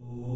உலகெல்லாம்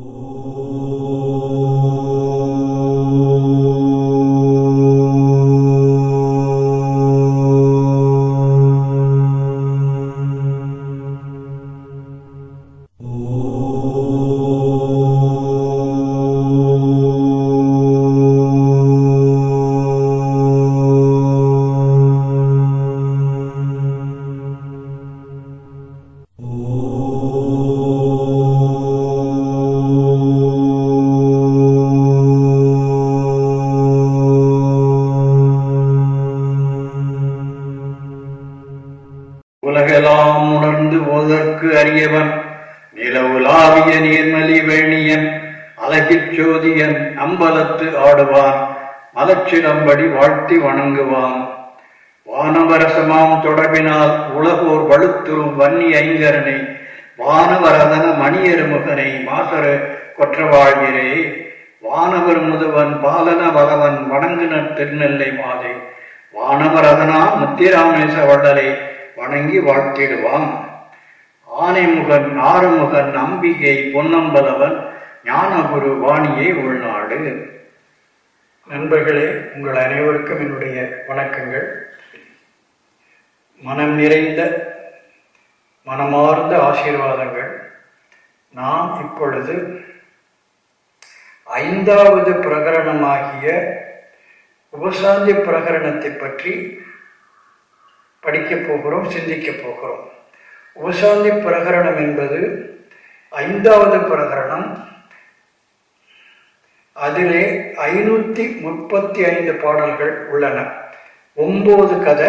வாழ்த்தி வணங்குவான் வானவரசமாம் தொடர்பினால் உலகோர் வலுத்துறும் வன்னி ஐங்கரனை வானவரதன மணியருமுகனை மாசரு கொற்றவாழ்கிறே. வானவர் முதுவன் பாலன வளவன் வணங்குனர் திருநெல்லை மாலை வானவரதனா முத்திராமேச வள்ளலை வணங்கி வாழ்த்திடுவான் ஆனைமுகன் ஆறுமுகன் அம்பிகை பொன்னம்பலவன் ஞானகுரு வாணியை உள்நாடு. நண்பர்களே உங்கள் அனைவருக்கும் என்னுடைய வணக்கங்கள். மனம் நிறைந்த மனமார்ந்த ஆசீர்வாதங்கள். நாம் இப்பொழுது ஐந்தாவது பிரகரணமாகிய உபசாந்தி பிரகரணத்தை பற்றி படிக்கப் போகிறோம் சிந்திக்கப் போகிறோம். உபசாந்தி பிரகரணம் என்பது ஐந்தாவது பிரகரணம். அதிலே ஐநூற்றி முப்பத்தி ஐந்து பாடல்கள் உள்ளன. ஒன்பது கதை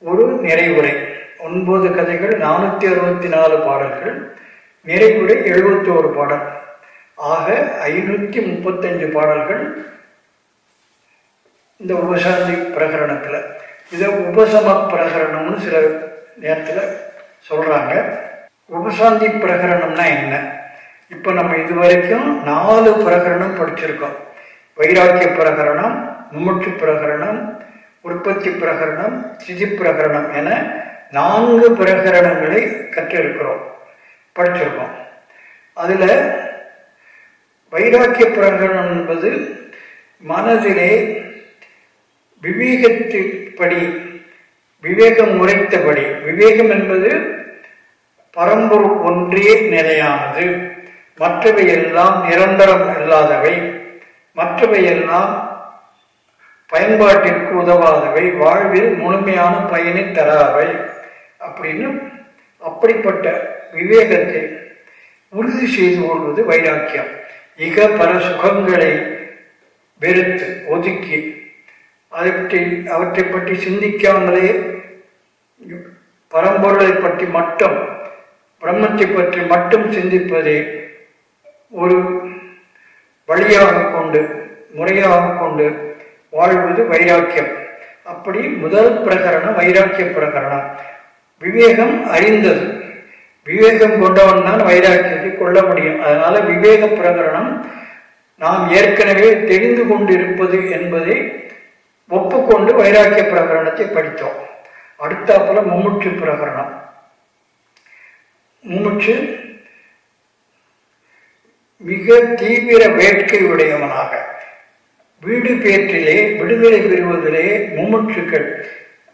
ஒரு நிறைவுரை. ஒன்பது கதைகள் நானூற்றி அறுபத்தி நாலு பாடல்கள் நிறைவுரை எழுபத்தி ஒரு பாடல். ஆக ஐநூற்றி முப்பத்தஞ்சு பாடல்கள் இந்த உபசாந்தி பிரகரணத்தில். இதை உபசம பிரகரணம்னு சில நேரத்தில் சொல்கிறாங்க உபசாந்தி பிரகரணம்னா என்ன? இப்போ நம்ம இது வரைக்கும் நாலு பிரகரணம் படிச்சிருக்கோம். வைராக்கிய பிரகரணம் மும்முட்சு பிரகரணம் உற்பத்தி பிரகரணம் சிதி பிரகரணம் என நான்கு பிரகரணங்களை கற்றிருக்கிறோம். படிச்சிருக்கோம். அதில் வைராக்கிய பிரகரணம் என்பது மனதிலே விவேகத்தின்படி விவேகம் உரைத்தபடி விவேகம் என்பது பரம்பொருள் ஒன்றே நிலையானது. மற்றவை எல்லாம் நிரந்தரம் இல்லாதவை மற்றவை எல்லாம் பயன்பாட்டிற்கு உதவாதவை வாழ்வில் முழுமையான பயனை தராதவை அப்படின்னு அப்படிப்பட்ட விவேகத்தை உறுதி செய்து கொள்வது வைராக்கியம். இக பல சுகங்களை வெறுத்து ஒதுக்கி அதை பற்றி அவற்றை பற்றி சிந்திக்காமலே பரம்பொருளை பற்றி மட்டும் பிரம்மத்தை பற்றி மட்டும் சிந்திப்பதே ஒரு வழியாக கொண்டு முறையாக கொண்டு வாழ்வது வைராக்கியம். அப்படி முதல் பிரகரணம் வைராக்கிய பிரகரணம். விவேகம் அறிந்தது. விவேகம் கொண்டவன் தான் வைராக்கியத்தை கொள்ள முடியும். அதனால விவேக பிரகரணம் நாம் ஏற்கனவே தெரிந்து கொண்டிருப்பது என்பதை ஒப்புக்கொண்டு வைராக்கிய பிரகரணத்தை படித்தோம். அடுத்தாப்புல மும்முற்று பிரகரணம். மும்முற்று மிக தீவிர வேட்கை உடையவனாக. வீடு பேற்றிலே விடுதலை பெறுவதிலே மும்முற்றுக்கள்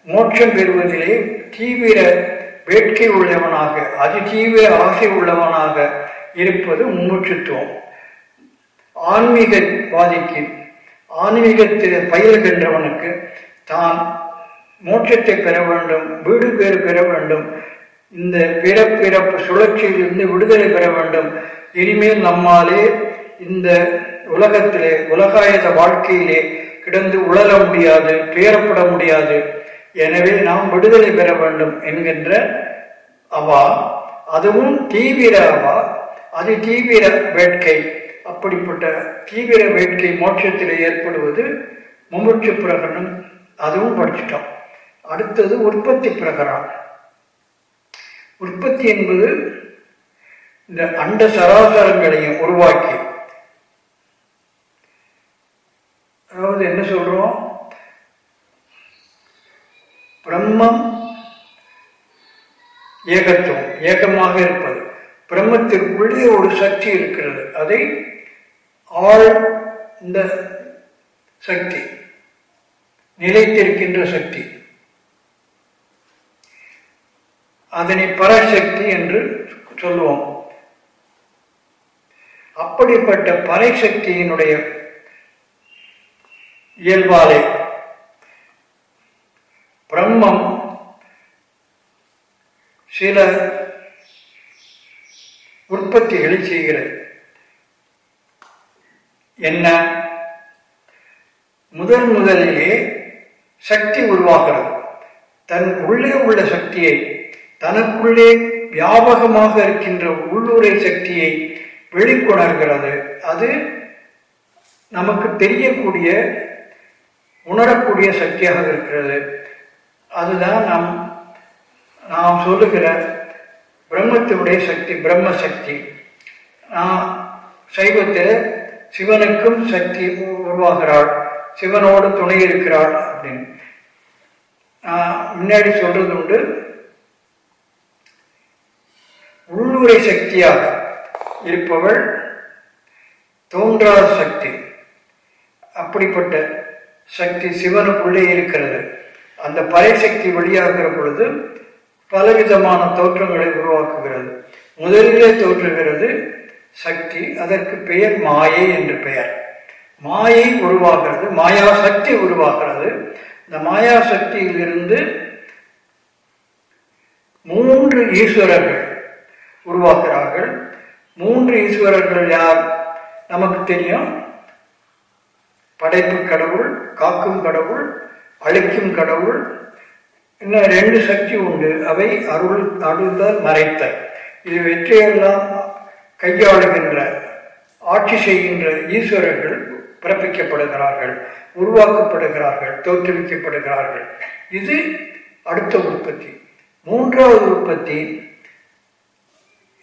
மோட்சம் பெறுவதிலே தீவிர வேட்கை உள்ளவனாக அதி தீவிர ஆசை உள்ளவனாக இருப்பது மும்முற்றுத்துவம். ஆன்மீகவாதிக்கு ஆன்மீகத்தில் பயில்கின்றவனுக்கு தான் மோட்சத்தை பெற வேண்டும் வீடு பேர் பெற வேண்டும் இந்த பிறப்பிறப்பு சுழற்சியிலிருந்து விடுதலை பெற வேண்டும். இனிமேல் நம்மாலே இந்த உலகத்திலே உலகாயத வாழ்க்கையிலே கிடந்து உழல முடியாது துயரப்பட முடியாது. எனவே நாம் விடுதலை பெற வேண்டும் என்கின்ற அவா அதுவும் தீவிர அவா அது தீவிர வேட்கை. அப்படிப்பட்ட தீவிர வேட்கை மோட்சத்தில் ஏற்படுவது மும்முற்று பிரகரணம் அதுவும் படிச்சிட்டோம். அடுத்தது உற்பத்தி பிரகரணம் உற்பத்தி என்பது இந்த அண்ட சராசரங்களையும் உருவாக்கி. அதாவது என்ன சொல்றோம்? பிரம்மம் ஏகத்துவம் ஏகமாக இருப்பது. பிரம்மத்திற்குள்ளே ஒரு சக்தி இருக்கிறது. அதை ஆள் இந்த சக்தி நிலைத்திருக்கின்ற சக்தி. அதனை பராசக்தி என்று சொல்லுவோம். அப்படிப்பட்ட பரைசக்தியினுடைய இயல்பாலே பிரம்மம் சில உற்பத்திகளை செய்கிறது. என்ன? முதன் முதலிலே சக்தி உருவாகிறது. தன் உள்ளே உள்ள சக்தியை தனக்குள்ளே வியாபகமாக இருக்கின்ற உள்ளுரை சக்தியை வெளிக்கொணர்கிறது. அது நமக்கு தெரியக்கூடிய உணரக்கூடிய சக்தியாக இருக்கிறது. அதுதான் நாம் நாம் சொல்லுகிற பிரம்மத்தினுடைய சக்தி பிரம்ம சக்தி நான் சைவத்தில் சிவனுக்கும் சக்தி உருவாகிறாள். சிவனோடு துணை இருக்கிறாள் அப்படின்னு. நான் முன்னாடி சொல்றது உண்டு. உள்ளுரை சக்தியாக இருப்பவள் தோன்றாத சக்தி. அப்படிப்பட்ட சக்தி சிவனுக்குள்ளே இருக்கிறது. அந்த பறைசக்தி வெளியாகிற பொழுது பலவிதமான தோற்றங்களை உருவாக்குகிறது. முதலிலே தோற்றுகிறது சக்தி அதற்கு பெயர் மாயை என்று பெயர். மாயை உருவாகிறது மாயா சக்தி உருவாகிறது. இந்த மாயா சக்தியிலிருந்து மூன்று ஈஸ்வரர்கள் உருவாக்குறார்கள் மூன்று ஈஸ்வரர்கள் யார்? நமக்கு தெரியும். படைப்பு கடவுள் காக்கும் கடவுள் அழிக்கும் கடவுள். இன்னும் ரெண்டு சக்தி உண்டு. அவை அருள் அருள்தல் மறைத்த இது வெற்றியெல்லாம் கையாளுகின்ற ஆட்சி செய்கின்ற ஈஸ்வரர்கள் பிறப்பிக்கப்படுகிறார்கள் உருவாக்கப்படுகிறார்கள் தோற்றுவிக்கப்படுகிறார்கள். இது அடுத்த உற்பத்தி. மூன்றாவது உற்பத்தி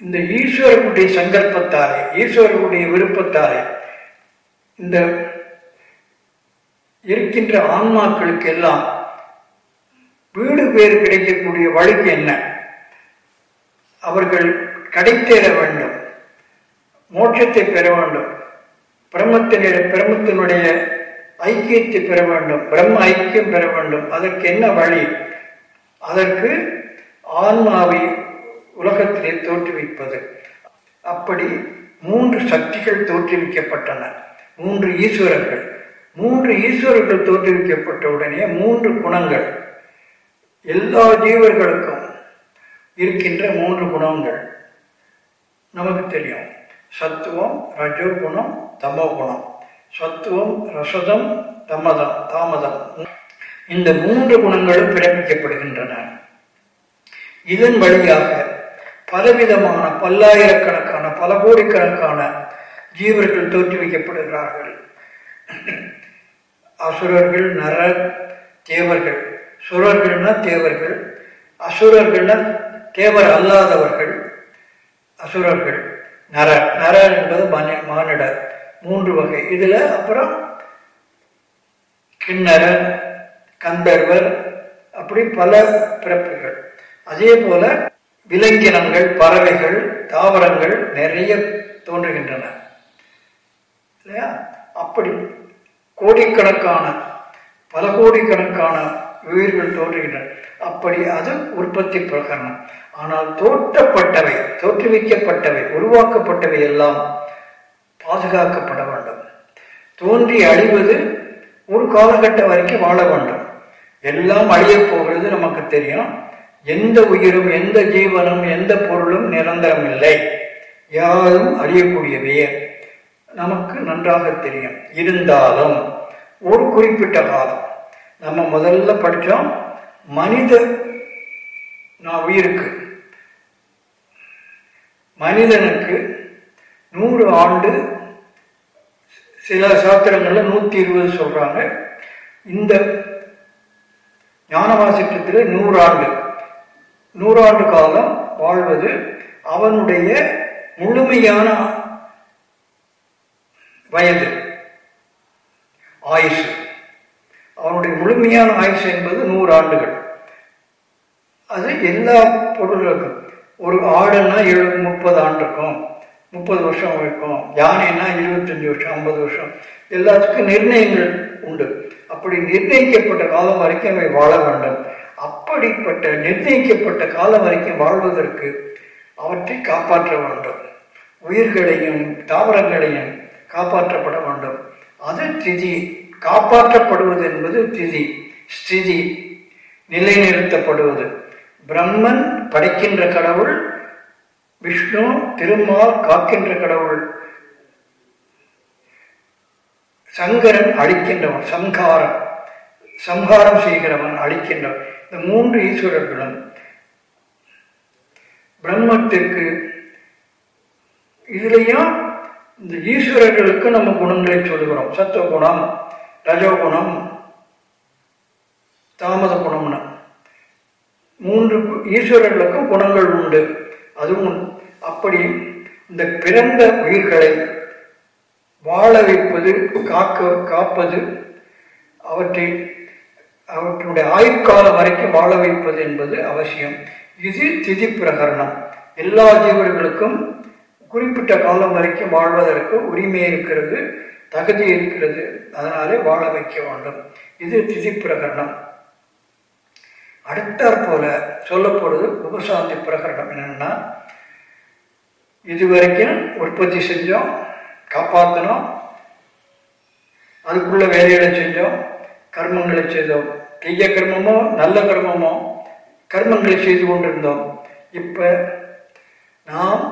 இந்த ஈஸ்வரனுடைய சங்கல்பத்தாலே ஈஸ்வரனுடைய விருப்பத்தாலே இந்த இருக்கின்ற ஆன்மாக்களுக்கு எல்லாம் வீடு பேர் கிடைக்கக்கூடிய வழிக்கு என்ன? அவர்கள் கடைத்தேற வேண்டும் மோட்சத்தை பெற வேண்டும் பிரம்மத்தினுடைய பிரம்மத்தினுடைய ஐக்கியத்தை பெற வேண்டும் பிரம்ம ஐக்கியம் பெற வேண்டும். அதற்கு என்ன வழி? அதற்கு ஆன்மாவை உலகத்திலே தோற்றுவிப்பது. அப்படி மூன்று சக்திகள் தோற்றுவிக்கப்பட்டன. மூன்று ஈஸ்வரர்கள். மூன்று ஈஸ்வரர்கள் தோற்றுவிக்கப்பட்ட உடனே மூன்று குணங்கள். எல்லா ஜீவர்களுக்கும் இருக்கின்ற மூன்று குணங்கள். நமக்கு தெரியும். சத்துவம் ரஜோ குணம் தமோ குணம் சத்துவம் ரசதம் தமதம் தாமதம். இந்த மூன்று குணங்களும் பிறப்பிக்கப்படுகின்றன. இதன் வழியாக பலவிதமான பல்லாயிரக்கணக்கான பல கோடிக்கணக்கான ஜீவர்கள் தோற்றுவிக்கப்படுகிறார்கள் அசுரர்கள் நர தேவர்கள் சுரர்கள்னா தேவர்கள் அசுரர்கள்னா தேவர் அல்லாதவர்கள் அசுரர்கள் நர நர என்பது மனி மானிடர் மூன்று வகை. இதில் அப்புறம் கிண்ணரர் கந்தர்வர் அப்படி பல பிறப்புகள். அதே போல விலங்கினங்கள் பறவைகள் தாவரங்கள் நிறைய தோன்றுகின்றன. இல்லையா? அப்படி கோடிக்கணக்கான பல கோடிக்கணக்கான உயிர்கள் தோன்றுகின்றன. அப்படி அது உற்பத்தி பிரகரணம். ஆனால் தோற்றப்பட்டவை தோற்றுவிக்கப்பட்டவை உருவாக்கப்பட்டவை எல்லாம் பாதுகாக்கப்பட வேண்டும். தோன்றி அழிவது ஒரு காலகட்டம் வரைக்கும் வாழ வேண்டும். எல்லாம் அழியப் போகிறது நமக்கு தெரியும். எந்த உயிரும் எந்த ஜீவனும் எந்த பொருளும் நிரந்தரம் இல்லை யாரும் அழியக்கூடியவையே நமக்கு நன்றாக தெரியும். இருந்தாலும் ஒரு குறிப்பிட்ட காலம். நம்ம முதல்ல படித்தோம் மனித நான் உயிருக்கு. மனிதனுக்கு நூறு ஆண்டு சில சாத்திரங்கள்ல நூத்தி இருபது சொல்றாங்க. இந்த ஞானவாசிட்டத்தில் ஆண்டு. நூறாண்டு காலம் வாழ்வது அவனுடைய முழுமையான வயது ஆயுஷ் அவனுடைய முழுமையான ஆயுஷ் என்பது நூறு ஆண்டுகள் அது எல்லா பொருளுக்கும் ஒரு ஆடுன்னா ஏழு முப்பது ஆண்டுக்கும் முப்பது வருஷம் இருக்கும். யானைன்னா இருபத்தஞ்சு வருஷம் ஐம்பது வருஷம். எல்லாத்துக்கும் நிர்ணயங்கள் உண்டு. அப்படி நிர்ணயிக்கப்பட்ட காலம் வரைக்கும் அவை வாழ வேண்டும். அப்படிப்பட்ட நிர்ணயிக்கப்பட்ட காலம் வரைக்கும் வாழ்வதற்கு அவற்றை காப்பாற்ற வேண்டும். உயிர்களையும் தாவரங்களையும் காப்பாற்றப்பட வேண்டும். அது திதி. காப்பாற்றப்படுவது என்பது திதி. ஸ்திதி. நிலைநிறுத்தப்படுவது. பிரம்மன் படைக்கின்ற கடவுள் விஷ்ணு திருமால் காக்கின்ற கடவுள் சங்கரன் அழிக்கின்றவன் சம்ஹாரம். சம்ஹாரம் செய்கிறவன் அழிக்கின்றவன். இந்த மூன்று ஈஸ்வரர்களும் பிரம்மத்திற்கு இதுலையும் இந்த ஈஸ்வரர்களுக்கு நம்ம குணங்களை சொல்லுகிறோம். சத்துவகுணம் ரஜோகுணம் தாமத குணம்னு மூன்று ஈஸ்வரர்களுக்கும் குணங்கள் உண்டு. அதுவும் அப்படி இந்த பிறந்த உயிர்களை வாழ வைப்பது காக்க காப்பது அவற்றை அவற்றுடைய ஆயுட்காலம் வரைக்கும் வாழ வைப்பது என்பது அவசியம். இது திதி பிரகரணம். எல்லா ஜீவர்களுக்கும் குறிப்பிட்ட காலம் வரைக்கும் வாழ்வதற்கு உரிமை இருக்கிறது தகுதி இருக்கிறது. அதனாலே வாழ வைக்க வேண்டும். இது திதி பிரகரணம். அடுத்தாற் போல சொல்லப்படுறது உபசாந்தி பிரகரணம் என்னன்னா இதுவரைக்கும் உற்பத்தி செஞ்சோம் காப்பாற்றணும் அதுக்குள்ள வேலைகளை செஞ்சோம் கர்மங்களை செய்தோம். தீய கர்மமோ நல்ல கர்மமோ கர்மங்களை செய்து கொண்டிருந்தோம். இப்ப நாம்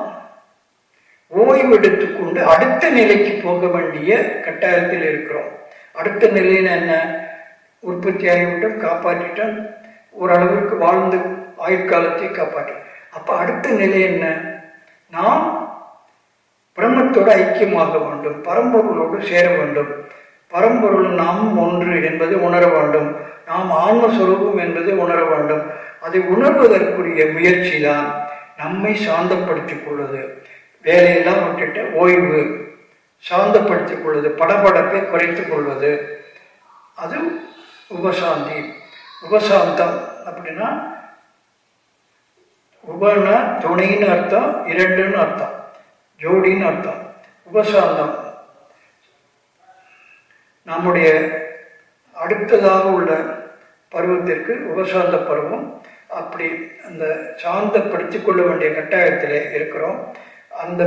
ஓய்வு எடுத்துக்கொண்டு அடுத்த நிலைக்கு போக வேண்டிய கட்டாயத்தில் இருக்கிறோம். அடுத்த நிலையில என்ன? உற்பத்தி ஆகிவிட்டோம் காப்பாற்றிட்டோம். ஓரளவிற்கு வாழ்ந்து ஆயுட்காலத்தை காப்பாற்றும். அப்ப அடுத்த நிலை என்ன? நாம் பிரம்மத்தோடு ஐக்கியமாக வேண்டும் பரம்பொருளோடு சேர வேண்டும். பரம்பொருள் நாம் ஒன்று என்பதை உணர வேண்டும். நாம் ஆன்மஸ்வரூபம் என்பதை உணர வேண்டும். அதை உணர்வதற்குரிய முயற்சி தான் நம்மை சாந்தப்படுத்திக் கொள்வது. வேலையெல்லாம் விட்டுட்டு ஓய்வு சாந்தப்படுத்திக் கொள்வது. படபடப்பை குறைத்துக் கொள்வது. அது உபசாந்தி. உபசாந்தம் அப்படின்னா உபன துணைன்னு அர்த்தம் இரண்டுன்னு அர்த்தம். ஜோடின்னு அர்த்தம். உபசாந்தம். நம்முடைய அடுத்ததாக உள்ள பருவத்திற்கு உபசாந்த பருவம். அப்படி அந்த சாந்தப்படுத்திக் கொள்ள வேண்டிய கட்டாயத்தில் இருக்கிறோம். அந்த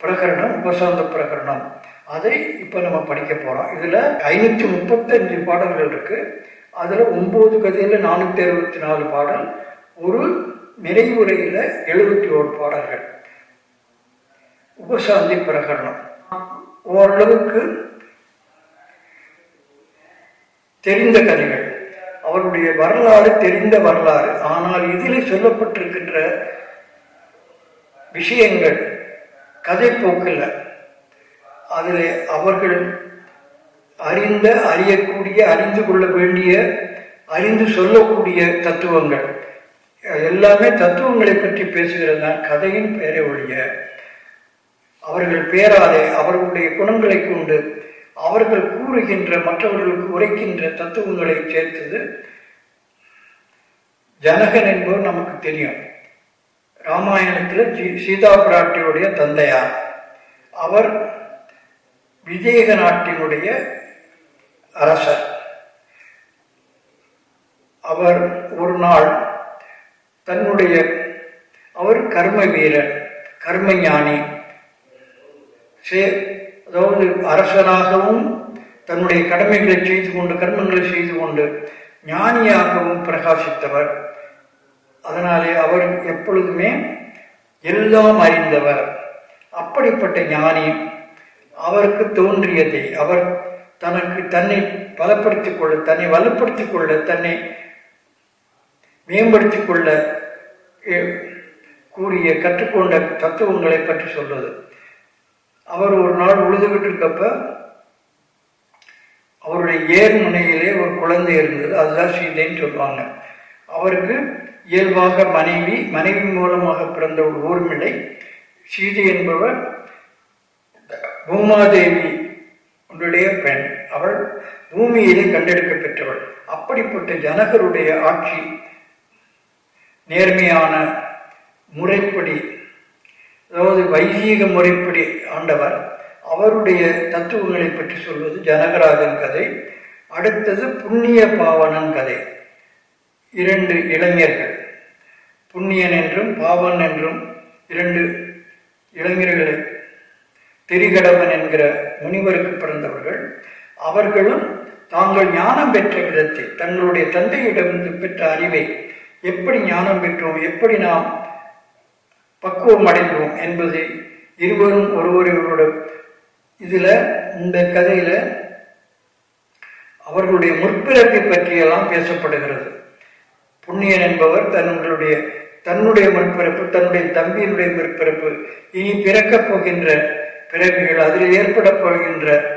பிரகரணம் உபசாந்த பிரகரணம். அதை இப்போ நம்ம படிக்க போகிறோம் இதில் ஐநூற்றி முப்பத்தஞ்சு பாடல்கள் இருக்குது அதில் ஒம்பது கதையில் நானூற்றி அறுபத்தி நாலு பாடல் ஒரு நிறைவுரையில் எழுபத்தி ஓரு பாடல்கள். உபசாந்தி பிரகரணம். ஓரளவுக்கு தெரிந்த கதைகள். அவருடைய வரலாறு தெரிந்த வரலாறு. ஆனால் இதில் சொல்லப்பட்டிருக்கின்ற விஷயங்கள் கதை போக்கில் அதில் அவர்கள் அறிந்த அறியக்கூடிய அறிந்து கொள்ள வேண்டிய அறிந்து சொல்லக்கூடிய தத்துவங்கள். எல்லாமே தத்துவங்களை பற்றி பேசுகிறது தான் கதையின் பெயரை ஒழிய அவர்கள் பேராலே அவர்களுடைய குணங்களை கொண்டு அவர்கள் கூறுகின்ற மற்றவர்களுக்கு உரைக்கின்ற தத்துவங்களை சேர்த்தது ஜனகன் என்பவர் நமக்கு தெரியும். ராமாயணத்தில் சீதா பிராட்டியுடைய தந்தையார். அவர் விஜயக நாட்டினுடைய அரசர். அவர் ஒரு நாள் தன்னுடைய அவர் கர்ம வீரர் கர்மஞானி சே அதாவது அரசனாகவும் தன்னுடைய கடமைகளை செய்து கொண்டு கர்மங்களை செய்து கொண்டு ஞானியாகவும் பிரகாசித்தவர். அதனாலே அவர் எப்பொழுதுமே எல்லாம் அறிந்தவர். அப்படிப்பட்ட ஞானி அவருக்கு தோன்றியதை. அவர் தனக்கு தன்னை பலப்படுத்திக் கொள்ள தன்னை வலுப்படுத்திக் கொள்ள தன்னை மேம்படுத்திக் கொள்ள கூறிய கற்றுக்கொண்ட தத்துவங்களை பற்றி சொல்வது. அவர் ஒரு நாள் உழுதுகிட்டு இருக்கப்ப அவருடைய ஏர் முனையிலே ஒரு குழந்தை இருந்தது அதுதான் சீதைன்னு சொல்லுவாங்க. அவருக்கு இயல்பாக மனைவி மனைவி மூலமாக பிறந்த ஒரு ஊர்மிளை சீதை என்பவர் பூமாதேவி உன்னுடைய பெண். அவள் பூமியிலே கண்டெடுக்க பெற்றவள். அப்படிப்பட்ட ஜனகருடைய ஆட்சி நேர்மையான முறைப்படி அதாவது வைதீக முறைப்படி ஆண்டவர் அவருடைய தத்துவங்களை பற்றி சொல்வது ஜனகராஜன் கதை அடுத்தது புண்ணிய பாவனன் கதை. இரண்டு இளைஞர்கள். புண்ணியன் என்றும் பாவன் என்றும் இரண்டு இளைஞர்களை திரிகடவன் என்கிற முனிவருக்கு பிறந்தவர்கள். அவர்களும் தாங்கள் ஞானம் பெற்ற விதத்தை தங்களுடைய தந்தையிடமிருந்து பெற்ற அறிவை எப்படி ஞானம் பெற்றோம் எப்படி நாம் பக்குவம் அடைந்தோம் என்பது இருவரும் ஒருவரோட இதுல இந்த கதையில அவர்களுடைய முற்பிறப்பை பற்றியெல்லாம் பேசப்படுகிறது. புண்ணியன் என்பவர் தன்னுடைய தன்னுடைய முற்பிறப்பு தன்னுடைய தம்பியினுடைய முற்பிறப்பு இனி பிறக்கப் போகின்ற பிறவிகள் அதில் ஏற்பட போகின்ற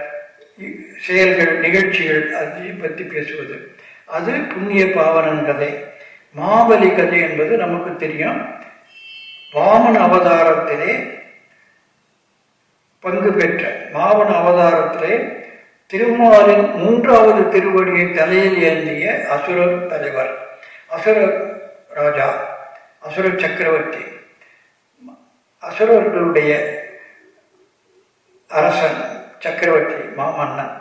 செயல்கள் நிகழ்ச்சிகள் அதை பற்றி பேசுவது. அது புண்ணிய பாவனன் கதை. மாபலி கதை என்பது நமக்கு தெரியும். வாமன அவதாரத்திலே பங்கு பெற்ற. மாவன அவதாரத்திலே திருமாலின் மூன்றாவது திருவடியை தலையில் ஏந்திய அசுர தலைவர் அசுர ராஜா அசுர சக்கரவர்த்தி. அசுரர்களுடைய அரசன் சக்கரவர்த்தி மாமன்னன்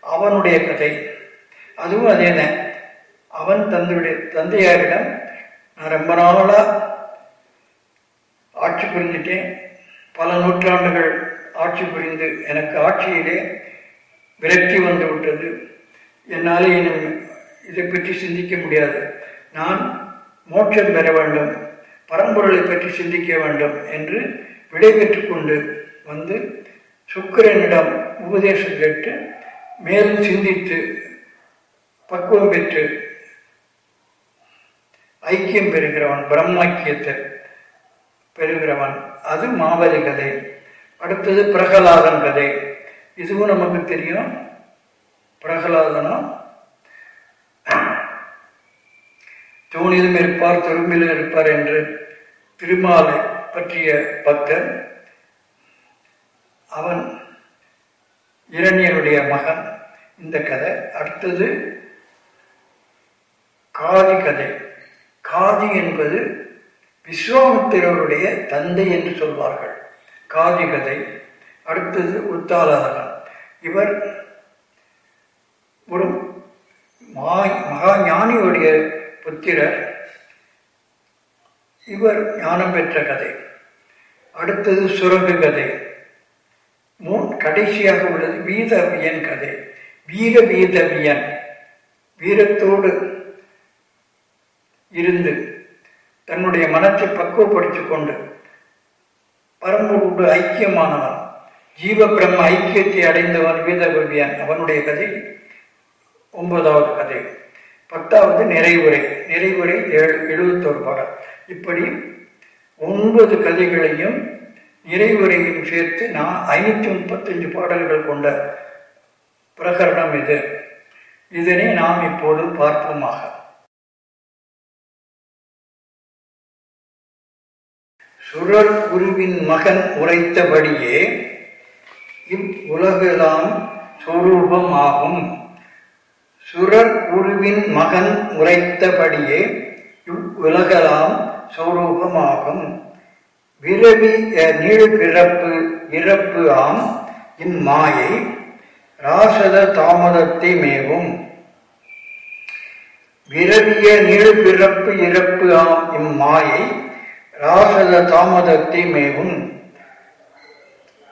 அவனுடைய கதை. அதுவும் அதேதான். அவன் தந்தையுடைய தந்தையாரிடம் நான் ரொம்ப நாளாக ஆட்சி புரிஞ்சிட்டேன் பல நூற்றாண்டுகள் ஆட்சி புரிந்து எனக்கு ஆட்சியிலே விரக்தி வந்து விட்டது. என்னால் இன்னும் இதை பற்றி சிந்திக்க முடியாது. நான் மோட்சம் பெற வேண்டும். பரம்பொருளை பற்றி சிந்திக்க வேண்டும் என்று விடைபெற்று கொண்டு வந்து சுக்கிரனிடம் உபதேசம் கேட்டு மேலும் சிந்தித்து பக்குவம் பெற்று ஐக்கியம் பெறுகிறவன் பிரம்மாக்கியத்தை பெறுகிறவன். அது மாவலி கதை. அடுத்தது பிரகலாதன் கதை. இதுவும் நமக்கு தெரியும். பிரகலாதனும் தூணிலும் இருப்பார் துரும்பிலும் இருப்பார் என்று திருமாலை பற்றிய பக்தன் அவன் இரணியனுடைய மகன். இந்த கதை. அடுத்தது காதி கதை. காதி என்பது விஸ்வாமித்திரருடைய தந்தை என்று சொல்வார்கள். காதிகதை அடுத்தது உத்தாலகன் இவர் ஒரு மா மகா ஞானியுடைய புத்திரர். இவர் ஞானம் பெற்ற கதை. அடுத்தது சுரங்கு கதை. மூன் கடைசியாக உள்ளது வீதவியன் கதை. வீர வீதவியன் வீரத்தோடு இருந்து தன்னுடைய மனத்தை பக்குவப்படுத்திக் கொண்டு பரம்பொருளோடு ஐக்கியமானவன் ஜீவ பிரம்ம ஐக்கியத்தை அடைந்தவன் வீதகவியான். அவனுடைய கதை ஒன்பதாவது கதை. பத்தாவது நிறைவுரை. நிறைவுரை ஏழு எழுபத்தோரு பாடல். இப்படி ஒன்பது கதைகளையும் நிறைவுரையும் சேர்த்து நான் ஐநூற்றி முப்பத்தஞ்சு பாடல்கள் கொண்ட பிரகரணம் இது. இதனை நாம் இப்போது பார்ப்போமாக. சுரர் குருவின் மகன் உரைத்தபடியே இவ்வுலகெல்லாம் சொரூபமாகும். சுரர் குருவின் மகன் உரைத்தபடியே இவ்வுலகெல்லாம் சுரூபமாகும். விரவி நீழ்பிறப்பு இறப்பு ஆம். இம்மாயை ராசத தாமதத்தை மேவும். விரவிய நீழ்பிறப்பு இறப்பு ஆம். இம்மாயை ராசத தாமதத்தை மேவும்.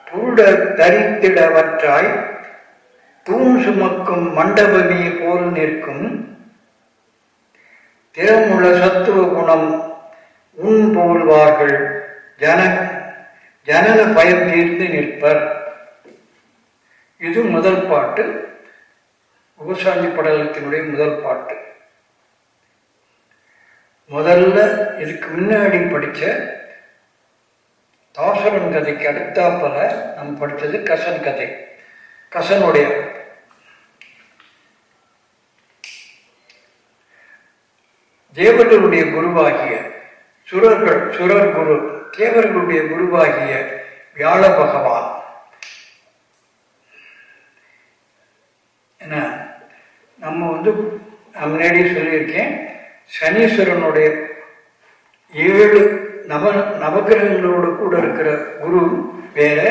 புருட தரித்திடவற்றாய் தூண் சுமக்கும் மண்டபமே போல் நிற்கும். திறமுள்ள சத்துவ குணம் உன் போல்வார்கள். ஜன ஜனன பயம் தீர்ந்து நிற்பர். இது முதல் பாட்டு. உபசாந்தி படலத்தினுடைய முதல் பாட்டு. முதல்ல இதுக்கு முன்னாடி படிச்ச தாசரன் கதைக்கு அடுத்தாப்பல நம்ம படித்தது கசன் கதை. கசனுடைய தேவர்களுடைய குருவாகிய சுரர்கள் சுரர் குரு தேவர்களுடைய குருவாகிய வியாழ பகவான். என்ன? நம்ம வந்து நான் முன்னாடியே சொல்லியிருக்கேன். சனீஸ்வரனுடைய ஏழு நவ நவகிரகங்களோடு கூட இருக்கிற குரு வேற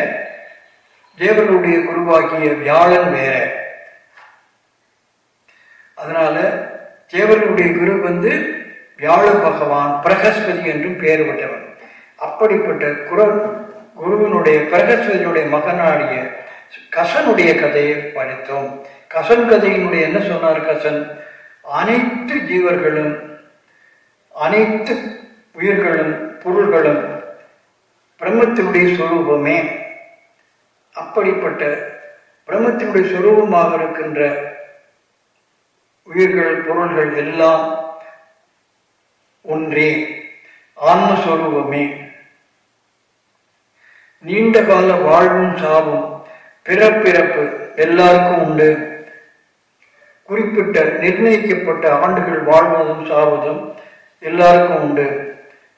தேவனுடைய குருவாக்கிய வியாழன் வேற. அதனால தேவனுடைய குரு வந்து வியாழ பகவான் பிரகஸ்பதி என்றும் பெயர் பெற்றவன் அப்படிப்பட்ட குரு குருவினுடைய பிரகஸ்பதியுடைய மகனாடிய கசனுடைய கதையை படித்தோம். கசன் கதையினுடைய என்ன சொன்னார் கசன்? அனைத்து ஜீவர்களும் அனைத்து உயிர்களும் பொருள்களும் பிரம்மத்தினுடைய சுரூபமே. அப்படிப்பட்ட பிரம்மத்தினுடைய சுரூபமாக இருக்கின்ற உயிர்கள் பொருள்கள் எல்லாம் ஒன்றே ஆன்மஸ்வரூபமே. நீண்ட கால வாழ்வும் சாவும் பிறப்பிறப்பு எல்லாருக்கும் உண்டு. குறிப்பிட்ட நிர்ணயிக்கப்பட்ட ஆண்டுகள் வாழ்வதும் சாவதும் எல்லாருக்கும் உண்டு.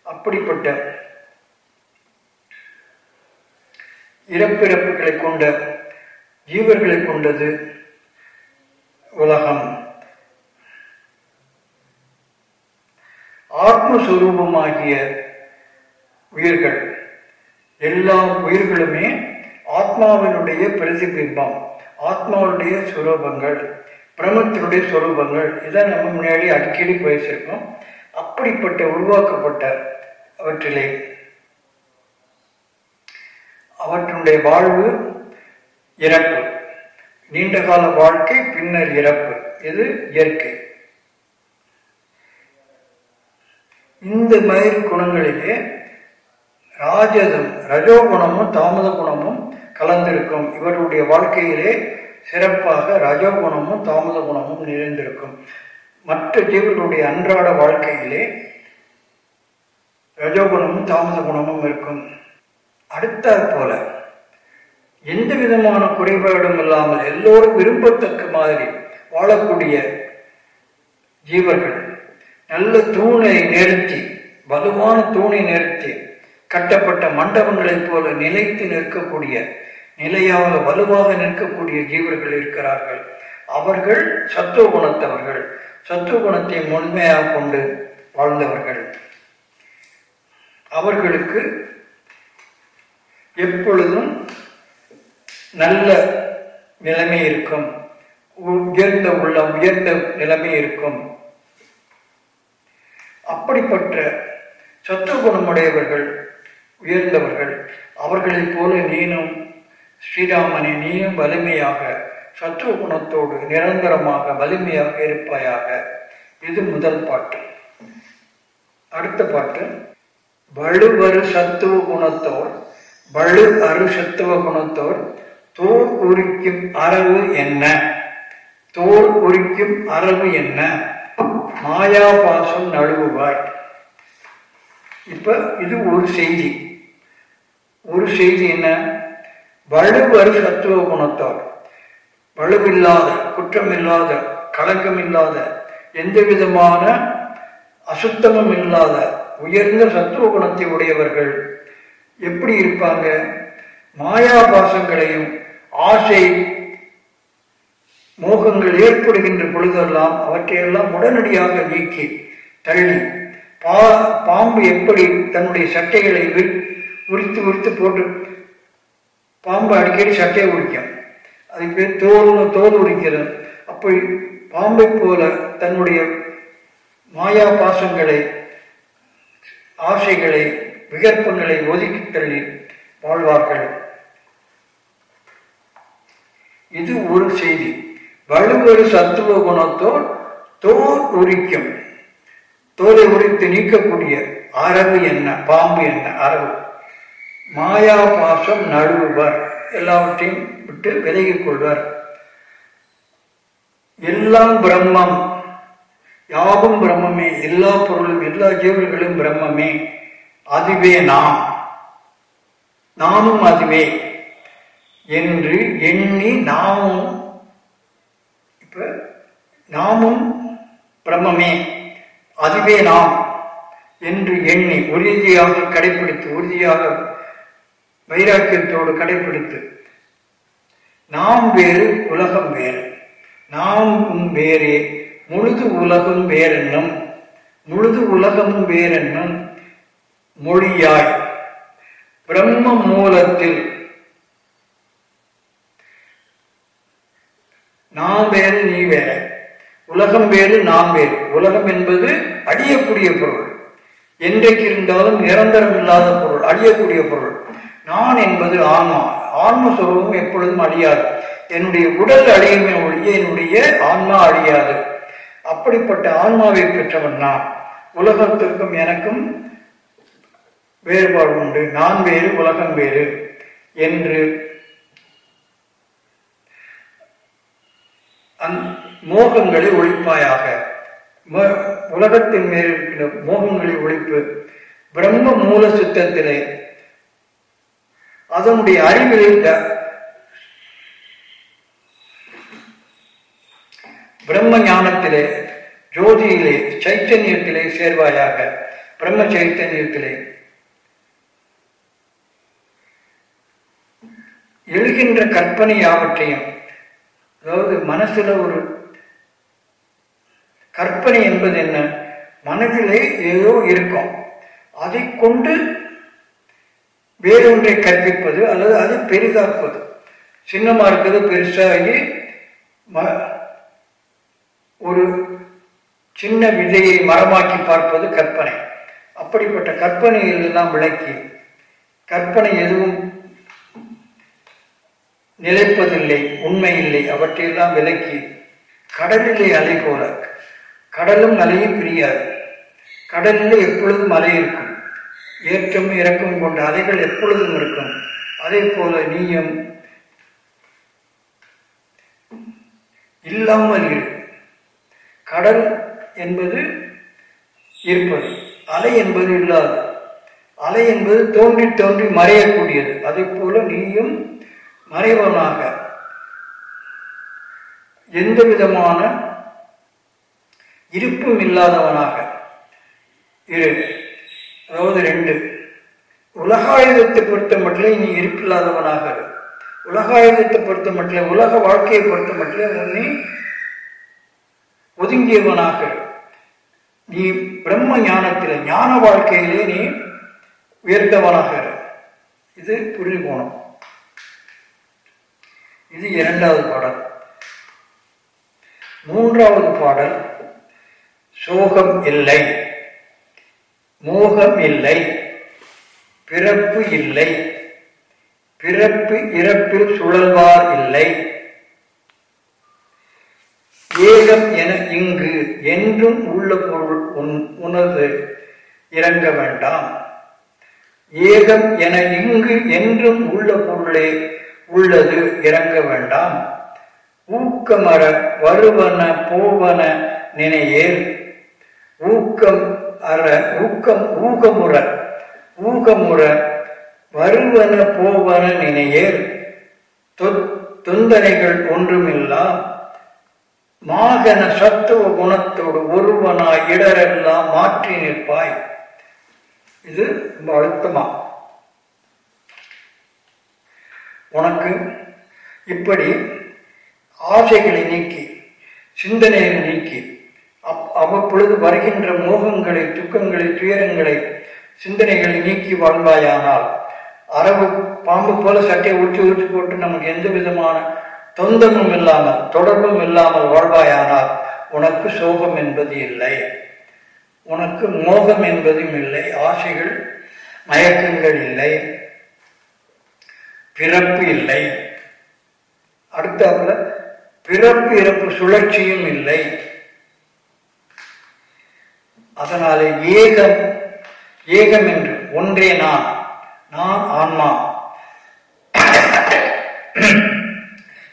அப்படிப்பட்ட இறப்பிறப்புகளை கொண்ட ஜீவர்களை கொண்டது உலகம். ஆத்மஸ்வரூபமாகிய உயிர்கள் எல்லா உயிர்களுமே ஆத்மாவினுடைய பிரதிபிம்பம் ஆத்மாவுடைய சுரூபங்கள். பிரமத்தினுடைய சொரூபங்கள். இதை நம்ம முன்னாடி அடிக்கடி பேசியிருக்கோம். அப்படிப்பட்ட உருவாக்கப்பட்ட அவற்றிலே அவற்றினுடைய வாழ்வு இறப்பு. நீண்ட கால வாழ்க்கை பின்னர் இறப்பு. இது இயற்கை. இந்த மாதிரி குணங்களிலே ராஜதம் ரஜோகுணமும் தாமத குணமும் கலந்திருக்கும். இவருடைய வாழ்க்கையிலே சிறப்பாக ரஜோகுணமும் தாமத குணமும் நிறைந்திருக்கும். மற்ற ஜீவர்களுடைய அன்றாட வாழ்க்கையிலே ரஜோகுணமும் தாமத குணமும் இருக்கும். அடுத்தாற் போல எந்த விதமான குறைபாடும் இல்லாமல் எல்லோரும் விரும்பத்தக்க மாதிரி வாழக்கூடிய ஜீவர்கள் நல்ல தூணை நிறுத்தி வலுவான தூணை நிறுத்தி கட்டப்பட்ட மண்டபங்களைப் போல நிலைத்து நிற்கக்கூடிய நிலையாக வலுவாக நிற்கக்கூடிய ஜீவர்கள் இருக்கிறார்கள். அவர்கள் சத்துவ குணத்தவர்கள். சத்துவ குணத்தை முழுமையாக கொண்டு வாழ்ந்தவர்கள். அவர்களுக்கு எப்பொழுதும் நல்ல நிலைமை இருக்கும். உயர்ந்த உள்ள உயர்ந்த நிலைமை இருக்கும். அப்படிப்பட்ட சத்துவ குணமுடையவர்கள் உயர்ந்தவர்கள் அவர்களைப் போல நீனும் ஸ்ரீராமனினியும் வலிமையாக சத்துவ குணத்தோடு நிரந்தரமாக வலிமையாக இருப்பாயாக. இது முதல் பாட்டு. அடுத்த பாட்டு. வலுவரு சத்துவ குணத்தோர் வலு அரு சத்துவ குணத்தோர் தோல் உரிக்கும் அரவு என்ன? தோல் உரிக்கும் அரவு என்ன? மாயா பாசம் நழுவுவாய். இப்ப இது ஒரு செய்தி. ஒரு செய்தி என்ன? வலுவரு சத்துவ குணத்தால். வலுவில்லாத குற்றமில்லாத களங்கமில்லாத எந்த விதமான அசுத்தமும் இல்லாத உயர்ந்த சத்துவ குணத்தை உடையவர்கள் எப்படி இருப்பாங்க? மாயாபாசங்களையும் ஆசை மோகங்கள் ஏற்படுகின்ற பொழுதெல்லாம் அவற்றையெல்லாம் உடனடியாக நீக்கி தள்ளி பா பாம்பு எப்படி தன்னுடைய சட்டைகளை வி- உரித்து உரித்து போட்டு பாம்பு அடிக்கடி சட்டையை உரிக்கும். அதுக்கு பேர் தோல் தோல் உரிக்கிறது. அப்படி பாம்பை போல தன்னுடைய மாயா பாசங்களை ஆசைகளை விகற்பங்களை ஒதுக்கி தள்ளி வாழ்வார்கள். இது ஒரு செய்தி. வலுவொரு சத்துவ குணத்தோல் தோல் உரிக்கும். தோலை உரித்து நீக்கக்கூடிய அரபு என்ன? பாம்பு என்ன? அரபு. மாயா பாசம் நழுவுவர் எல்லாவற்றையும் விட்டு விலகிக் கொள்வர். எல்லாம் பிரம்மம். யாவும் பிரம்மமே. எல்லா பொருளும் எல்லா ஜீவர்களும் பிரம்மமே. அதுவே நாம். நாமும் அதுவே. என்று எண்ணி நாமும் இப்ப நாமும் பிரம்மமே. அதுவே நாம் என்று எண்ணி உறுதியாக கடைபிடித்து உறுதியாக வைராக்கியத்தோடு கடைபிடித்து நாம் வேறு உலகம் வேறு நாம் உன் வேறே முழுது உலகம் வேறென்னும் முழுது உலகமும் வேறென்னும் மொழியாய் பிரம்ம மூலத்தில் நாம் வேறு நீ வேற உலகம் வேறு நாம் வேறு. உலகம் என்பது அழியக்கூடிய பொருள். என்றைக்கு இருந்தாலும் நிரந்தரம் இல்லாத பொருள் அழியக்கூடிய பொருள். நான் என்பது ஆன்மா. ஆன்ம எப்பொழுதும் அழியாது. என்னுடைய உடல் அழியுமே ஒழிய என்னுடைய ஆன்மா அழியாது. அப்படிப்பட்ட ஆன்மாவை பெற்றவன் நான். உலகத்திற்கும் எனக்கும் வேறுபாடு உண்டு. நான் வேறு உலகம் வேறு என்று அந் மோகங்களை ஒழிப்பாயாக. உலகத்தின் மேல் இருக்கிற மோகங்களை ஒழிப்பு. பிரம்ம மூல சித்தத்திலே அதனுடைய அறிவில் த- பிரம்ம ஞானத்திலே ஜோதியிலே சைத்தன்யத்திலே சேர்வாயாக. பிரம்ம சைத்தன்யத்திலே எழுகின்ற கற்பனை யாவற்றையும் அதாவது மனசுல ஒரு கற்பனை என்பது என்ன? மனதிலே ஏதோ இருக்கும். அதை கொண்டு வேறொன்றை கற்பிப்பது அல்லது அது பெரிதாக்குவது. சின்னமாக இருக்கிறது பெருசாகி ம- ஒரு சின்ன விதையை மரமாக்கி பார்ப்பது கற்பனை. அப்படிப்பட்ட கற்பனையில் எல்லாம் விளக்கி கற்பனை எதுவும் நிலைப்பதில்லை உண்மை இல்லை அவற்றையெல்லாம் விலக்கி கடலிலே அலை போல கடலும் அலையும் பிரியாது. கடலில் எப்பொழுதும் அலை இருக்கும். ஏற்றம் இறக்கம் கொண்ட அலைகள் எப்பொழுதும் இருக்கும். அதே போல நீயும் இல்லாமல் இரு. கடல் என்பது இருப்பது. அலை என்பது இல்லாது. அலை என்பது தோன்றி தோன்றி மறையக்கூடியது. அதே போல நீயும் மறைவனாக எந்த விதமான இருப்பும் இல்லாதவனாக இரு. அதாவது ரெண்டு. உலகாயுதத்தை பொறுத்த மட்டும் நீ இருப்பில்லாதவனாக உலகாயுதத்தை பொறுத்த மட்டும் உலக வாழ்க்கையை பொறுத்த மட்டும் நீ ஒதுங்கியவனாக நீ பிரம்ம ஞானத்தில் ஞான வாழ்க்கையிலே நீ உயர்ந்தவனாக இது புரிஞ்சு போனோம் இது இரண்டாவது பாடல். மூன்றாவது பாடல் சோகம் இல்லை. மோகம் இல்லை பிறப்பு இல்லை பிறப்பு இறப்பில் சுழல்வார் இல்லை. ஏகம் என இங்கு என்றும் உள்ள பொருள் உன் உனது இறங்க வேண்டாம். ஏகம் என இங்கு என்றும் உள்ள பொருளே உள்ளது இறங்க வேண்டாம். ஊக்கமர வருவன போவன நினையேல் ஊக்கம் அற ஊக்கம் ஊகமுற ஊகமுற வருவன போவன நினையேல் தொந்தனைகள் ஒன்றுமில்லா. மாகன சத்துவ குணத்தோடு ஒருவனாய் இடரெல்லாம் மாற்றி நிற்பாய். இது ரொம்ப அழுத்தமா. உனக்கு இப்படி ஆசைகளை நீக்கி சிந்தனையை நீக்கி அவ்வப்பொழுது வருகின்ற மோகங்களை துக்கங்களை துயரங்களை சிந்தனைகளை நீக்கி வாழ்வாயானால் அரபு பாம்பு போல சட்டையை உச்சி உச்சி போட்டு நமக்கு எந்த விதமான தொந்தமும் இல்லாமல் தொடர்பும் இல்லாமல் வாழ்வாயானால் உனக்கு சோகம் என்பது இல்லை. உனக்கு மோகம் என்பதும் இல்லை. ஆசைகள் மயக்கங்கள் இல்லை. பிறப்பு இல்லை. அடுத்தாப்புல பிறப்பு இறப்பு சுழற்சியும் இல்லை. அதனாலே ஏகம் ஏகம் என்று ஒன்றே நான் நான் ஆன்மா.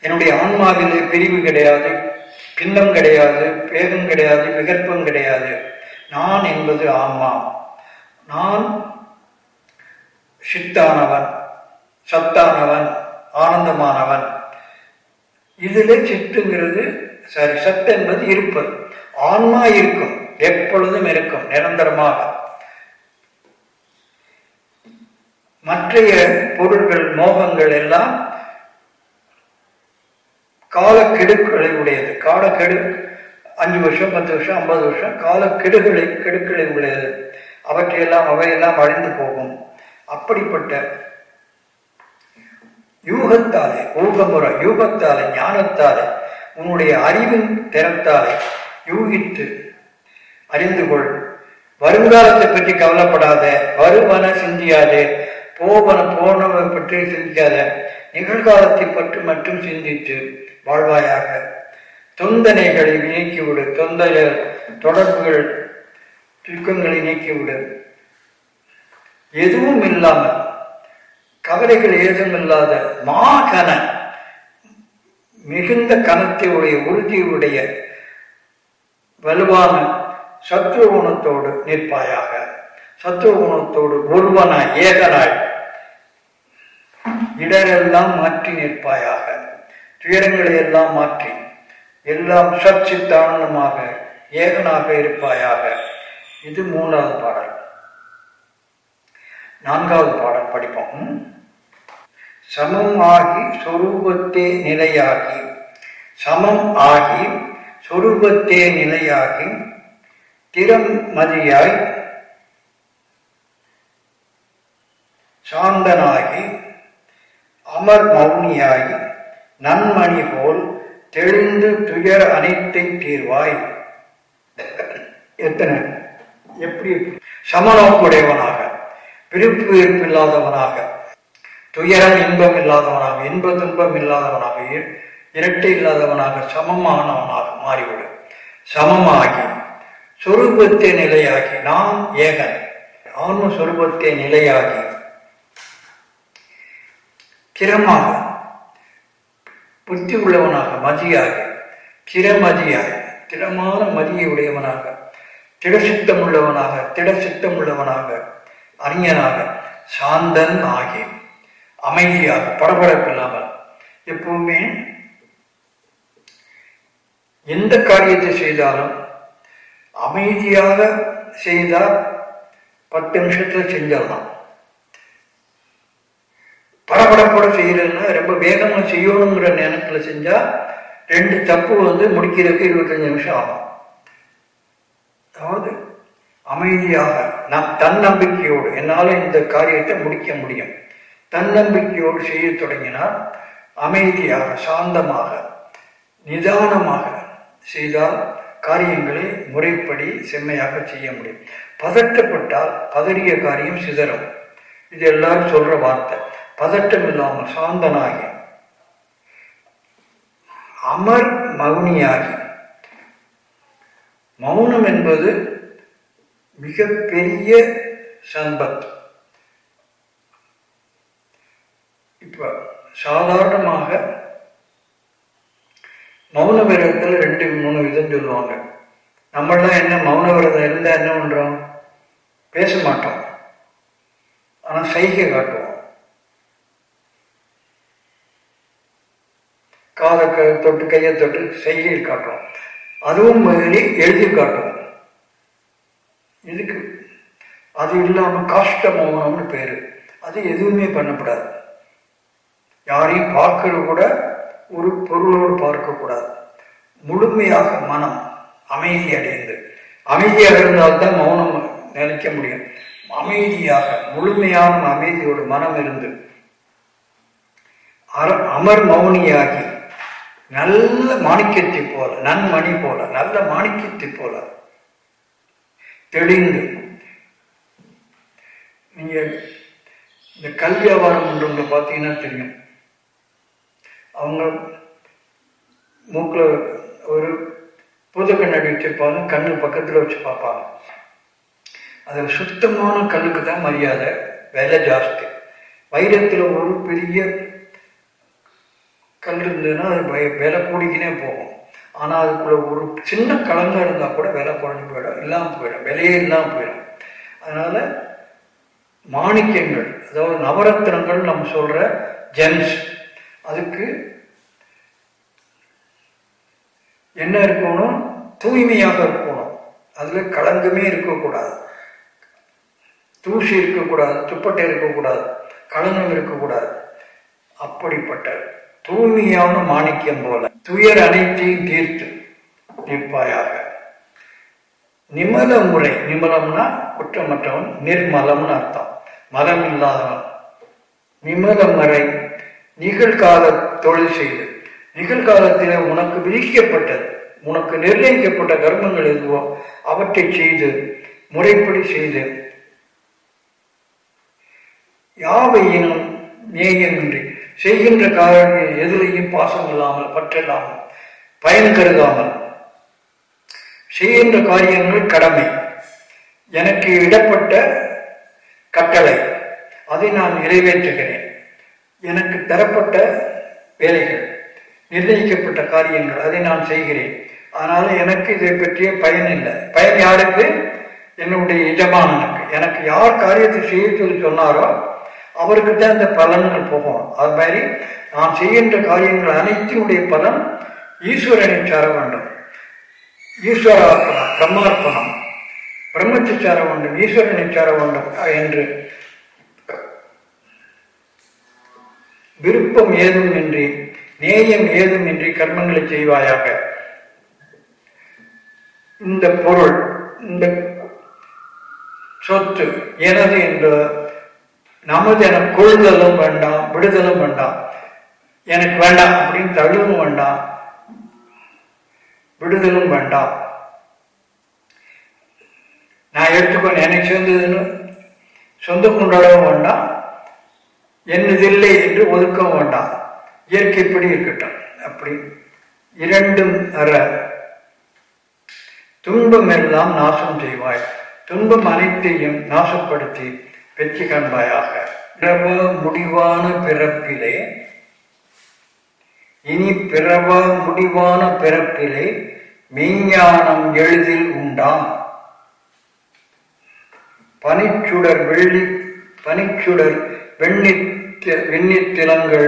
என்னுடைய ஆன்மாவிலே பிரிவு கிடையாது பின்னம் கிடையாது பேகம் கிடையாது விகற்பம் கிடையாது. நான் என்பது ஆன்மா. நான் சித்தானவன் சத்தானவன் ஆனந்தமானவன். இதில் சித்துங்கிறது சாரி சத்து என்பது இருப்பது. ஆன்மா இருக்கும். எப்பொழுதும் இருக்கும் நிரந்தரமாக. மற்றைய பொருள்கள் மோகங்கள் எல்லாம் காலக்கெடுக்களை உடையது. காலக்கெடு அஞ்சு வருஷம் பத்து வருஷம் ஐம்பது வருஷம் காலக்கெடுகளை கெடுக்களை உடையது. அவற்றையெல்லாம் அவையெல்லாம் அழிந்து போகும். அப்படிப்பட்ட யூகத்தாலே ஊகமுறை யூகத்தாலே ஞானத்தாலே உன்னுடைய அறிவின் திறத்தாலே யூகித்து அறிந்து கொள். வருங்காலத்தை பற்றி கவலைப்படாத வருவன சிந்தியாதே. போவன போனவை பற்றி சிந்திக்காத. நிகழ்காலத்தை பற்றி மட்டும் சிந்தித்து வாழ்வாயாக. தொந்தனைகளை நீக்கிவிடு தொந்தர தொடர்புகள் துக்கங்களை நீக்கிவிடு. எதுவும் இல்லாமல் கவலைகள் ஏதும் இல்லாத மாகன மிகுந்த கனத்தை உடைய உறுதியுடைய வலுவான சத்துவ குணத்தோடு நிற்பாயாக. சத்துவ குணத்தோடு ஒருவனாய் ஏகனாய். இடரெல்லாம் மாற்றி நிற்பாயாக. துயரங்களை எல்லாம் மாற்றி. எல்லாம் சச்சித்தானமாக ஏகனாக இருப்பாயாக. இது மூன்றாவது பாடல். நான்காவது பாடல் படிப்போம். சமம் ஆகி சொரூபத்தே நிலையாகி. சமம் ஆகி சொரூபத்தே நிலையாகி திறமதியாய் சாந்தனாகி அமர் மௌனியாய் நன்மணி போல் தெளிந்து துயர் அனைத்தை தீர்வாய். எத்தனை? எப்படி? சமநோக்குடையவனாக பிரிப்பு வெறுப்பு இல்லாதவனாக துயரம் இன்பம் இல்லாதவனாக இன்ப துன்பம் இல்லாதவனாக இரட்டை இல்லாதவனாக சமமானவனாக மாறிவிடும் சமமாகி சொரூபத்தை நிலையாகி நாம் ஏகன். ஆன்ம சொரூபத்தை நிலையாகி. கிரமாக. புத்தி உள்ளவனாக மதியாக. கிரமதியாக. திடமான மதியை உடையவனாக. திடசித்தம் உள்ளவனாக திடசித்தம் உள்ளவனாக. அறிஞனாக. சாந்தன் ஆகி. அமைதியாக படபடப்பில்லாமல் எப்பவுமே எந்த காரியத்தை செய்தாலும் அமைதியாக செய்தால் பத்து நிமிஷத்தில் செஞ்சிடலாம் படபடப்பட செய்யறதுன்னா ரொம்ப வேகமாக செய்யணுங்கிற நேரத்தில் செஞ்சால் ரெண்டு தப்பு வந்து முடிக்கிறதுக்கு இருபத்தஞ்சு நிமிஷம் ஆகும். அதாவது அமைதியாக நம் தன்னம்பிக்கையோடு என்னால் இந்த காரியத்தை முடிக்க முடியும். தன்னம்பிக்கையோடு செய்ய தொடங்கினால் அமைதியாக சாந்தமாக நிதானமாக செய்தால் காரியங்களை முறைப்படி செம்மையாக செய்ய முடியும். பதட்டப்பட்டால் பதறிய காரியம் சிதறும். இது எல்லாரும் சொல்ற வார்த்தை. பதட்டம் இல்லாமல் சாந்தனாகி. அமர் மௌனியாகி. மௌனம் என்பது மிகப்பெரிய சம்பத் இப்ப சாதாரணமாக மௌன விரதத்தில் ரெண்டு மூணு விதம் சொல்லுவாங்க. நம்மளாம் என்ன மௌன விரதம் இருந்தால் என்ன பண்ணுறோம் பேச மாட்டோம். ஆனால் சைகை காட்டுவோம். காதை க- தொட்டு கையை தொட்டு செய்கை காட்டுறோம் அதுவும் மீறி எழுதி காட்டுவோம். இதுக்கு அது இல்லாமல் காஷ்ட மௌனம்னு பேர். அது எதுவுமே பண்ணக்கூடாது யாரையும் பார்க்கறது கூட ஒரு பொருளோடு பார்க்கக்கூடாது. முழுமையாக மனம் அமைதி அடைந்து அமைதியாக இருந்தால்தான் மௌனம் நினைக்க முடியும். அமைதியாக முழுமையான அமைதியோடு மனம் இருந்து அர- அமர் மௌனியாகி நல்ல மாணிக்கத்தை போல நன்மணி போல நல்ல மாணிக்கத்தை போல தெளிந்து நீங்க இந்த கல்வி வியாபாரம் ஒன்று பார்த்தீங்கன்னா தெரியும். அவங்க மூக்கில் ஒரு பூத கண்ணாடி வச்சுருப்பாங்க கண்ணு பக்கத்தில் வச்சு பார்ப்பாங்க. அது சுத்தமான கண்ணுக்கு தான் மரியாதை விலை ஜாஸ்தி. வைரத்தில் ஒரு பெரிய கல் இருந்ததுன்னா அது வை- விலை கூடிக்கினே போகும். ஆனால் அதுக்குள்ள ஒரு சின்ன கலங்க இருந்தால் கூட விலை குறைஞ்சு போயிடும் இல்லாமல் போயிடும் விலையே இல்லாமல் போயிடும். அதனால மாணிக்கங்கள் அதாவது நவரத்தினங்கள் நம்ம சொல்ற ஜெம்ஸ் அதுக்கு என்ன இருக்கணும்? தூய்மையாக இருக்கணும். அதுல களங்கமே இருக்கக்கூடாது. தூசி இருக்கக்கூடாது துப்பட்டை இருக்கக்கூடாது களங்கம் இருக்கக்கூடாது. அப்படிப்பட்ட தூய்மையான மாணிக்கம் போல துயர் அனைத்தையும் தீர்த்து நிற்பாயாக. நிமல முறை நிமலம்னா குற்றமற்றவன் நிர்மலம்னு அர்த்தம். மலம் இல்லாதவன். நிமல முறை நிகழ்கால தொழில் செய்து நிகழ்காலத்தில் உனக்கு விதிக்கப்பட்டது உனக்கு நிர்ணயிக்கப்பட்ட கர்மங்கள் எதுவோ அவற்றை செய்து முறைப்படி செய்து யாவையினும் நேயமின்றி செய்கின்ற காரணம் எதிலையும் பாசம் இல்லாமல் பற்றில்லாமல் பயன் கருதாமல் செய்கின்ற காரியங்கள் கடமை. எனக்கு இடப்பட்ட கட்டளை. அதை நான் நிறைவேற்றுகிறேன். எனக்கு தரப்பட்ட வேலைகள் நிர்ணயிக்கப்பட்ட காரியங்கள் அதை நான் செய்கிறேன். ஆனால் எனக்கு இதை பற்றிய பயன் இல்லை. பயன் யாருக்கு? என்னுடைய எஜமானனுக்கு. எனக்கு யார் காரியத்தை செய்ய சொல்லி சொன்னாரோ அவருக்கு தான் இந்த பலன்கள் போகும். அது மாதிரி நான் செய்கின்ற காரியங்கள் அனைத்தினுடைய பலன் ஈஸ்வரனை சார வேண்டும் ஈஸ்வரார்ப்பணம் பிரம்மார்ப்பணம். பிரம்மத்தை சார வேண்டும் ஈஸ்வரனை சார வேண்டும் என்று விருப்பம் ஏதும் இன்றி நேயம் ஏதும் இன்றி கர்மங்களை செய்வாயாக. இந்த பொருள் இந்த சொத்து எனது என்று நமது என கொழுதலும் வேண்டாம் விடுதலும் வேண்டாம். எனக்கு வேண்டாம் அப்படின்னு தழுவும் வேண்டாம் விடுதலும் வேண்டாம். நான் எடுத்துக்கொண்டு எனக்கு சேர்ந்ததுன்னு சொந்த கொண்டாடவும் வேண்டாம் என்னதில்லை என்று ஒதுக்க வேண்டாம். இயற்கைப்படி இருக்கட்டும். அப்படி. இரண்டும் அற. துன்பம் எல்லாம் நாசம் செய்வாய். துன்பம் அனைத்தையும் நாசப்படுத்தி வெற்றி காண்பாயாக. பிறவ முடிவான பிறப்பிலே இனி பிறவ முடிவான பிறப்பிலே மெய்ஞானம் எளிதில் உண்டாம். பனிச்சுடர் வெள்ளி பனிச்சுடர் வெண்ணித்த வெண்ணித்திலங்கள்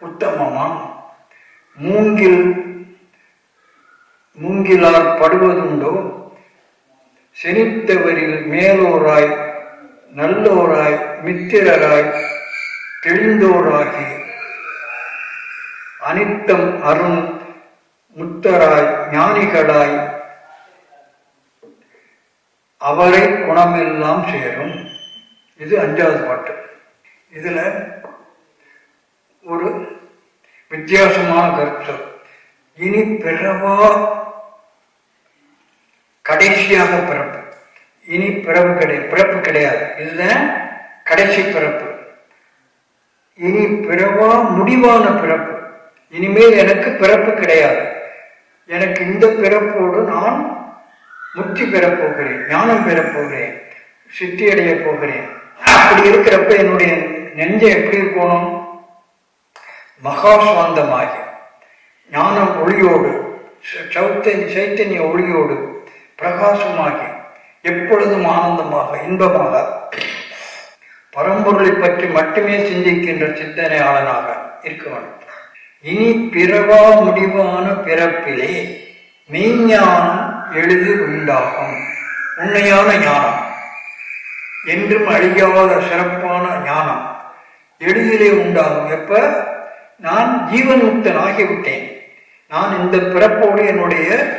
உத்தமமாம். மூங்கில் மூங்கிலால் படுவதுண்டோ? செனித்தவரில் மேலோராய் நல்லோராய் மித்திரராய் தெளிந்தோராகி அனித்தம் அருண் முத்தராய் ஞானிகளாய் அவரை குணமெல்லாம் சேரும். இது அஞ்சாவது பாட்டு. இதில் ஒரு வித்தியாசமான கருத்து. இனி பிறவா கடைசியாக பிறப்பு. இனி பிறப்பு கிடையாது பிறப்பு கிடையாது. இதுதான் கடைசி பிறப்பு. இனி பிறவா முடிவான பிறப்பு. இனிமேல் எனக்கு பிறப்பு கிடையாது. எனக்கு இந்த பிறப்போடு நான் முக்தி பெறப்போகிறேன் ஞானம் பெறப்போகிறேன் சித்தி அடைய போகிறேன். அப்படி இருக்கிறப்ப என்னுடைய நெஞ்சை எப்படி இருக்கணும்? மகா ஞானம் ஒளியோடு சௌத்தன் சைத்தன்ய ஒளியோடு பிரகாசமாகி எப்பொழுதும் ஆனந்தமாக இன்பமாக பரம்பொருளை பற்றி மட்டுமே சிந்திக்கின்ற சிந்தனையாளனாக இருக்க வேண்டும். இனி பிறவா முடிவான பிறப்பிலே மெய்ஞானம் எழுது உண்டாகும். உண்மையான ஞானம். என்றும் அழியாத சிறப்பான ஞானம். எளிதிலே உண்டாகும். எப்ப? நான் ஜீவன்முக்தன் ஆகிவிட்டேன் நான் இந்த பிறப்போடு என்னுடைய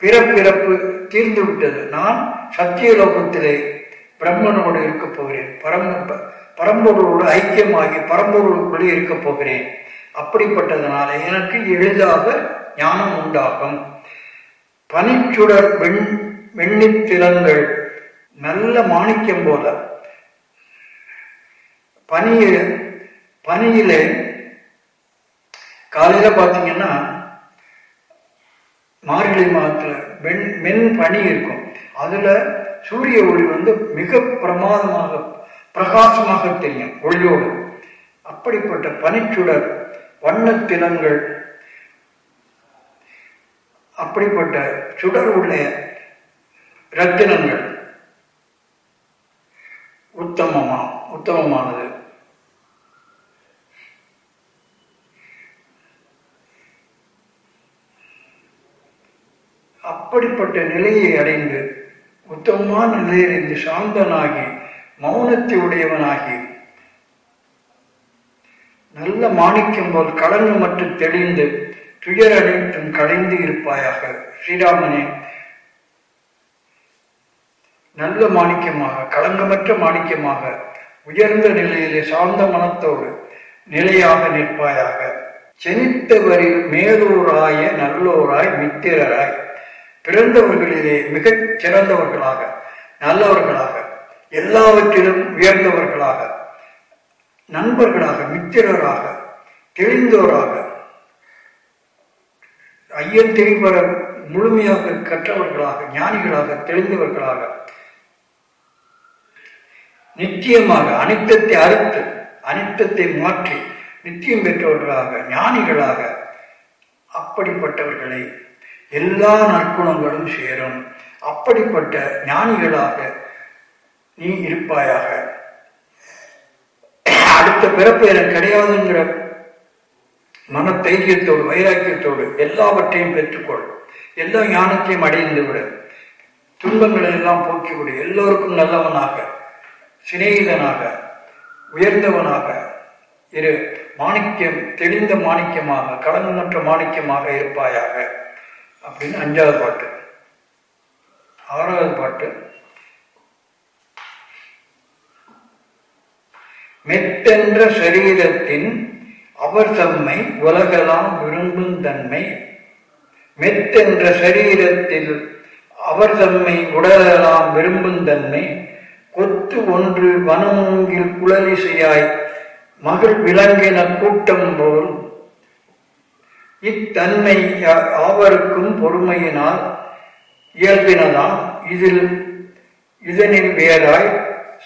பிறப்பிறப்பு தீர்ந்து விட்டது நான் சத்தியலோகத்திலே பிரம்மனோடு இருக்க போகிறேன். பரம் பரம்பொருளோடு ஐக்கியமாகி பரம்பொருளுக்குள்ளே இருக்க போகிறேன். அப்படிப்பட்டதுனால எனக்கு எளிதாக ஞானம் உண்டாகும். பனிச்சுடர் வெண் வெண்ணித்திலங்கள் நல்ல மாணிக்கம் போல பனியில பனியில காலையில பார்த்தீங்கன்னா மார்கழி மாதத்துல வெண் மென் பனி இருக்கும். அதுல சூரிய ஒளி வந்து மிக பிரமாதமாக பிரகாசமாக தெரியும் ஒளியோடு. அப்படிப்பட்ட பனிச்சுடர் வண்ணத்திலங்கள் அப்படிப்பட்ட சுடர் உள்ள ரத்தினங்கள். உத்தமமா உத்தமமானது. அப்படிப்பட்ட நிலையை அடைந்து உத்தமமான நிலையில் இருந்து சாந்தனாகி மௌனத்தை உடையவனாகி நல்ல மாணிக்கம் போல் கடங்கு மட்டும் தெளிந்து துயர் அனைத்தும் கலைந்து இருப்பாயாக. ஸ்ரீராமனே நல்ல மாணிக்கமாக களங்கமற்ற மாணிக்கமாக உயர்ந்த நிலையிலே சார்ந்த மனத்தோடு நிலையாக நிற்பாயாக. செனித்தவரில் மேலூராய நல்லோராய் மித்திரராய். பிறந்தவர்களிலே மிகச் சிறந்தவர்களாக நல்லவர்களாக எல்லாவற்றிலும் உயர்ந்தவர்களாக நண்பர்களாக மித்திரராக தெளிந்தோராக ஐயன் தெளிவர முழுமையாக கற்றவர்களாக ஞானிகளாக தெளிந்தவர்களாக நிச்சயமாக அனித்தத்தை அறுத்து அனித்தத்தை மாற்றி நிச்சயம் பெற்றவர்களாக ஞானிகளாக அப்படிப்பட்டவர்களை எல்லா நற்குணங்களும் சேரும். அப்படிப்பட்ட ஞானிகளாக நீ இருப்பாயாக. அடுத்த பிறப்பு எனக்கு கிடையாதுங்கிற மன தைரியத்தோடு வைராக்கியத்தோடு எல்லாவற்றையும் பெற்றுக்கொள். எல்லா ஞானத்தையும் அடைந்து விடு துன்பங்களை எல்லாம் போக்கிவிடு. எல்லோருக்கும் நல்லவனாக சிநேகிதனாக உயர்ந்தவனாக இரு. மாணிக்கம் தெளிந்த மாணிக்கமாக களங்கமற்ற மாணிக்கமாக இருப்பாயாக. அப்படின்னு அஞ்சாவது பாட்டு. ஆறாவது பாட்டு. மெத்தென்ற சரீரத்தின் அவர் தம்மை உலகலாம் விரும்பும் தன்மை. மெத்தென்ற சரீரத்தில் அவர் தம்மை உடலெல்லாம் விரும்பும் தன்மை. கொத்து ஒன்று வனமூங்கில் குழலிசையாய் மகள் விலங்கின கூட்டம் போல் இத்தன்மை ஆவருக்கும் பொறுமையினால் இயல்பினதாம் இதில் இதனில் வேறாய்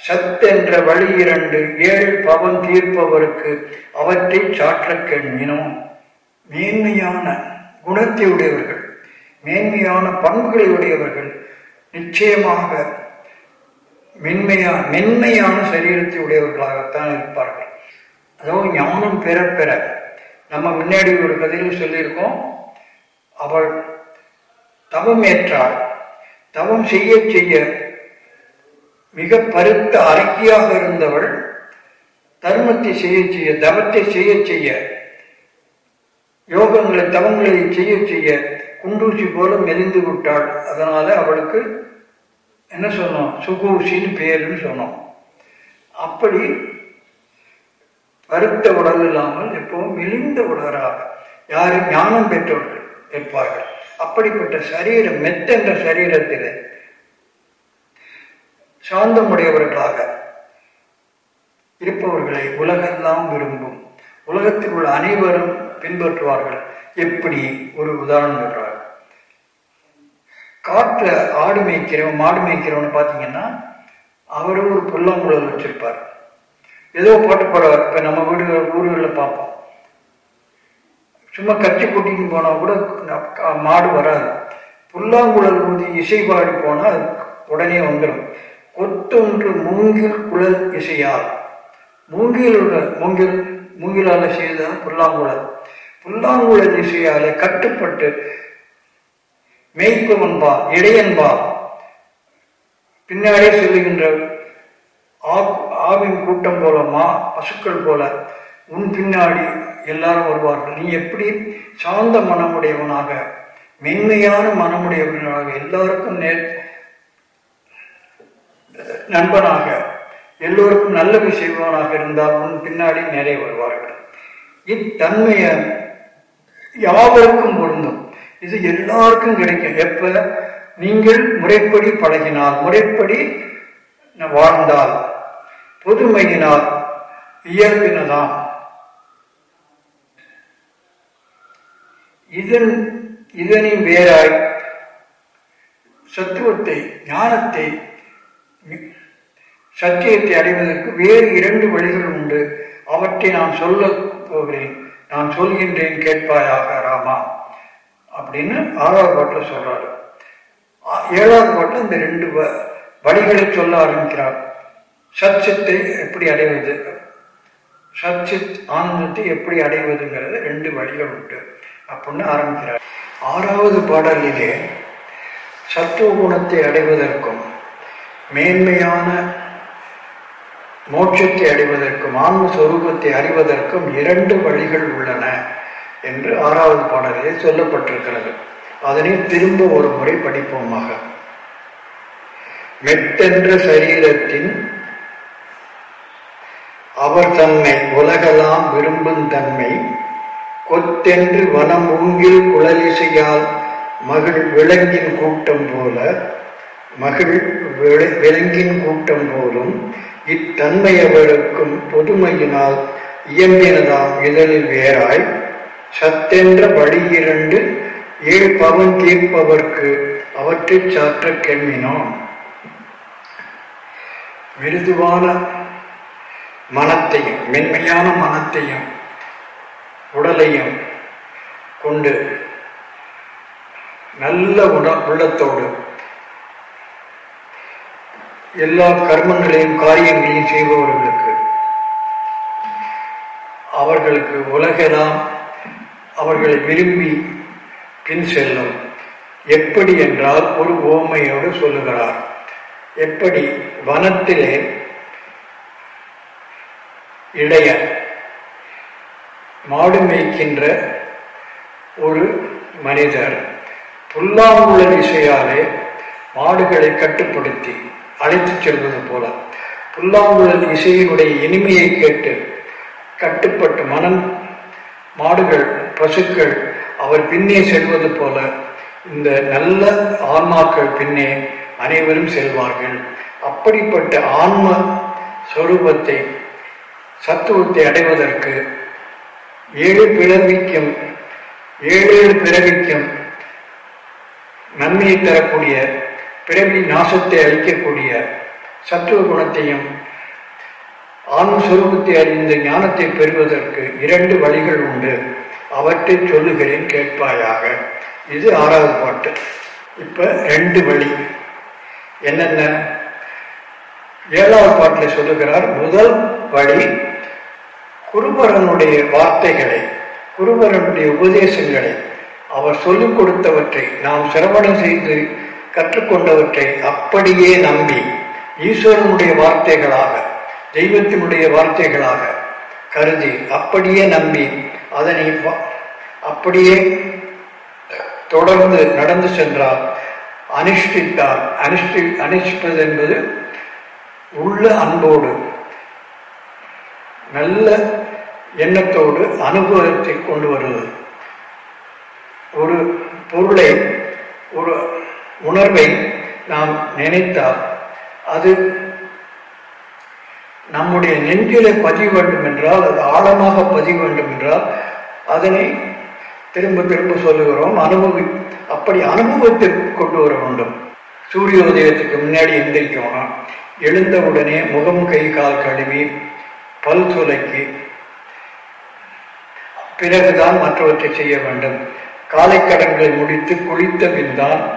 சத்தென்ற வழி இரண்டு ஏழு பவன் தீர்ப்பவருக்கு அவற்றை சாற்ற கண்ணினோம். மேன்மையான குணத்தை உடையவர்கள் மேன்மையான பண்புகளை உடையவர்கள் நிச்சயமாக மென்மையா மென்மையான சரீரத்தை உடையவர்களாகத்தான் இருப்பார்கள். அதோ ஞானம் பெற பெற. நம்ம முன்னாடி ஒரு கதையில் சொல்லியிருக்கோம் அவள் தவம் ஏற்றாள். தவம் செய்ய செய்ய மிக பருத்த அறிக்கையாக இருந்தவள் தர்மத்தை செய்ய செய்ய தவத்தை செய்ய செய்ய யோகங்களை தவங்களை செய்ய செய்ய குண்டூசி போல மெலிந்து விட்டாள். அதனால அவளுக்கு என்ன சொன்னோம்? சுகூசின்னு பேருன்னு சொன்னோம். அப்படி வருத்த உடல் இல்லாமல் எப்பவும் மெலிந்த உடலாக யாரும் ஞானம் பெற்றவர்கள் இருப்பார்கள். அப்படிப்பட்ட சரீரம் மெத்தென்ற சரீரத்தில் சாந்தமுடையவர்களாக இருப்பவர்களை உலகெல்லாம் விரும்பும். உலகத்தில் உள்ள அனைவரும் பின்பற்றுவார்கள். எப்படி? ஒரு உதாரணம் சொல்றார் காட்டுல ஆடு மேய்க்கிறவன் மாடு மேய்க்கிறவன் பார்த்தீங்கன்னா அவரும் ஒரு புல்லாங்குழல் வச்சிருப்பார். ஏதோ பாட்டு போடுவார் இப்போ நம்ம வீடு ஊர்களில் பார்ப்போம். சும்மா கட்டி கூட்டின்னு போனால் கூட மாடு வராது. புல்லாங்குழல் ஊதி இசை பாடி போனால் உடனே வந்துடும் கொத்தொன்று மூங்கில் குழல் இசையால். மூங்கில் மூங்கில் மூங்கிலால் செய்ததான் புல்லாங்குழல். புல்லாங்குழல் இசையாலே கட்டுப்பட்டு மேய்ப்பவன்பா இடையன்பா பின்னாடியே சொல்லுகின்ற ஆவின் கூட்டம் போல மா பசுக்கள் போல உன் பின்னாடி எல்லாரும் வருவார்கள். நீ எப்படி சாந்த மனமுடையவனாக மென்மையான மனமுடையவனாக எல்லாருக்கும் நே நண்பனாக எல்லோருக்கும் நல்லவை செய்பவனாக இருந்தால் உன் பின்னாடி நிறைய வருவார்கள். இத்தன்மைய யாவருக்கும் பொருந்தும். இது எல்லாருக்கும் கிடைக்கும். எப்ப? நீங்கள் முறைப்படி பழகினால் முறைப்படி வாழ்ந்தால். பொதுமையினால் இயல்பினதாம் இதன் இதனின் வேறாய் சத்துவத்தை ஞானத்தை சத்தியத்தை அடைவதற்கு வேறு இரண்டு வழிகள் உண்டு. அவற்றை நான் சொல்ல போகிறேன். நான் சொல்கின்றேன் கேட்பாயாக ராமா அப்படின்னு ஆறாவது பாட்டில் சொல்றாரு. ஏழாவது பாட்டில் இந்த ரெண்டு வழிகளை சொல்ல ஆரம்பிக்கிறார். சச்சித்தை எப்படி அடைவது? சச்சித் ஆனந்தத்தை எப்படி அடைவதுங்கிறது ரெண்டு வழிகள் உண்டு. அப்படின்னு ஆரம்பிக்கிறார். ஆறாவது பாடலிலே சத்துவ குணத்தை அடைவதற்கும் மேன்மையான மோட்சத்தை அடைவதற்கும் ஆன்மஸ்வரூபத்தை அறிவதற்கும் இரண்டு வழிகள் உள்ளன என்று ஆறாவது பாடலிலே சொல்லப்பட்டிருக்கிறது. அதனை திரும்ப ஒரு முறை படிப்போமாக. மெத்தென்ற சரீரத்தின் அவர் தன்னை உலகலாம் விரும்பும் தன்மை கொத்தென்று வனம் உங்கில் குழலிசையால் மகிழ் விலங்கின் கூட்டம் போல மகிழ் விலங்கின் கூட்டம் போலும் இத்தன்மையவருக்கும் பொதுமையினால் இயம்பினதாம் இதழில் வேறாய் சத்தென்ற வழி இரண்டு ஏழ் பவன் தீர்ப்பவர்க்கு அவற்றைச் சாற்ற கெம்மினோம் மிருதுவான மனத்தையும் மென்மையான மனத்தையும் உடலையும் கொண்டு நல்ல உட உள்ளத்தோடு எல்லா கர்மங்களையும் காரியங்களையும் செய்பவர்களுக்கு அவர்களுக்கு உலகெல்லாம் அவர்களை விரும்பி பின் செல்லும். எப்படி என்றால் ஒரு ஓமையோடு சொல்லுகிறார். எப்படி? வனத்திலே இடைய. மாடு மேய்க்கின்ற ஒரு மனிதர் புல்லாங்குழல் இசையாலே மாடுகளை கட்டுப்படுத்தி அழைத்துச் செல்வது போல புல்லாங்குழல் இசையினுடைய இனிமையை கேட்டு கட்டுப்பட்டு மனம் மாடுகள் பசுக்கள் அவர் பின்னே செல்வது போல இந்த நல்ல ஆன்மாக்கள் பின்னே அனைவரும் செல்வார்கள். அப்படிப்பட்ட ஆன்ம சொரூபத்தை சத்துவத்தை அடைவதற்கு ஏழு பிறவிக்கும் ஏழு பிறவிக்கும் நன்மையை தரக்கூடிய பிறவி நாசத்தை அளிக்கக்கூடிய சத்துவ குணத்தையும் ஆன்மஸ்வரூபத்தை அறிந்த ஞானத்தை பெறுவதற்கு இரண்டு வழிகள் உண்டு. அவற்றை சொல்லுகிறேன் கேட்பாயாக. இது ஆறாவது பாட்டு. இப்போ ரெண்டு வழி. என்னென்ன? ஏழாவது பாட்டில் சொல்லுகிறார் முதல் வழி குருபரனுடைய வார்த்தைகளை குருபரனுடைய உபதேசங்களை அவர் சொல்லிக் கொடுத்தவற்றை நாம் சிரவணம் செய்து கற்றுக்கொண்டவற்றை அப்படியே நம்பி ஈஸ்வரனுடைய வார்த்தைகளாக தெய்வத்தினுடைய வார்த்தைகளாக கருதி அப்படியே நம்பி அதனை அப்படியே தொடர்ந்து நடந்து சென்றால் அனுஷ்டித்தால் அனுஷ்டி அனுஷ்டிப்பது என்பது உள்ள அன்போடு நல்ல எண்ணத்தோடு அனுபவத்தை கொண்டு வருவது. ஒரு பொருளை ஒரு உணர்வை நாம் நினைத்தால் அது நம்முடைய நெஞ்சிலே பதிய வேண்டும் என்றால் அது ஆழமாக பதிய வேண்டும் என்றால் அதனை திரும்ப திரும்ப சொல்லுகிறோம். அனுபவி அப்படி அனுபவத்திற்கு கொண்டு வர வேண்டும். சூரிய உதயத்துக்கு முன்னாடி எந்திரிக்கணும் எழுந்தவுடனே முகம் கை கால் கழுவி பல் துலக்கி பிறகுதான் மற்றவற்றை செய்ய வேண்டும். காலை கடன்களை முடித்து குளித்த பின் தான்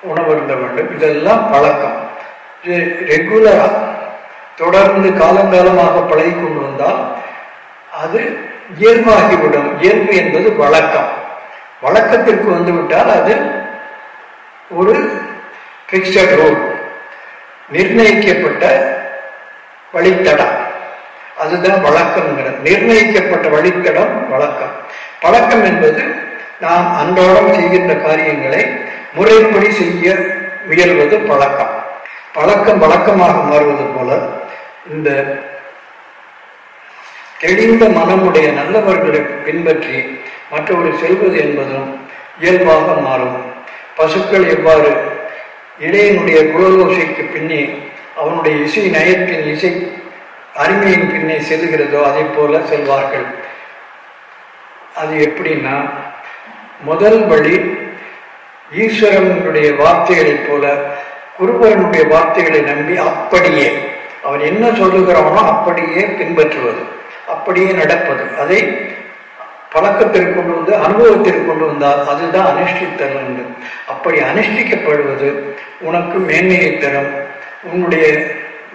உணவருந்த வேண்டும். இதெல்லாம் பழக்கம். இது ரெகுலராக தொடர்ந்து காலங்காலமாக பழகி கொண்டு வந்தால் அது இயல்பாகிவிடும். இயல்பு என்பது வழக்கம். வழக்கத்திற்கு வந்துவிட்டால் அது ஒரு பிக்சட் ரூல் நிர்ணயிக்கப்பட்ட வழித்தடம். அதுதான் வழக்கம்ங்கிறது. நிர்ணயிக்கப்பட்ட வழித்தடம் வழக்கம். பழக்கம் என்பது நாம் அன்றாடம் செய்கின்ற காரியங்களை முறைப்படி செய்ய முயல்வது பழக்கம். பழக்கம் வழக்கமாக மாறுவது போல இந்த தெளிந்த மனமுடைய நல்லவர்களை பின்பற்றி மற்றவர்கள் செல்வது என்பதும் இயல்பாக மாறும். பசுக்கள் எவ்வாறு இளையனுடைய குரலோசைக்கு பின்னே அவனுடைய இசை நயத்தின் இசை அருமையின் பின்னே செல்கிறதோ அதை போல செல்வார்கள். அது எப்படின்னா முதல் வழி ஈஸ்வரனுடைய வார்த்தைகளைப் போல குருபரனுடைய வார்த்தைகளை நம்பி அப்படியே அவன் என்ன சொல்லுகிறானோ அப்படியே பின்பற்றுவது அப்படியே நடப்பது. அதை பழக்கத்திற்கு கொண்டு வந்து அனுபவத்திற்கு கொண்டு வந்தால் அதுதான் அனுஷ்டித்தல் என்று. அப்படி அனுஷ்டிக்கப்படுவது உனக்கு மேன்மையை தரும் உன்னுடைய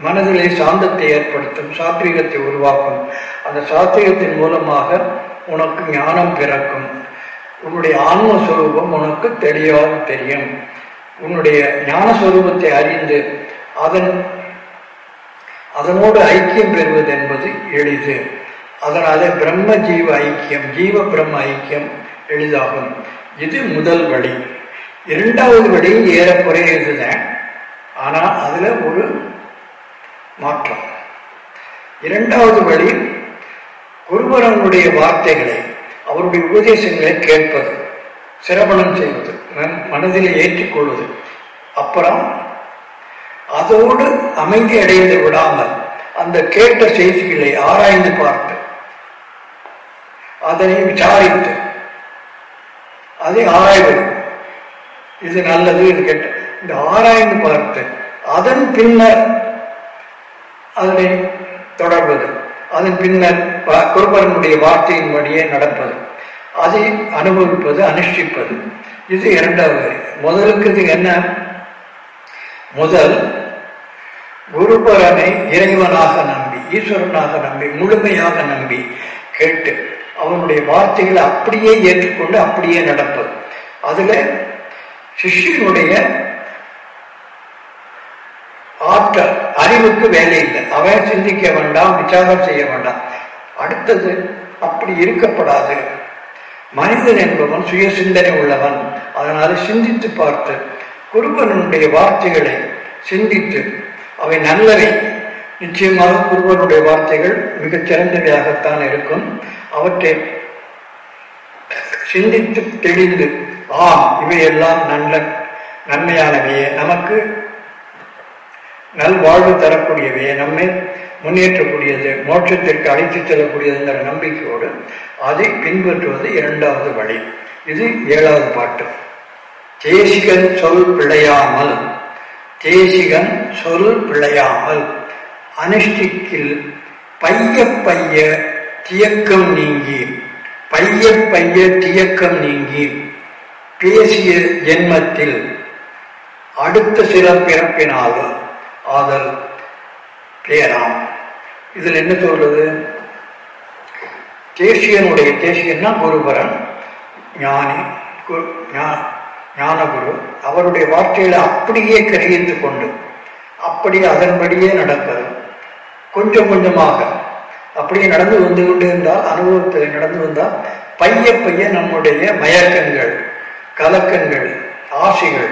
மனதிலே சாந்தத்தை ஏற்படுத்தும் சாத்வீகத்தை உருவாக்கும். அந்த சாத்வீகத்தின் மூலமாக உனக்கு ஞானம் பிறக்கும். உன்னுடைய ஆன்மஸ்வரூபம் உனக்கு தெளிவாக தெரியும். உன்னுடைய ஞானஸ்வரூபத்தை அறிந்து அதன் அதனோடு ஐக்கியம் பெறுவது என்பது எளிது. அதனால பிரம்ம ஜீவ ஐக்கியம் ஜீவ பிரம்ம ஐக்கியம் எளிதாகும். இது முதல் வழி. இரண்டாவது வழி ஏறக்குறைய இதுதான். ஆனால் அதில் ஒரு மாற்றம். இரண்டாவது வழி குருவரனுடைய வார்த்தைகளை அவருடைய உபதேசங்களை கேட்பது சிரவணம் செய்வது மனதில் ஏற்றிக்கொள்வது. அப்புறம் அதோடு அமைதி அடைந்து விடாமல் அந்த கேட்ட செய்திகளை ஆராய்ந்து பார்த்து அதனை விசாரித்து அதை ஆராய்வது. இது நல்லது இது கெட்ட இந்த ஆராய்ந்து பார்த்து அதன் பின்னர் அதனை தொடர்வது. அதன் பின்னர் குருபரனுடைய வார்த்தையின்படியே நடப்பது. அதை அனுபவிப்பது அனுஷ்டிப்பது. இது இரண்டாவது. வரி. முதலுக்கு இது என்ன? முதல் குருபரனை இறைவனாக நம்பி ஈஸ்வரனாக நம்பி முழுமையாக நம்பி கேட்டு அவனுடைய வார்த்தைகளை அப்படியே ஏற்றுக்கொண்டு அப்படியே நடப்பது. அதுல சிஷ்யனுடைய ஆற்றல் அறிவுக்கு வேலை இல்லை. அவன் சிந்திக்க வேண்டாம் விசாரம் செய்ய வேண்டாம். அடுத்தது அப்படி இருக்கப்படாது. மனிதன் என்பவன் சுய சிந்தனை உள்ளவன். அதனால சிந்தித்து பார்த்து குருவனுடைய வார்த்தைகளை சிந்தித்து அவை நல்லவை. நிச்சயமாக குருவனுடைய வார்த்தைகள் மிகச் சிறந்தவையாகத்தான் இருக்கும். அவற்றை சிந்தித்து தெளிந்து ஆம் இவையெல்லாம் நல்ல நன்மையானவையே. நமக்கு நல்வாழ்வு தரக்கூடியவையே. நம்மை முன்னேற்றக்கூடியது மோட்சத்திற்கு அழைத்துச் செல்லக்கூடியதுங்கிற நம்பிக்கையோடு அதை பின்பற்றுவது இரண்டாவது வழி. இது ஏழாவது பாட்டு. தேசிகன் சொல் பிழையாமல் தேசிகன் சொல் பிழையாமல் அனுஷ்டிக்கில் பைய பைய தியக்கம் நீங்கி பைய பைய தியக்கம் நீங்கி பேசிய ஜென்மத்தில் அடுத்த சில பிறப்பினாலும் ஆதல் பேராம். இதில் என்ன சொல்றது? தேசியனுடைய தேசியன்னா குருபரன் ஞானி கு- ஞா- ஞானகுரு. அவருடைய வார்த்தைகளை அப்படியே கிரகித்து கொண்டு அப்படி அதன்படியே நடப்பது. கொஞ்சம் கொஞ்சமாக அப்படியே நடந்து வந்து கொண்டு இருந்தால் அனுபவத்தில் நடந்து வந்தால் பைய பைய நம்முடைய மயக்கங்கள் கலக்கங்கள் ஆசைகள்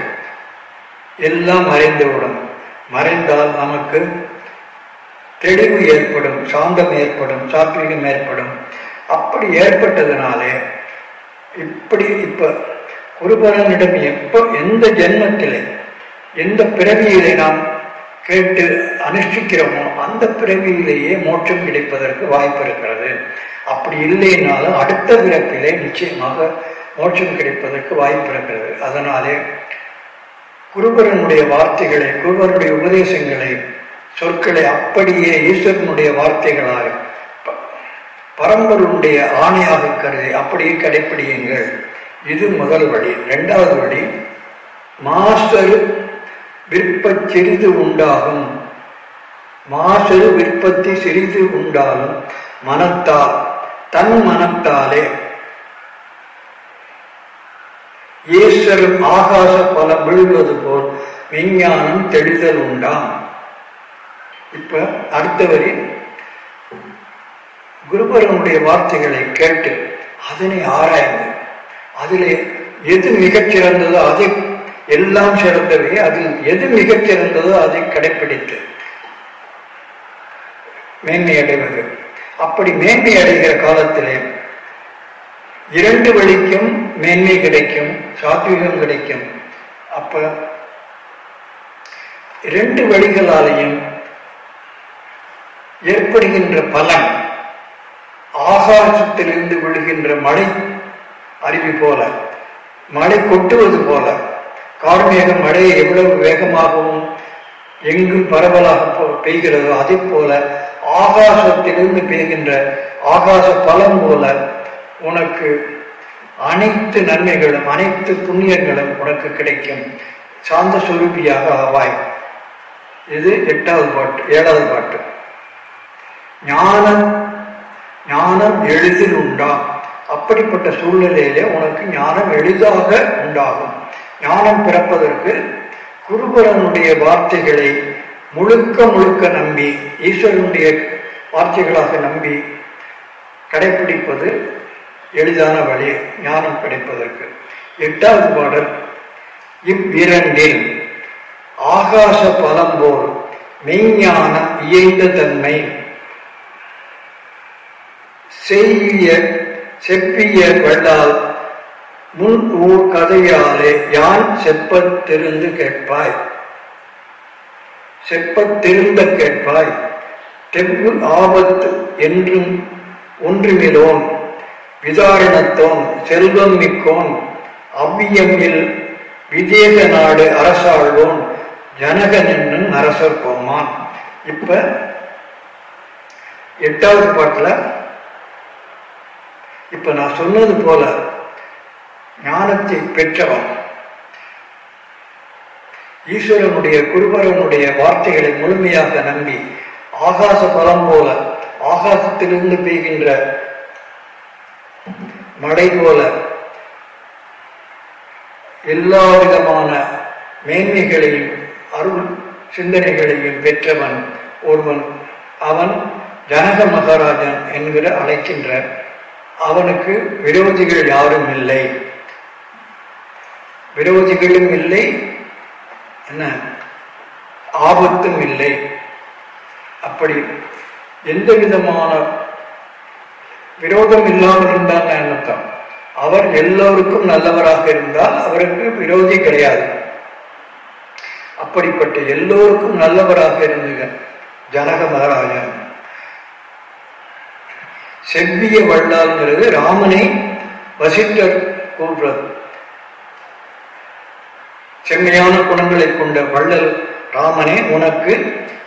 எல்லாம் மறைந்துவிடும். மறைந்தால் நமக்கு தெளிவு ஏற்படும் சாந்தம் ஏற்படும் சாத்விகம் ஏற்படும். அப்படி ஏற்பட்டதுனாலே இப்படி இப்போ குருபரனிடம் எப்போ எந்த ஜென்மத்திலே எந்த பிறவியிலே நாம் கேட்டு அனுஷ்டிக்கிறோமோ அந்த பிறவியிலேயே மோட்சம் கிடைப்பதற்கு வாய்ப்பு இருக்கிறது. அப்படி இல்லைனாலும் அடுத்த பிறப்பிலே நிச்சயமாக மோட்சம் கிடைப்பதற்கு வாய்ப்பு இருக்கிறது. அதனாலே குருபரனுடைய வார்த்தைகளை குருபரனுடைய உபதேசங்களை சொற்களை அப்படியே ஈஸ்வரனுடைய வார்த்தைகளாக ப- ஆணையாக கருதி அப்படியே கடைப்பிடியுங்கள். இது முதல் வழி. இரண்டாவது வழி மாஸ்டர் விற்ப சிறிது உண்டாகும். மாசு விற்பத்தி சிறிது உண்டாலும் மனத்தால் தன் மனத்தாலே. ஈஸ்வரன் ஆகாச பலம் விழுவது போல் விஞ்ஞானம் தெளிதல் உண்டாம். இப்ப அடுத்த வரி. குருபரனுடைய வார்த்தைகளை கேட்டு அதனை ஆராய்ந்து அதிலே எது மிகச்சிறந்ததோ அதை எல்லாம் சிறந்தவை அதில் எது மிகச்சிறந்ததோ அதை கடைப்பிடித்து மேன்மை அடைவது அப்படி மேன்மை அடைகிற காலத்திலே இரண்டு வழிக்கும் மேன்மை கிடைக்கும் சாத்விகம் கிடைக்கும். அப்ப இரண்டு வழிகளாலேயும் ஏற்படுகின்ற பலன் ஆகாசத்திலிருந்து விழுகின்ற மழை அருவி போல மழை கொட்டுவது போல கார்மேகம் மழையை எவ்வளவு வேகமாகவும் எங்கும் பரவலாக போ- பெய்கிறதோ அதே போல ஆகாசத்திலிருந்து பெய்கின்ற ஆகாச பலம் போல உனக்கு அனைத்து நன்மைகளும் அனைத்து புண்ணியங்களும் உனக்கு கிடைக்கும். சாந்த சுரூபியாக ஆவாய். இது எட்டாவது பாட்டு ஏழாவது பாட்டு. ஞானம் ஞானம் எளிதில் உண்டா அப்படிப்பட்ட சூழ்நிலையிலே உனக்கு ஞானம் எளிதாக உண்டாகும். ஞானம் பிறப்பதற்கு குருபரனுடைய வார்த்தைகளை முழுக்க முழுக்க நம்பி ஈஸ்வரனுடைய வார்த்தைகளாக நம்பி கடைப்பிடிப்பது எளிதான வழி ஞானம் கிடைப்பதற்கு. எட்டாவது பாடல் இவ்விரண்டில் ஆகாச பலம்போல் மெய்ஞானம் இயைந்த தன்மை செய்ய செப்பிய வெள்ளால் முன் ஊர் கதையாலே யான் செப்பத்திருந்து கேட்பாய். செப்பத்திருந்த கேட்பாய் தெவ்வு ஆபத்து என்றும் ஒன்றுமிலோன் விதாரணத்தோன் செல்வம் மிக்கோன் அவ்வியமில் விதேக நாடு அரசாழ்வோன் ஜனகன் என்னும் அரசர் கோமான் இப்ப எட்டாவது பாட்டில் இப்ப நான் சொன்னது போல ஞானத்தை பெற்றவன். ஈஸ்வரனுடைய குருபரனுடைய வார்த்தைகளை முழுமையாக நம்பி ஆகாச பலம் போல ஆகாசத்திலிருந்து பெய்கின்ற மழை போல எல்லா விதமான மேன்மைகளையும் அருள் சிந்தனைகளையும் பெற்றவன் ஒருவன் அவன் ஜனக மகாராஜன் என்கிற அழைக்கின்ற அவனுக்கு விரோதிகள் யாரும் இல்லை. விரோதிகளும் இல்லை என்ன? ஆபத்தும் இல்லை. அப்படி எந்த விதமான விரோதம் இல்லாமல் இருந்தால் என்னத்தான் அவர் எல்லோருக்கும் நல்லவராக இருந்தால் அவருக்கு விரோதி கிடையாது. அப்படிப்பட்ட எல்லோருக்கும் நல்லவராக இருந்தது ஜனக மகாராஜன். செவ்விய வள்ளால்ங்கிறது ராமனை வசிட்டர் கூறுறது செம்மையான குணங்களை கொண்ட வள்ளல் ராமனே உனக்கு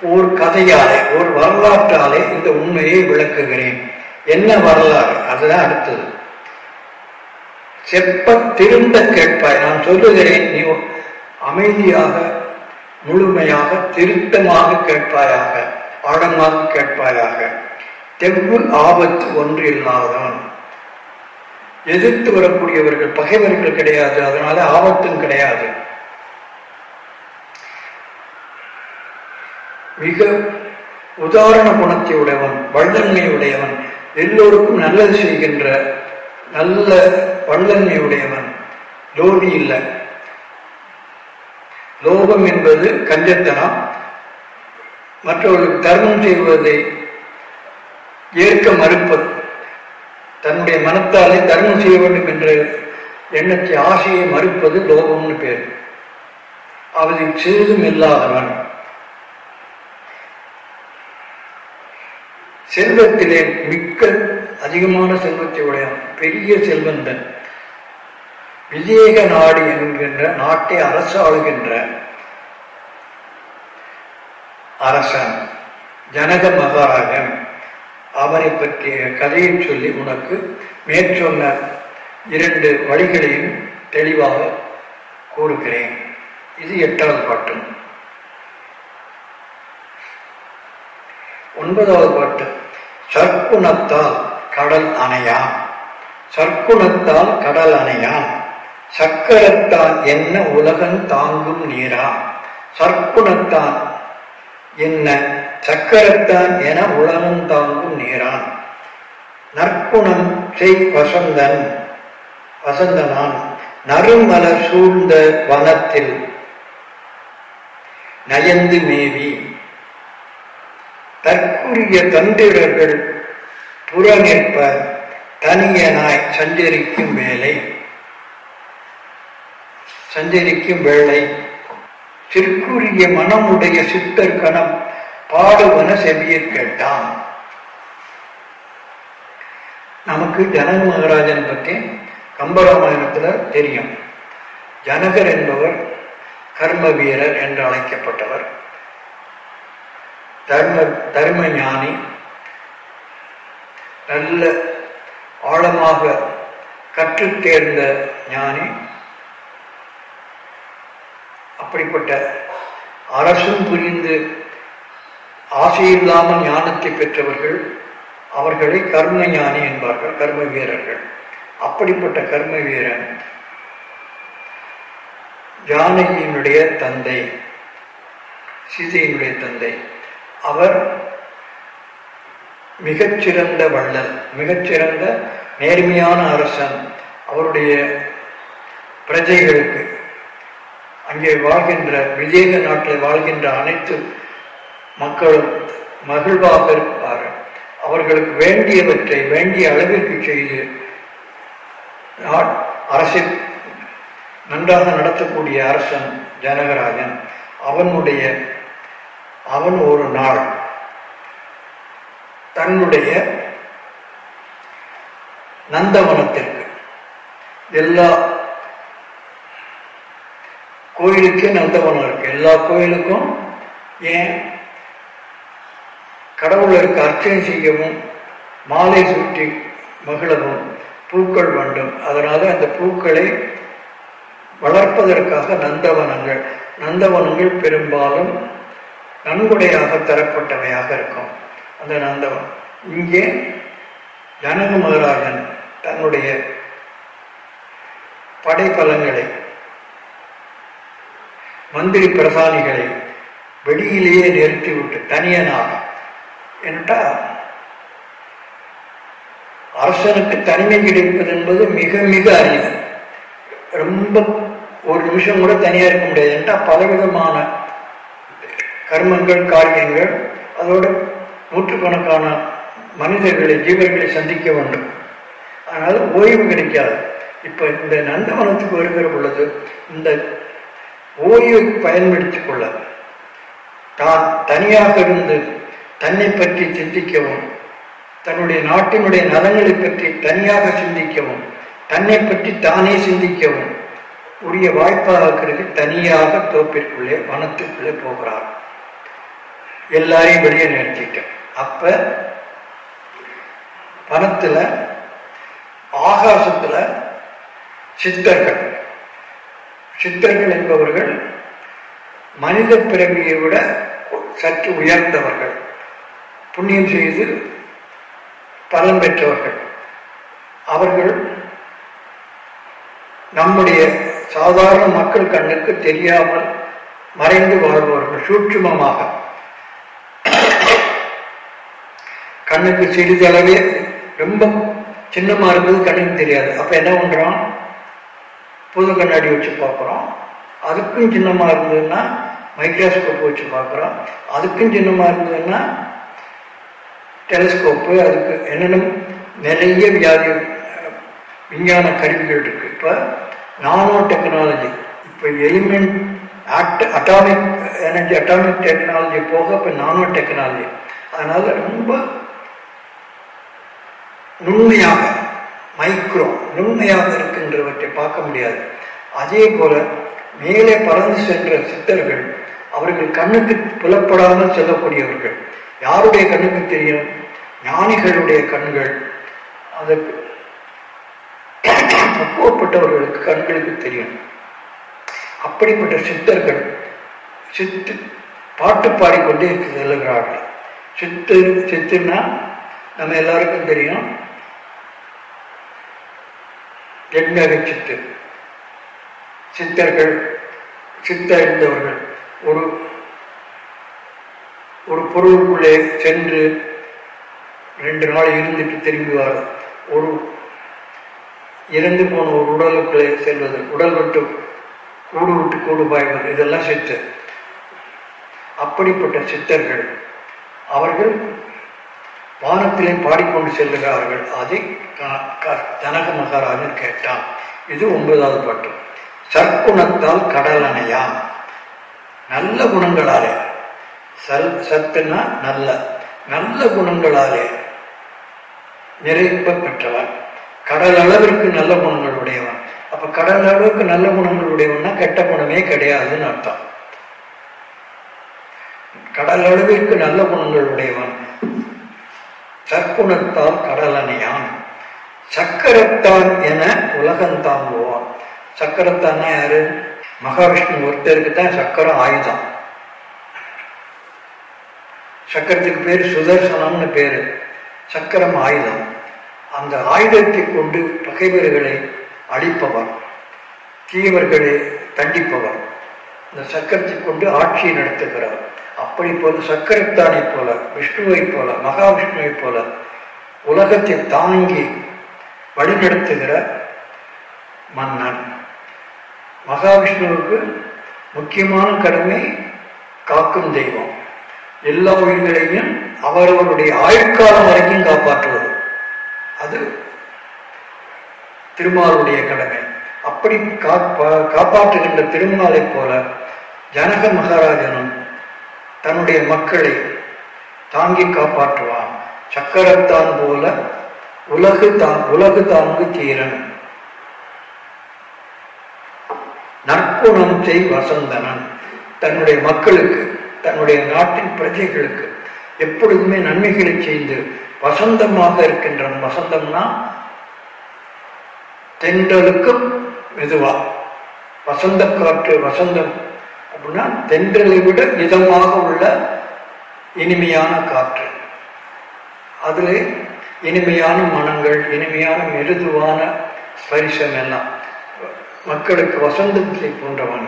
ஓர் கதையாலே ஓர் வரலாற்றாலே இந்த உண்மையை விளக்குகிறேன். என்ன வரலாறு? அதுதான் அடுத்தது. செப்ப திருந்த கேட்பாய். நான் சொல்லுகிறேன் நீ அமைதியாக முழுமையாக திருத்தமாக கேட்பாயாக ஆழமாக கேட்பாயாக. தெவ்வு ஆபத்து ஒன்று இல்லாதவன் எதிர்த்து வரக்கூடியவர்கள் பகைவர்கள் கிடையாது. அதனால ஆபத்தும் கிடையாது. மிக உதாரண குணத்தை உடையவன் வல்லன்மை உடையவன் எல்லோருக்கும் நல்லது செய்கின்ற நல்ல வல்லன்மை உடையவன் லோபி இல்லை. லோகம் என்பது கஞ்சத்தனம். மற்றவர்களுக்கு தர்மம் செய்வதை ஏற்க மறுப்பது. தன்னுடைய மனத்தாலே தர்மம் செய்ய வேண்டும் என்ற எண்ணத்தை ஆசையை மறுப்பது லோகம்னு பேர். அவதில் சிறிதும் இல்லாதவன் செல்வத்திலே மிக்க அதிகமான செல்வத்தை உடையவன் பெரிய செல்வந்தன் விஜேக நாடு என்கின்ற நாட்டை அரசு ஆளுகின்ற அரசன் ஜனக மகாராஜன். அவரை பற்றிய கதையை சொல்லி உனக்கு மேற்சொன்ன இரண்டு வழிகளையும் தெளிவாக கூறுகிறேன். இது எட்டாவது பாட்டு ஒன்பதாவது பாட்டு. சற்குணத்தால் கடல் அணையான் சற்குணத்தால் கடல் அணையான் சக்கரத்தால் என்ன உலகம் தாங்கும் நீரா? சற்குணத்தான் என்ன சக்கரத்தான் என உலகம் தாங்கும் நீரான் நற்குணம் செய் வசந்தன் வசந்தனான் நறுமலர் சூழ்ந்த வனத்தில் நயந்து மேவி. தற்குரிய தந்திரர்கள் புறநிற்ப தனியனாய் சஞ்சரிக்கும் வேலை. சஞ்சரிக்கும் வேலை. சிற்குரிய மனமுடைய சித்தர் கணம் பாடுவன செவியர் கேட்டான். நமக்கு ஜனக மகாராஜன் பற்றி கம்பராமாயணத்தில் தெரியும். ஜனகர் என்பவர் கர்ம வீரர் என்று அழைக்கப்பட்டவர். தர்ம தர்ம ஞானி நல்ல ஆழமாக கற்றுத் தேர்ந்த ஞானி. அப்படிப்பட்ட அரசும் புரிந்து ஆசையில்லாமல் ஞானத்தை பெற்றவர்கள் அவர்களை கர்ம ஞானி என்பார்கள் கர்ம வீரர்கள் அப்படிப்பட்ட கர்ம வீரன் ஜானகியினுடைய தந்தை சீதையினுடைய தந்தை. அவர் மிகச்சிறந்த வள்ளல் மிகச்சிறந்த நேர்மையான அரசன். அவருடைய பிரஜைகளுக்கு அங்கே வாழ்கின்ற விஜேக நாட்டில் வாழ்கின்ற அனைத்து மக்களும் மகிழ்வாக இருப்பார்கள். அவர்களுக்கு வேண்டியவற்றை வேண்டிய அளவிற்கு செய்து அரசை நன்றாக நடத்தக்கூடிய அரசன் ஜனகராஜன். அவனுடைய அவன் ஒரு நாள் தன்னுடைய நந்தவனத்திற்கு எல்லா கோயிலுக்கே நந்தவனம் இருக்கு. எல்லா கோயிலுக்கும் ஏன் கடவுளருக்கு அர்ச்சனை செய்யவும் மாலை சுற்றி மகிழவும் பூக்கள் வேண்டும். அதனால அந்த பூக்களை வளர்ப்பதற்காக நந்தவனங்கள் நந்தவனங்கள் பெரும்பாலும் நன்கொடையாக தரப்பட்டவையாக இருக்கும். அந்த நந்தவனம் இங்கே ஜனக முதலாளன் தன்னுடைய படைபலங்களை மந்திரி பிரதானிகளை வெளியிலேயே நிறுத்திவிட்டு தனியனாக என்றால் அரசனுக்கு தனிமை கிடைப்பது என்பது மிக மிக அரிது. ரொம்ப ஒரு நிமிஷம் கூட தனியாக இருக்க முடியாது என்றால் பலவிதமான கர்மங்கள் காரியங்கள் அதோடு நூற்றுக்கணக்கான மனிதர்களை ஜீவர்களை சந்திக்க வேண்டும். அதனால் ஓய்வு கிடைக்காது. இப்போ இந்த நந்தவனத்துக்கு வருகிற பொழுது இந்த ஓய்வை பயன்படுத்திக் கொள்ள தான் தனியாக இருந்து தன்னை பற்றி சிந்திக்கவும் தன்னுடைய நாட்டினுடைய நலங்களை பற்றி தனியாக சிந்திக்கவும் தன்னை பற்றி தானே சிந்திக்கவும் உரிய வாய்ப்பாக இருக்கிறது தனியாக தோப்பிற்குள்ளே வனத்துக்குள்ளே போகிறார். எல்லாரையும் வெளியே நிறுத்திட்டேன். அப்ப பணத்துல ஆகாசத்துல சித்தர்கள் சித்தர்கள் என்பவர்கள் மனித பிறவியை விட சற்று உயர்ந்தவர்கள் புண்ணியம் செய்து பலன் பெற்றவர்கள். அவர்கள் நம்முடைய சாதாரண மக்கள் கண்ணுக்கு தெரியாமல் மறைந்து வாழ்பவர்கள் சூட்சுமமாக. கண்ணுக்கு சிறிதளவே ரொம்ப சின்னமா இருந்தது கண்ணுக்கு தெரியாது. அப்ப என்ன பண்றோம்? புது கண்ணாடி வச்சு பார்க்குறோம். அதுக்கும் சின்னமா இருந்ததுன்னா மைக்ரோஸ்கோப் வச்சு பார்க்குறோம். அதுக்கும் சின்னமா இருந்ததுன்னா டெலிஸ்கோப்பு அதுக்கு என்னென்ன நிறைய வியாதி விஞ்ஞான கருவிகள் இருக்கு. இப்போ நானோ டெக்னாலஜி இப்போ எலிமெண்ட் ஆட் அட்டாமிக் எனர்ஜி அட்டாமிக் டெக்னாலஜி போக இப்போ நானோ டெக்னாலஜி. அதனால ரொம்ப நுண்மையாக மைக்ரோ நுண்மையாக இருக்கின்றவற்றை பார்க்க முடியாது. அதே போல மேலே பறந்து சென்ற சித்தர்கள் அவர்கள் கண்ணுக்கு புலப்படாமல் செல்லக்கூடியவர்கள். யாருடைய கண்ணுக்கு தெரியும்? ஞானிகளுடைய கண்கள். அதற்கு பக்குவப்பட்டவர்களுக்கு கண்களுக்கு தெரியும். அப்படிப்பட்ட சித்தர்கள் சித்து பாட்டு பாடிக்கொண்டே செல்லுகிறார்கள். சித்து சித்துன்னா நம்ம எல்லாருக்கும் தெரியும். எண்ணக சித்து சித்தர்கள் சித்த இருந்தவர்கள் ஒரு ஒரு பொருளுக்குள்ளே சென்று ரெண்டு நாள் இருந்துட்டு திரும்புவார்கள். ஒரு இறந்து போன ஒரு உடலுக்குள்ளே செல்வது உடல் விட்டு கூடு விட்டு கூடு பாய்வது இதெல்லாம் சித்து அப்படிப்பட்ட சித்தர்கள் அவர்கள் வானத்திலே பாடிக்கொண்டு செல்லுகிறார்கள் அதை ஜனக மகாராஜன் கேட்டான். இது ஒன்பதாவது பாட்டு. சற்குணத்தால் கடலணையாம் நல்ல குணங்களாலே. சல் சத்துனா நல்ல. நல்ல குணங்களாலே நிறைப்ப பெற்றவன். கடல் அளவிற்கு நல்ல குணங்கள் உடையவன். அப்ப கடல் அளவுக்கு நல்ல குணங்கள் உடையவன்னா கெட்ட குணமே கிடையாதுன்னு அர்த்தம். கடல் அளவிற்கு நல்ல குணங்கள் உடையவன். சற்குணத்தால் கடலணையான். சக்கரத்தான் என உலகம் தாங்குவான் சக்கரத்தான்னா யாரு? மகாவிஷ்ணு. ஒருத்தருக்கு தான் சக்கரம் ஆயுதம். சக்கரத்துக்கு பேர் சுதர்சனம்னு பேரு. சக்கரம் ஆயுதம். அந்த ஆயுதத்தை கொண்டு பகைவர்களை அழிப்பவர் தீவர்களை தண்டிப்பவர். இந்த சக்கரத்தை கொண்டு ஆட்சியை நடத்துகிறார். அப்படி போல சக்கரத்தானை போல விஷ்ணுவை போல மகாவிஷ்ணுவை போல உலகத்தை தாங்கி வழிநடத்துகிற மன்னன். மகாவிஷ்ணுவுக்கு முக்கியமான கடமை காக்கும் தெய்வம். எல்லா உயிர்களையும் அவரவருடைய ஆயுட்காலம் வரைக்கும் காப்பாற்றுவது. அது திருமாலுடைய கடமை. அப்படி காப்பா- காப்பாற்றுகின்ற திருமாலைப் போல ஜனக மகாராஜனும் தன்னுடைய மக்களை தாங்கி காப்பாற்றுவான். சக்கரத்தான் போல உலகு தான் உலகு தாங்கு தீரன். நற்குணம் செய் வசந்தனன். தன்னுடைய மக்களுக்கு தன்னுடைய நாட்டின் பிரஜைகளுக்கு எப்பொழுதுமே நன்மைகளை செய்து வசந்தமாக இருக்கின்றன். வசந்தம்னா தென்றலுக்கும் மெதுவா. வசந்த காற்று வசந்தம் அப்படின்னா தென்றலை விட இதமாக உள்ள இனிமையான காற்று. அதில் இனிமையான மனங்கள் இனிமையான மிருதுவான ஸ்பரிசம் எல்லாம் மக்களுக்கு வசந்தத்தை போன்றவன்.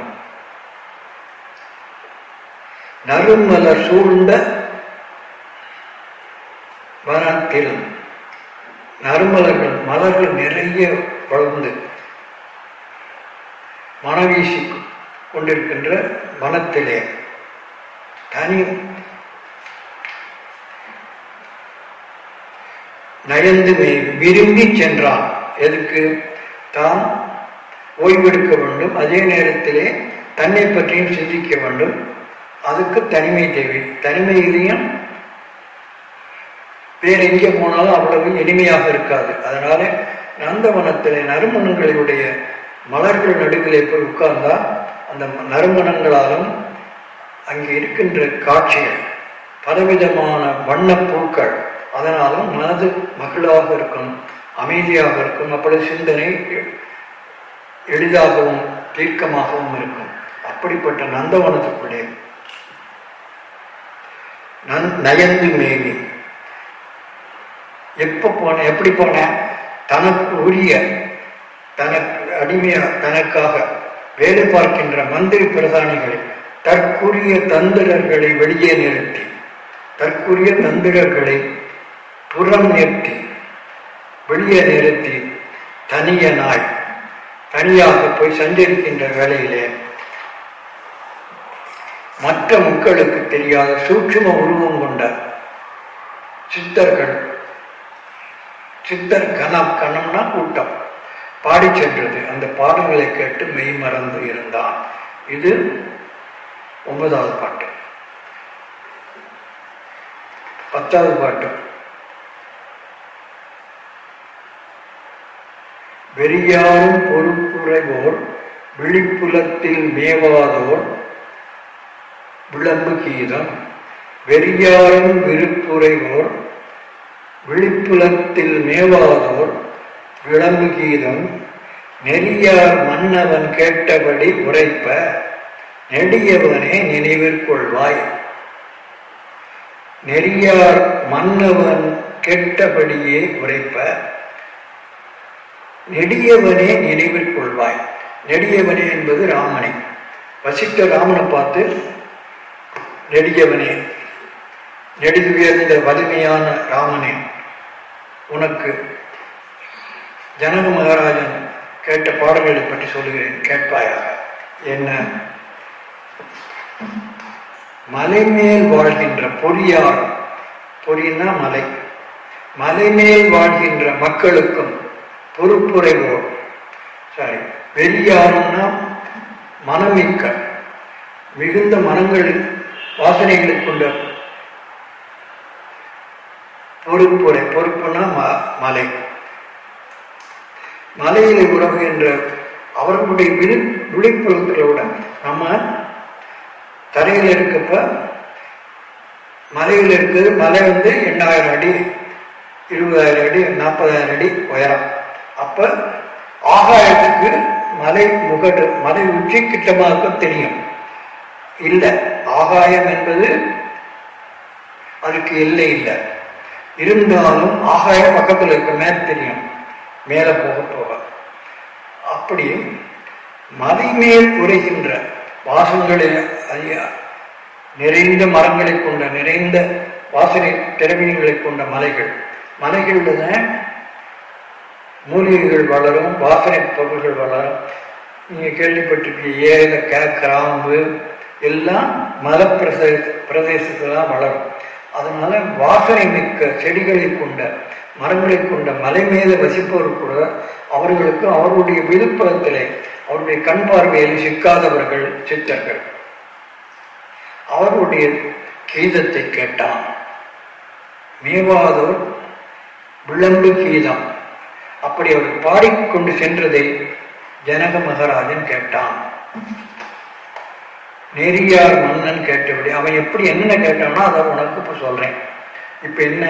நறுமலர் சூழ்ந்த வனத்தில் நறுமலர்கள் மலர்கள் நிறைய வளர்ந்து மனவீசிக்கும். கொண்டிருக்கின்ற வனத்திலே. தனி நயந்து விரும்பி சென்றான். எதுக்கு? தான் ஓய்வெடுக்க வேண்டும். அதே நேரத்திலே தன்னை பற்றியும் சிந்திக்க வேண்டும். அதுக்கு தனிமை தேவை. தனிமையிலையும் வேற எங்கே போனாலும் அவ்வளவு இனிமையாக இருக்காது. அதனால நந்தவனத்திலே நறுமணங்களுடைய மலர்கள் நடுவிலே போய் உட்கார்ந்தா அந்த நறுமணங்களாலும் அங்கே இருக்கின்ற காட்சிகள் பலவிதமான வண்ணப் பூக்கள் அதனாலும் மனது மகிழாக இருக்கும் அமைதியாக இருக்கும் அப்பொழுது சிந்தனை எளிதாகவும் தீர்க்கமாகவும் இருக்கும். அப்படிப்பட்ட நந்தவனத்துக்குள்ளே நன் நயந்து மேவி. எப்ப போன எப்படி போன? தனக்கு உரிய தனக்கு அடிமையா தனக்காக வேலை பார்க்கின்ற மந்திரி பிரதானிகளை தற்குரிய தந்திரர்களை வெளியே நிறுத்தி தற்குரிய தந்திரர்களை புறம் நிறுத்தி வெளியே நிறுத்தி தனிய நாய் தனியாக போய் சஞ்சரிக்கின்ற வேலையிலே மற்ற மக்களுக்கு தெரியாத சூட்சும உருவம் கொண்ட சித்தர்கள் சித்தர் கணம் கணம்னா கூட்டம். பாடி சென்றது. அந்த பாடல்களை கேட்டு மெய் மறந்து இருந்தான். இது ஒன்பதாவது பாட்டு. பத்தாவது பாட்டு. வெறியாரும் பொறுப்புரைவோர் விழிப்புலத்தில் மேவாதோர் விளம்பு கீதம். வெறியாரும் விருப்புரைவோர் விழிப்புலத்தில் மேவாதோர் விளம்பு கீதம் நெறியார் மன்னவன் கேட்டபடி உரைப்ப நெடியவனே நினைவிற்கொள்வாய் நெறியார் மன்னவன் கேட்டபடியே உரைப்ப நெடியவனே நினைவிற்கொள்வாய் நெடியவனே என்பது ராமனை. வசிட்ட ராமனை பார்த்து நெடியவனே நெடுதுயர்ந்த வலிமையான ராமனே உனக்கு ஜனக மகாராஜன் கேட்ட பாடல்களை பற்றி சொல்லுகிறேன். கேட்பாயா? என்ன? மலைமேல் வாழ்கின்ற பொறியார் பொறின்னா மலை. மலைமேல் வாழ்கின்ற மக்களுக்கும் பொறுப்புரைவோர். சாரி வெறியாருன்னா மனமிக்க மிகுந்த மனங்களில் வாசனைகளை கொண்ட பொறுப்புரை. பொறுப்புனா ம- மலை. மலையில் உறவுகின்ற அவர்களுடைய விழி விழிப்புணர்வுகளோட நம்ம தரையில் இருக்கப்ப மலையில் இருக்குது மலை வந்து எண்ணாயிரம் அடி இருபதாயிரம் அடி நாற்பதாயிரம் அடி உயரம். அப்போ ஆகாயத்துக்கு மலை முகடு மலை உச்சி கிட்டமாக தெரியும். இல்லை ஆகாயம் என்பது அதுக்கு எல்லை இல்லை. இருந்தாலும் ஆகாயம் பக்கத்தில் இருக்க மேல் தெரியும். மேலே போக போக அப்படி மலை உரைகின்ற வாசல்களில் நிறைந்த மரங்களை கொண்ட நிறைந்த வாசனை திரவியங்களை கொண்ட மலைகள். மலைகளில் தான் மூலிகைகள் வளரும் வாசனை பொருள்கள் வளரும். நீங்கள் கேள்விப்பட்டிருக்கீங்க ஏல கிராம்பு எல்லாம் மலப்பிரதே பிரதேசத்தில் தான் வளரும். அதனால வாசனை மிக்க செடிகளை கொண்ட மரங்களை கொண்ட மலை மீது வசிப்பவர் கூட அவர்களுக்கு அவருடைய விழுப்புரத்திலே அவருடைய கண் பார்வையில் சிக்காதவர்கள் சித்தர்கள். அவருடைய கீதத்தை கேட்டான். மேவாதோர் விளம்பு கீதம். அப்படி அவர் பாடிக்கொண்டு சென்றதை ஜனக மகாராஜன் கேட்டான். நெறியார் மன்னன் கேட்டபடி அவன் எப்படி என்னென்ன கேட்டானோ அதை உனக்கு இப்போ சொல்கிறேன் இப்போ என்ன?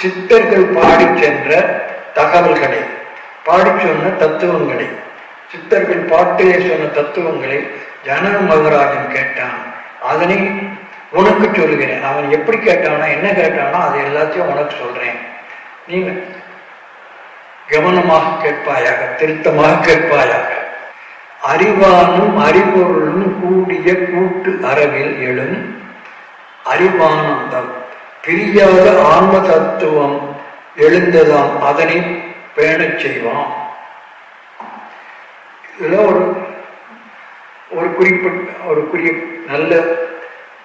சித்தர்கள் பாடி சென்ற தகவல்களை பாடி சொன்ன தத்துவங்களை சித்தர்கள் பாட்டிலே சொன்ன தத்துவங்களை ஜனக மகராஜன் கேட்டான். அதனை உனக்கு சொல்லுகிறேன் அவன் எப்படி கேட்டானா என்ன கேட்டானோ அது எல்லாத்தையும் உனக்கு சொல்றேன். நீங்க கவனமாக கேட்பாயாக திருத்தமாக கேட்பாயாக. அறிவானும் அறிவொருளும் கூடிய கூட்டு அறவில் எழும் அறிவானந்தம். பிரியாத ஆன்ம தத்துவம் எழுந்ததாம் அதனை பேணச் செய்வான் இதெல்லாம் ஒரு ஒரு குறிப்பிட்ட ஒரு குறி நல்ல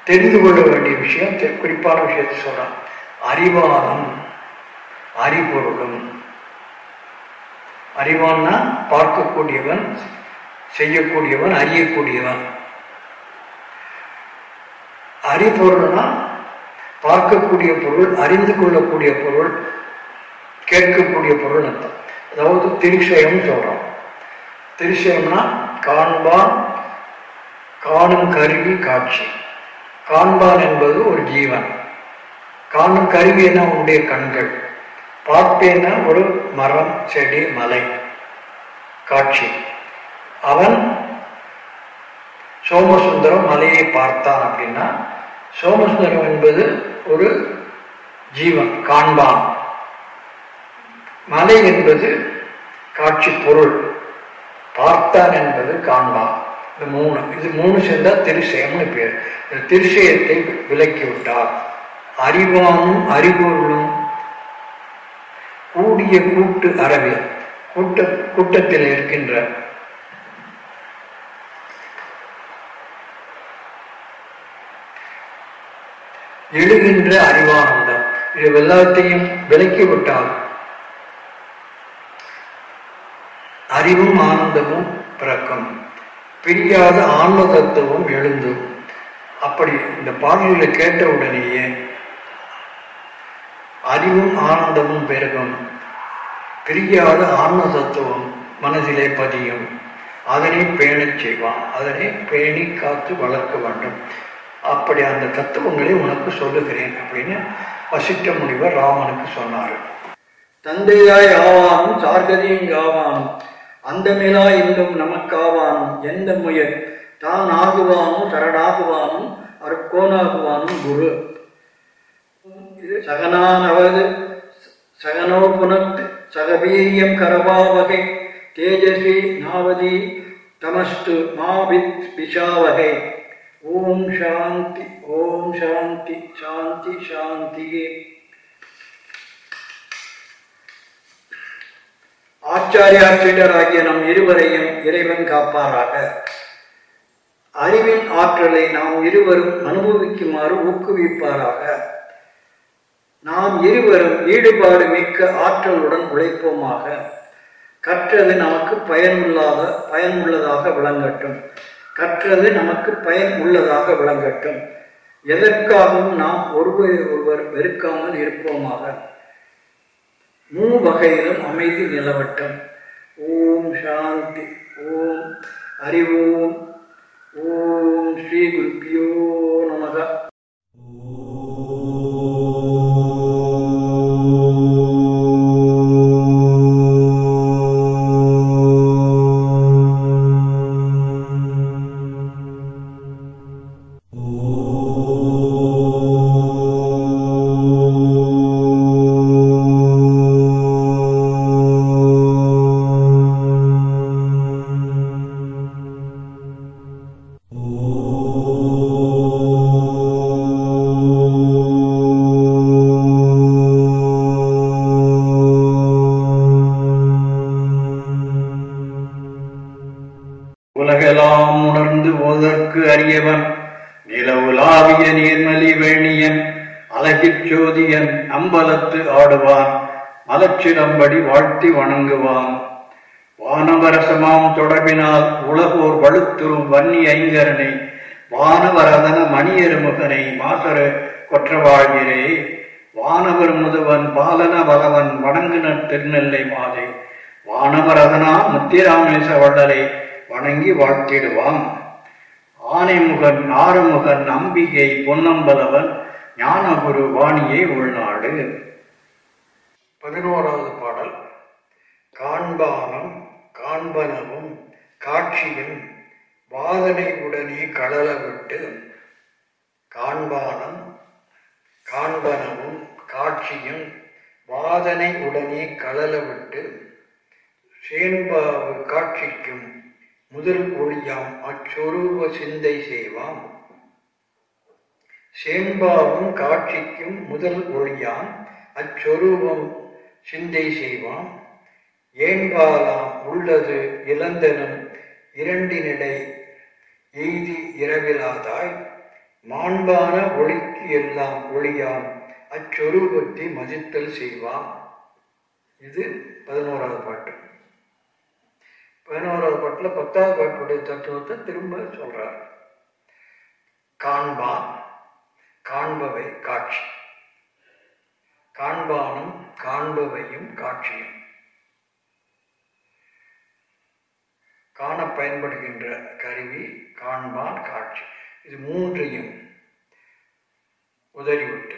தெரிந்து கொள்ள வேண்டிய விஷயம் குறிப்பான விஷயத்தை சொல்றான். அறிவானும் அறிபொருளும். அறிவான்னா பார்க்கக்கூடியவன் செய்யக்கூடியவன் அறியக்கூடியவன். அறிபொருள்னா பார்க்கக்கூடிய பொருள் அறிந்து கொள்ளக்கூடிய பொருள் கேட்கக்கூடிய பொருள் அர்த்தம். அதாவது திருஷயம் சொல்றோம். திருஷயம்னா காண்பான் காணும் கருவி காட்சி. காண்பான் என்பது ஒரு ஜீவன். காணும் கருவி என்ன? உன்னுடைய கண்கள். பார்ப்பேன்னா ஒரு மரம் செடி மலை. காட்சி. அவன் சோமசுந்தரம் மலையை பார்த்தான் அப்படின்னா சோமசுந்தரம் என்பது ஒரு ஜீவன் காண்பான். மலை என்பது காட்சி பொருள். பார்த்தான் என்பது காண்பான். இது மூணு இது மூணு சேர்ந்தா திருசயம்னு பேர். இந்த திருசயத்தை விலக்கி விட்டார் அறிவானும் அறிபொருளும் கூடிய கூட்டு அறவில் கூட்ட கூட்டத்தில் இருக்கின்ற எழுகின்ற அறிவானந்தம். இது எல்லாத்தையும் விலக்கி விட்டால் அறிவும் ஆனந்தமும் பிறக்கும். பிரியாத ஆன்ம தத்துவம் எழுந்தும். அப்படி இந்த பாடல்களை கேட்ட உடனேயே அறிவும் ஆனந்தமும் பெருகும். பிரியாத ஆன்ம தத்துவம் மனதிலே பதியும். அதனை பேணச் செய்வான். அதனை பேணி காத்து வளர்க்க வேண்டும். அப்படி அந்த தத்துவங்களை உனக்கு சொல்லுகிறேன் அப்படின்னு வசிட்ட முனிவர் ராமனுக்கு சொன்னார். தந்தையாய் ஆவானும் சார்கதியும் ஆவானும் அந்தமிலா இன்றும் நமக்காவானும் எந்த முயல் தான் ஆகுவானும் சரணாகுவானும் அருக்கோனாகுவானும் குரு. இது சகனானவது சகனோ புனத் சகவீரியம் கரபாவகை தேஜஸ்வி நாவதி தமஸ்து மாவித் விஷாவகை ஓம் சாந்தி ஓம் சாந்தி சாந்தி சாந்தியே. ஆகிய நம் இருவரையும் இறைவன் காப்பாராக. அறிவின் ஆற்றலை நாம் இருவரும் அனுபவிக்குமாறு ஊக்குவிப்பாராக. நாம் இருவரும் ஈடுபாடு மிக்க ஆற்றலுடன் உழைப்போமாக. கற்றது நமக்கு பயனுள்ளாத பயனுள்ளதாக விளங்கட்டும். கற்றது நமக்கு பயன் உள்ளதாக விளங்கட்டும். எதற்காகவும் நாம் ஒருவர் ஒருவர் வெறுக்காமல் இருப்போமாக. மூ வகையிலும் அமைதி நிலவட்டும். ஓம் சாந்தி ஓம் அறிவோம் ஓம் ஸ்ரீ குருப்பியோ. வாழ்த்தி வணங்குவான் வானவரசமாம் தொடர்பினால் உலகோர் வலுத்துறும் வன்னி ஐங்கரனை வானவரதன மணியருமுகனை மாசரு கொற்றவாழ்கிறே. வானவர் முதுவன் பாலன வலவன் வணங்குனர் திருநெல்லை மாலை வானவரதனா முத்திராமேச வள்ளலை வணங்கி வாழ்த்திடுவான் ஆனைமுகன் ஆறுமுகன் அம்பிகை பொன்னம்பலவன் ஞானகுரு வாணியை உள்நாடு. பதினோராவது காண்பானம் காண்பனவும் காட்சியும் வாதனை உடனே கடல விட்டு காண்பானம் காண்பனவும் காட்சியும் வாதனை உடனே கழல விட்டு சேன்பாவு காட்சிக்கும் முதல் ஒளியாம் அச்சொரூப சிந்தை செய்வாம். சேன்பாவும் காட்சிக்கும் முதல் ஒளியாம் அச்சொரூபம் சிந்தை செய்வான் ஏன்பாலாம் உள்ளது இளந்தனும் இரண்டினிடை எய்தி இரவிலாதாய் மாண்பான ஒளிக்கு எல்லாம் ஒளியாம் அச்சொரூபத்தை மதித்தல் செய்வான் இது பதினோராவது பாட்டு. பதினோராவது பாட்டுல பத்தாவது பாட்டுடைய தத்துவத்தை திரும்ப சொல்றார். காண்பான் காண்பவை காட்சி. காண்பானும் காண்பவையும் காட்சியும். காண பயன்படுகின்ற கருவி காண்பான் காட்சி. இது மூன்றையும் உதறிவிட்டு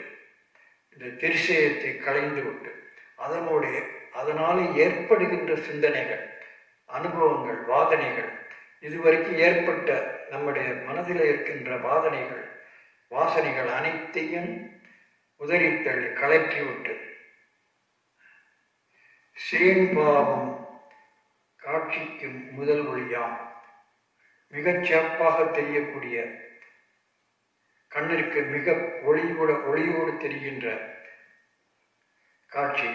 இந்த திருசயத்தை களைந்து விட்டு அதனுடைய அதனால் ஏற்படுகின்ற சிந்தனைகள் அனுபவங்கள் வாதனைகள் இதுவரைக்கும் ஏற்பட்ட நம்முடைய மனதில் இருக்கின்ற வாதனைகள் வாசனைகள் அனைத்தையும் உதறித்தள்ளி கலக்கிவிட்டு சேன்பாவம் காட்சிக்கு முதல் ஒளியாம். மிகச் சிறப்பாக தெரியக்கூடிய கண்ணிற்கு மிக ஒளியோட ஒளியோடு தெரிகின்ற காட்சி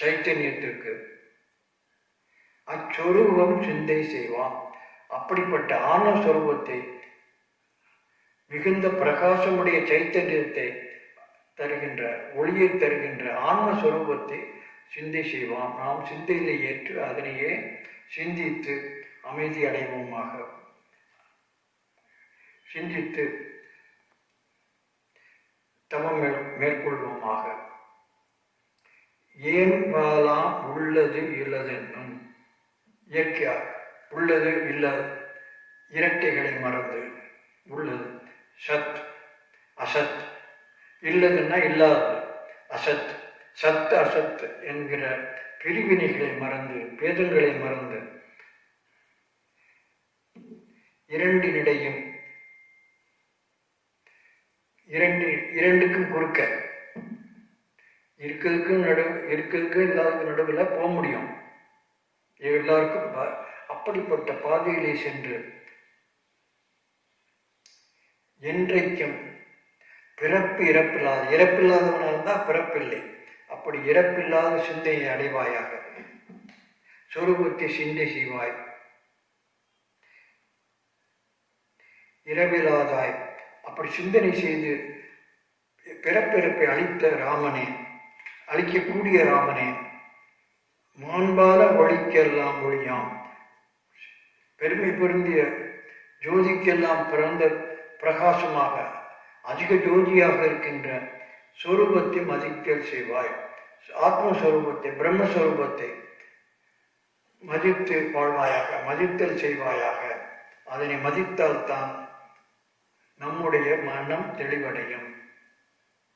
சைத்தன்யத்திற்கு. அச்சொருவம் சிந்தை செய்வான் அப்படிப்பட்ட ஆன்ம சொரூபத்தை மிகுந்த பிரகாசமுடைய சைத்தன்யத்தை தருகின்ற ஒளியை தருகின்ற ஆன்மஸ்வரூபத்தை சிந்தை செய்வோம் நாம் சிந்தையிலே ஏற்று அதனையே சிந்தித்து அமைதி அடைவோமாக. சிந்தித்து தவம் மேற்கொள்வோமாக. ஏன்பாலாம் உள்ளது இல்லதென்னும். இயற்கையா உள்ளது இல்ல இரட்டைகளை மறந்து உள்ளது. சத் அசத். இல்லதுன்னா இல்லாதது அசத். சத் அசத் என்கிற பிரிவினைகளை மறந்து பேதங்களை மறந்து இரண்டினிடையும் இரண்டு இரண்டுக்கும் குறுக்க இருக்கிறதுக்கும் நடு இருக்கிறதுக்கும் இல்லாததுக்கு நடுவில் போக முடியும். எல்லாருக்கும் அப்படிப்பட்ட பாதையிலே சென்று என்றைக்கும் பிறப்பு இறப்பில்லாத இறப்பில்லாதவனாக தான் பிறப்பில்லை. அப்படி இறப்பில்லாத சிந்தையை அடைவாயாக. சுரூபத்தை சிந்தை செய்வாய். இரவிலாதாய் அப்படி சிந்தனை செய்து பிறப்பிறப்பை அழித்த ராமனே அழிக்கக்கூடிய ராமனே மாண்பால ஒழிக்கெல்லாம் ஒழியாம். பெருமை பொருந்திய ஜோதிக்கெல்லாம் பிறந்த பிரகாசமாக அதிக ஜோதியாக இருக்கின்ற சொரூபத்தை மதித்தல் செய்வாய். ஆத்மஸ்வரூபத்தை பிரம்மஸ்வரூபத்தை மதித்து வாழ்வாயாக மதித்தல் செய்வாயாக. அதனை மதித்தால்தான் நம்முடைய மனம் தெளிவடையும்.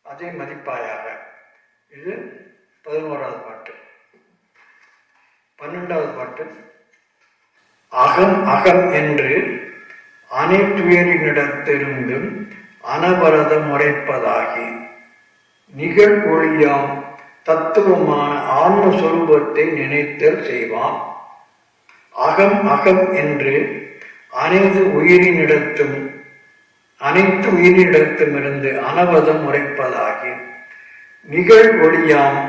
அதை மதிப்பாயாக. இது பதினோராவது பாட்டு. பன்னெண்டாவது பாட்டு. அகம் அகம் என்று அனைத்துயரினிடத்திலிருந்தும் அனபரதம் உரைப்பதாகி நிகழ் ஒழியாம் தத்துவமான ஆன்மஸ்வரூபத்தை நினைத்தல் செய்வான். அகம் அகம் என்று அனைத்து உயிரினிடத்தும் அனைத்து உயிரினிடத்துமிருந்து அனவதம் உரைப்பதாகி நிகழ் ஒளியாம்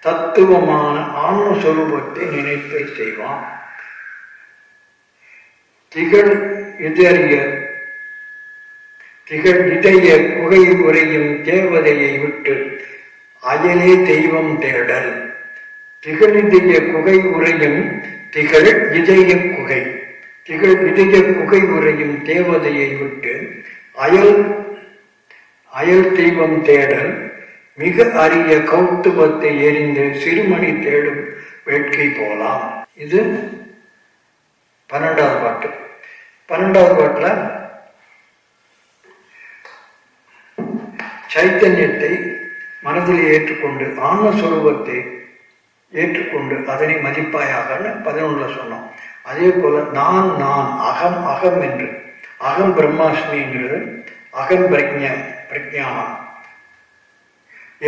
தத்துவமான ஆன்மஸ்வரூபத்தை நினைத்தல் செய்வான். திகழ் இதறிய திகழ் இதய குகை உரையும் தேவதையை விட்டு அயலே தெய்வம் தேடல். திகழிதய குகை உரையும் திகழ் இதய குகை. திகழ் இதய குகை உரையும் தேவதையை விட்டு அயல் அயல் தெய்வம் தேடல். மிக அரிய கௌத்துவத்தை எரிந்து சிறுமணி தேடும் வேட்கை போலாம். இது பன்னெண்டாவது பாட்டு. பன்னெண்டாவது பாட்டுல சைத்தன்யத்தை மனதில் ஏற்றுக்கொண்டு ஆன்மஸ்வரூபத்தை ஏற்றுக்கொண்டு அதனை மதிப்பாயாகன்னு பதினொன்றில் சொன்னோம். அதே போல நான் நான் அகம் அகம் என்று அகம் பிரம்மாஸ்மிங்கிறது அகம் பிரக்ஞ பிரஜானம்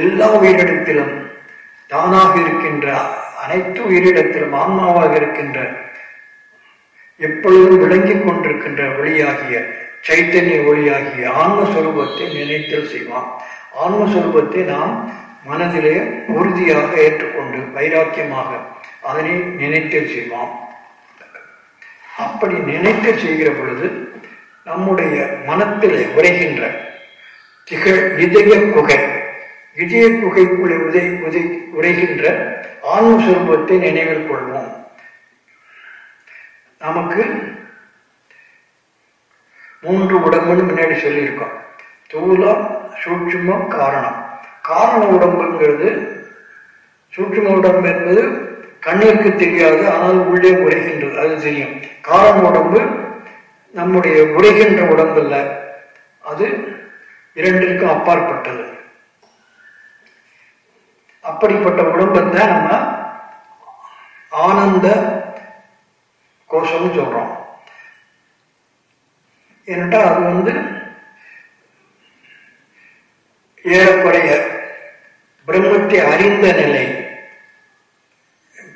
எல்லா உயிரிடத்திலும் தானாக இருக்கின்ற அனைத்து உயிரிடத்திலும் ஆன்மாவாக இருக்கின்ற எப்பொழுதும் விளங்கிக் கொண்டிருக்கின்ற ஒளியாகிய சைத்தன்ய ஒளியாகிய ஆன்மஸ்வரூபத்தை நினைத்தல் செய்வான். ஆன்மஸ்வரூபத்தை நாம் மனதிலே உறுதியாக ஏற்றுக்கொண்டு வைராக்கியமாக அதனை நினைத்து செய்வோம். அப்படி நினைத்து செய்கிற பொழுது நம்முடைய மனத்திலே உரைகின்ற திகழ் இதய குகை இதய குகைக்குள்ளே உதை உதை உரைகின்ற ஆன்மஸ்வரூபத்தை நினைவில் கொள்வோம். நமக்கு மூன்று உடம்புன்னு முன்னாடி சொல்லியிருக்கோம். ஸ்தூலம் சூட்சுமம் காரணம். காரண உடம்புங்கிறது சூட்சும உடம்பு என்பது கண்ணிற்கு தெரியாது ஆனால் உள்ளே உரைகின்றது அது தெரியும். காரண உடம்பு நம்முடைய உரைகின்ற உடம்பு இல்லை அது இரண்டிற்கும் அப்பாற்பட்டது. அப்படிப்பட்ட உடம்பத்தை நம்ம ஆனந்த கோஷம்னு சொல்றோம். ஏனென்றால் அது வந்து ஏறக்குறைய பிரம்மத்தை அறிந்த நிலை.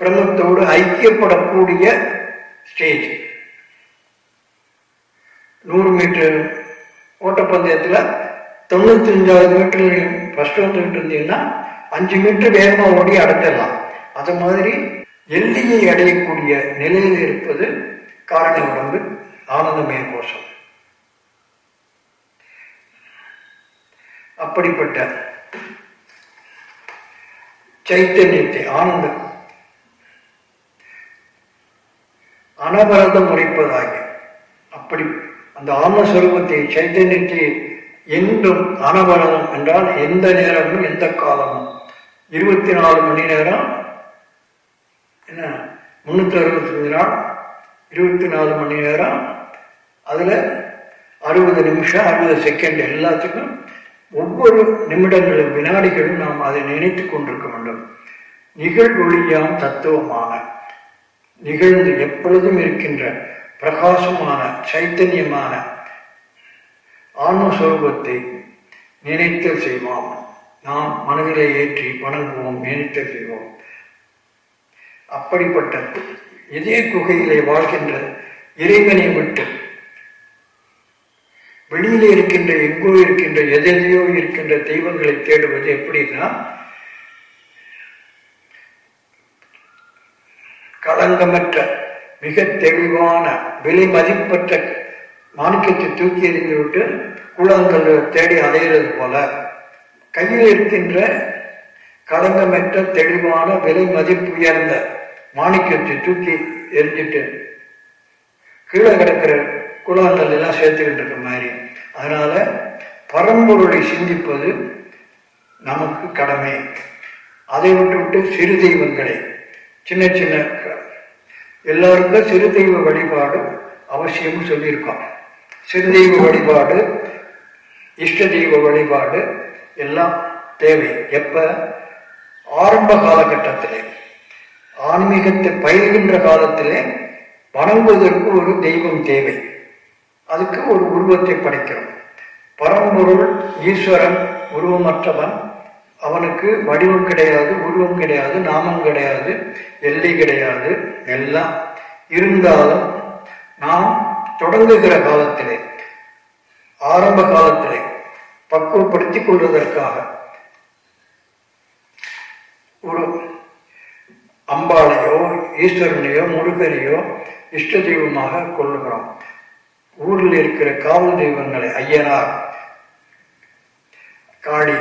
பிரம்மத்தோடு ஐக்கியப்படக்கூடிய ஸ்டேஜ் நூறு மீட்டர் ஓட்டப்பந்தயத்தில் தொண்ணூத்தி அஞ்சாவது மீட்டர் ஃபர்ஸ்ட் வந்துக்கிட்டு இருந்தீங்கன்னா அஞ்சு மீட்டர் வேகமாக ஓடி அடைஞ்சிடலாம். அது மாதிரி எல்லையை அடையக்கூடிய நிலையில் இருப்பது காரண உடம்பு ஆனந்தமய கோஷம் அப்படிப்பட்ட சைத்தன்யத்தை ஆனந்தம் அனபரதம் உரைப்பதாக அப்படி அந்த ஆன்மஸ்வரூபத்தை சைத்தன்யத்தை என்றும் அனபரதம் என்றால் எந்த நேரமும் எந்த காலமும். இருபத்தி நாலு மணி நேரம் என்ன முன்னூத்தி அறுபத்தஞ்சு நாள் இருபத்தி நாலு மணி நேரம் அதுல அறுபது நிமிஷம் அறுபது செகண்ட் எல்லாத்துக்கும் ஒவ்வொரு நிமிடங்களும் வினாடிகளும் நாம் அதை நினைத்து கொண்டிருக்க வேண்டும். நிகழ்வொழியாம் தத்துவமான நிகழ்ந்து எப்பொழுதும் இருக்கின்ற பிரகாசமான சைத்தன்யமான ஆன்மஸ்வரூபத்தை நினைத்தல் செய்வோம். நாம் மனதிலே ஏற்றி வணங்குவோம் நினைத்தல் செய்வோம். அப்படிப்பட்ட இதே குகையிலே வாழ்கின்ற இறைவனை விட்டு வெளியில இருக்கின்ற எங்கோ இருக்கின்ற எதையோ இருக்கின்ற தெய்வங்களை தேடுவது எப்படின்னா களங்கமற்ற மிக தெளிவான விலை மதிப்பற்ற மாணிக்கத்தை தூக்கி எறிந்து விட்டு குளங்கள் தேடி அலைகிறது போல கையில் இருக்கின்ற களங்கமற்ற தெளிவான விலை மதிப்பு உயர்ந்த மாணிக்கத்தை தூக்கி எரிஞ்சிட்டு கீழே கிடக்கிற குளங்கள் எல்லாம் சேர்த்துக்கிட்டு இருக்க மாதிரி. அதனால பரம்பொருளை சிந்திப்பது நமக்கு கடமை. அதை விட்டு விட்டு சிறு தெய்வங்களை சின்ன சின்ன எல்லாருக்கும் சிறு தெய்வ வழிபாடு அவசியம் சொல்லியிருக்கோம். சிறு தெய்வ வழிபாடு இஷ்ட தெய்வ வழிபாடு எல்லாம் தேவை. எப்ப? ஆரம்ப காலகட்டத்திலே. ஆன்மீகத்தை பயில்கின்ற காலத்திலே வணங்குவதற்கு ஒரு தெய்வம் தேவை. அதுக்கு ஒரு உருவத்தை படைக்கிறோம். பரம்பொருள் ஈஸ்வரன் உருவமற்றவன். அவனுக்கு வடிவம் கிடையாது உருவம் கிடையாது நாமம் கிடையாது எல்லை கிடையாது எல்லாம் இருந்தாலும் நாம் தொடங்குகிற காலத்திலே ஆரம்ப காலத்திலே பக்குவப்படுத்திக் கொள்வதற்காக ஒரு அம்பாளையோ ஈஸ்வரனையோ முருகனையோ இஷ்ட தெய்வமாக கொள்ளுகிறோம். ஊரில் இருக்கிற காவல் தெய்வங்களை ஐயனார் காளி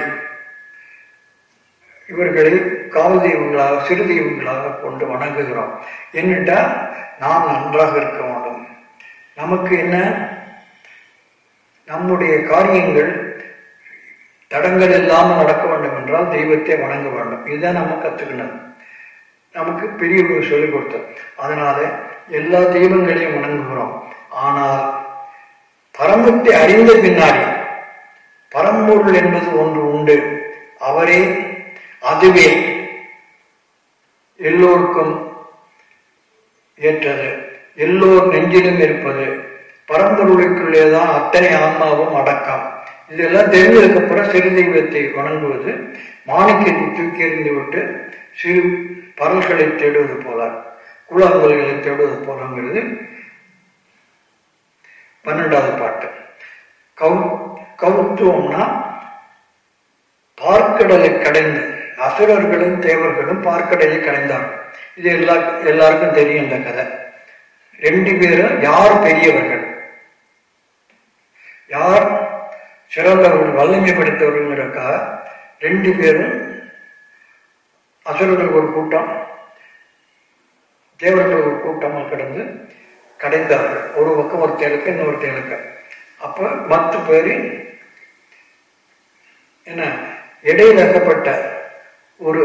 இவர்களை காவல் தெய்வங்களாக சிறு தெய்வங்களாக கொண்டு வணங்குகிறோம். என்னட்டா நாம் நன்றாக இருக்க வேண்டும். நமக்கு என்ன? நம்முடைய காரியங்கள் தடங்கள் இல்லாமல் நடக்க வேண்டும் என்றால் தெய்வத்தை வணங்க வேண்டும். இதுதான் நம்ம கற்றுக்கணும் நமக்கு பெரியவங்க சொல்லிக் கொடுத்தோம் அதனால எல்லா தெய்வங்களையும் வணங்குகிறோம். ஆனால் பரமத்தை அறிந்த பின்னாடி பரம்பொருள் என்பது ஒன்று உண்டு. அவரே அதுவே எல்லோருக்கும் ஏற்றது. எல்லோர் நெஞ்சிலும் இருப்பது. பரம்பொருளுக்குள்ளே தான் அத்தனை ஆன்மாவும் அடக்கம். இதெல்லாம் தெரிஞ்சதுக்கப்புறம் சிறு தெய்வத்தை வணங்குவது மாணிக்கத்தை தூக்கி எறிந்து விட்டு சிறு பரல்களை தேடுவது போல கூழாங்கல்களை தேடுவது போலங்கிறது. பன்னெண்டாவது பாட்டு. கவு கௌத்துவம்னா பார்க்கடலை கடைந்து அசுரர்களும் தேவர்களும் பார்க்கடலை கடைந்தார்கள் இது எல்லா எல்லாருக்கும் தெரியும் இந்த கதை. ரெண்டு பேரும் யார் பெரியவர்கள்? யார் சிறந்தவர்கள் வல்லமை படைத்தவர்கள்ங்கிறக்காக ரெண்டு பேரும் அசுரர்கள் ஒரு கூட்டம் தேவர்கள் ஒரு கூட்டமாக கிடந்து கடைந்தார்கள் ஒரு பக்கம் ஒரு தேலுக்கு இன்னொரு தேலுக்கு அப்போ மற்ற பேர் என்ன? இடையில் அகப்பட்ட ஒரு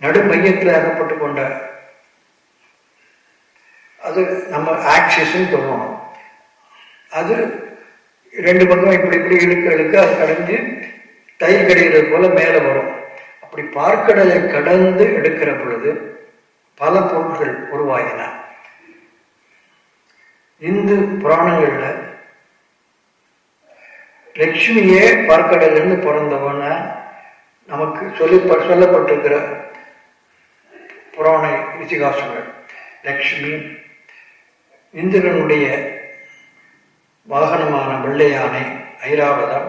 நடு மையத்தில் அகப்பட்டு கொண்ட அது நம்ம ஆக்சிஸ்ன்னு சொல்லுவோம். அது ரெண்டு பக்கம் இப்படி இப்படி இழுக்க இழுக்க அது கடைஞ்சி தயிர் கடைகிறது போல மேலே வரும். அப்படி பார்க்கடலை கடந்து எடுக்கிற பொழுது பல பொருட்கள் உருவாகின இந்து புராணங்கள்ல லட்சுமியே பார்க்கடலிருந்து பிறந்தவன நமக்கு சொல்லி சொல்லப்பட்டிருக்கிற புராண இதிகாசங்கள். லக்ஷ்மி இந்திரனுடைய வாகனமான வெள்ளையானை ஐராவதம்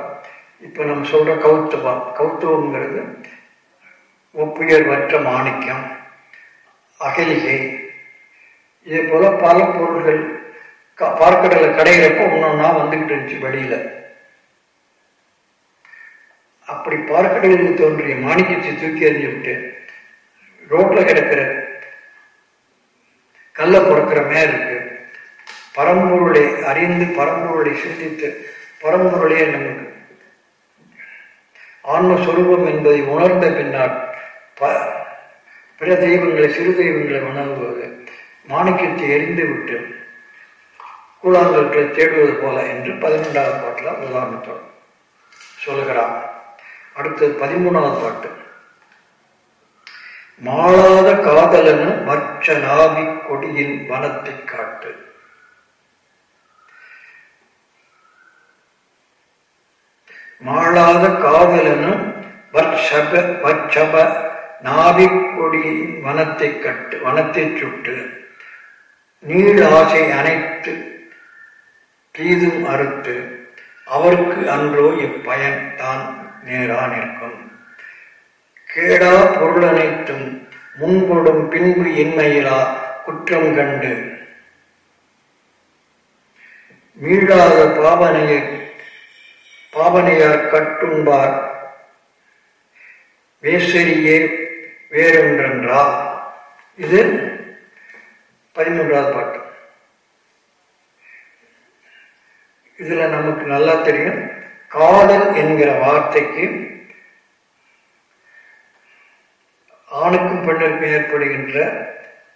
இப்போ நம்ம சொல்கிற கௌத்துவம் கௌத்துவங்கிறது ஒப்புயர்வற்ற மாணிக்கம் அகலிகை இதே போல் பல பொருள்கள் பார்க்கடலை கடையிறப்போ ஒன்றொன்னா வந்துகிட்டு இருந்துச்சு வழியில. அப்படி பார்க்கடலில் தோன்றிய மாணிக்கத்தை தூக்கி எறிஞ்சு விட்டு ரோட்ல கிடக்கிற கல்லை பொறுக்கிற மேருக்கு பரம்பொருளை அறிந்து பரம்பொருளை சிந்தித்து பரம்பொருளே நமக்கு ஆன்மஸ்வரூபம் என்பதை உணர்ந்த பின்னால் ப பிற தெய்வங்களை சிறு தெய்வங்களை வணங்குவது மாணிக்கத்தை எரிந்து விட்டு கூழாங்கற்றை தேடுவது போல என்று பதினெண்டாவது பாட்டில் உதாரணத்தோடு சொல்லுகிறான். அடுத்தது பதிமூணாவது பாட்டு. மாளாத காதலனும் மற்ற நாவி கொடியின் வனத்தை காட்டு. மாளாத காதலனும் வர்ஷப வட்சப நாவிக்கொடி வனத்தை கட்டு வனத்தை சுட்டு. நீள் ஆசை அனைத்து தீதும் அறுத்து அவருக்கு அன்றோ இப்பயன் தான் நேரா நிற்கும். கேடா பொருள் அனைத்தும் முன்பொடும் பின்பு இன்மையிலா குற்றம் கண்டு. மீளாத பாவனையை பாவனையார் கட்டுண்பார் வேசரியே வேறொன்றென்றா. இது பதிமூன்றாவது பாட்டு. இதுல நமக்கு நல்லா தெரியும். காதல் என்கிற வார்த்தைக்கு ஆணுக்கும் பெண்ணிற்கும் ஏற்படுகின்ற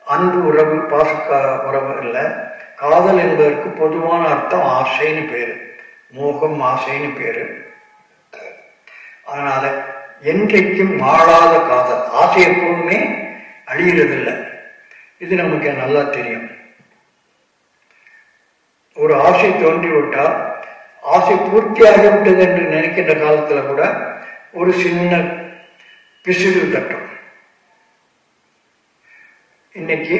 அன்பு உறவு பாசக்கா உறவு இல்லை. காதல் என்பதற்கு பொதுவான அர்த்தம் ஆசைன்னு பேரு. மோகம் ஆசைன்னு பேரு. அதனால என்றைக்கும் மாறாத காதல். ஆசை எப்பவுமே அழியறதில்லை. இது நமக்கு நல்லா தெரியும். ஒரு ஆசை தோன்றிவிட்டால் ஆசை பூர்த்தியாகிவிட்டது என்று நினைக்கின்ற காலத்தில் கூட ஒரு சின்ன பிசிறு தட்டும். இன்னைக்கு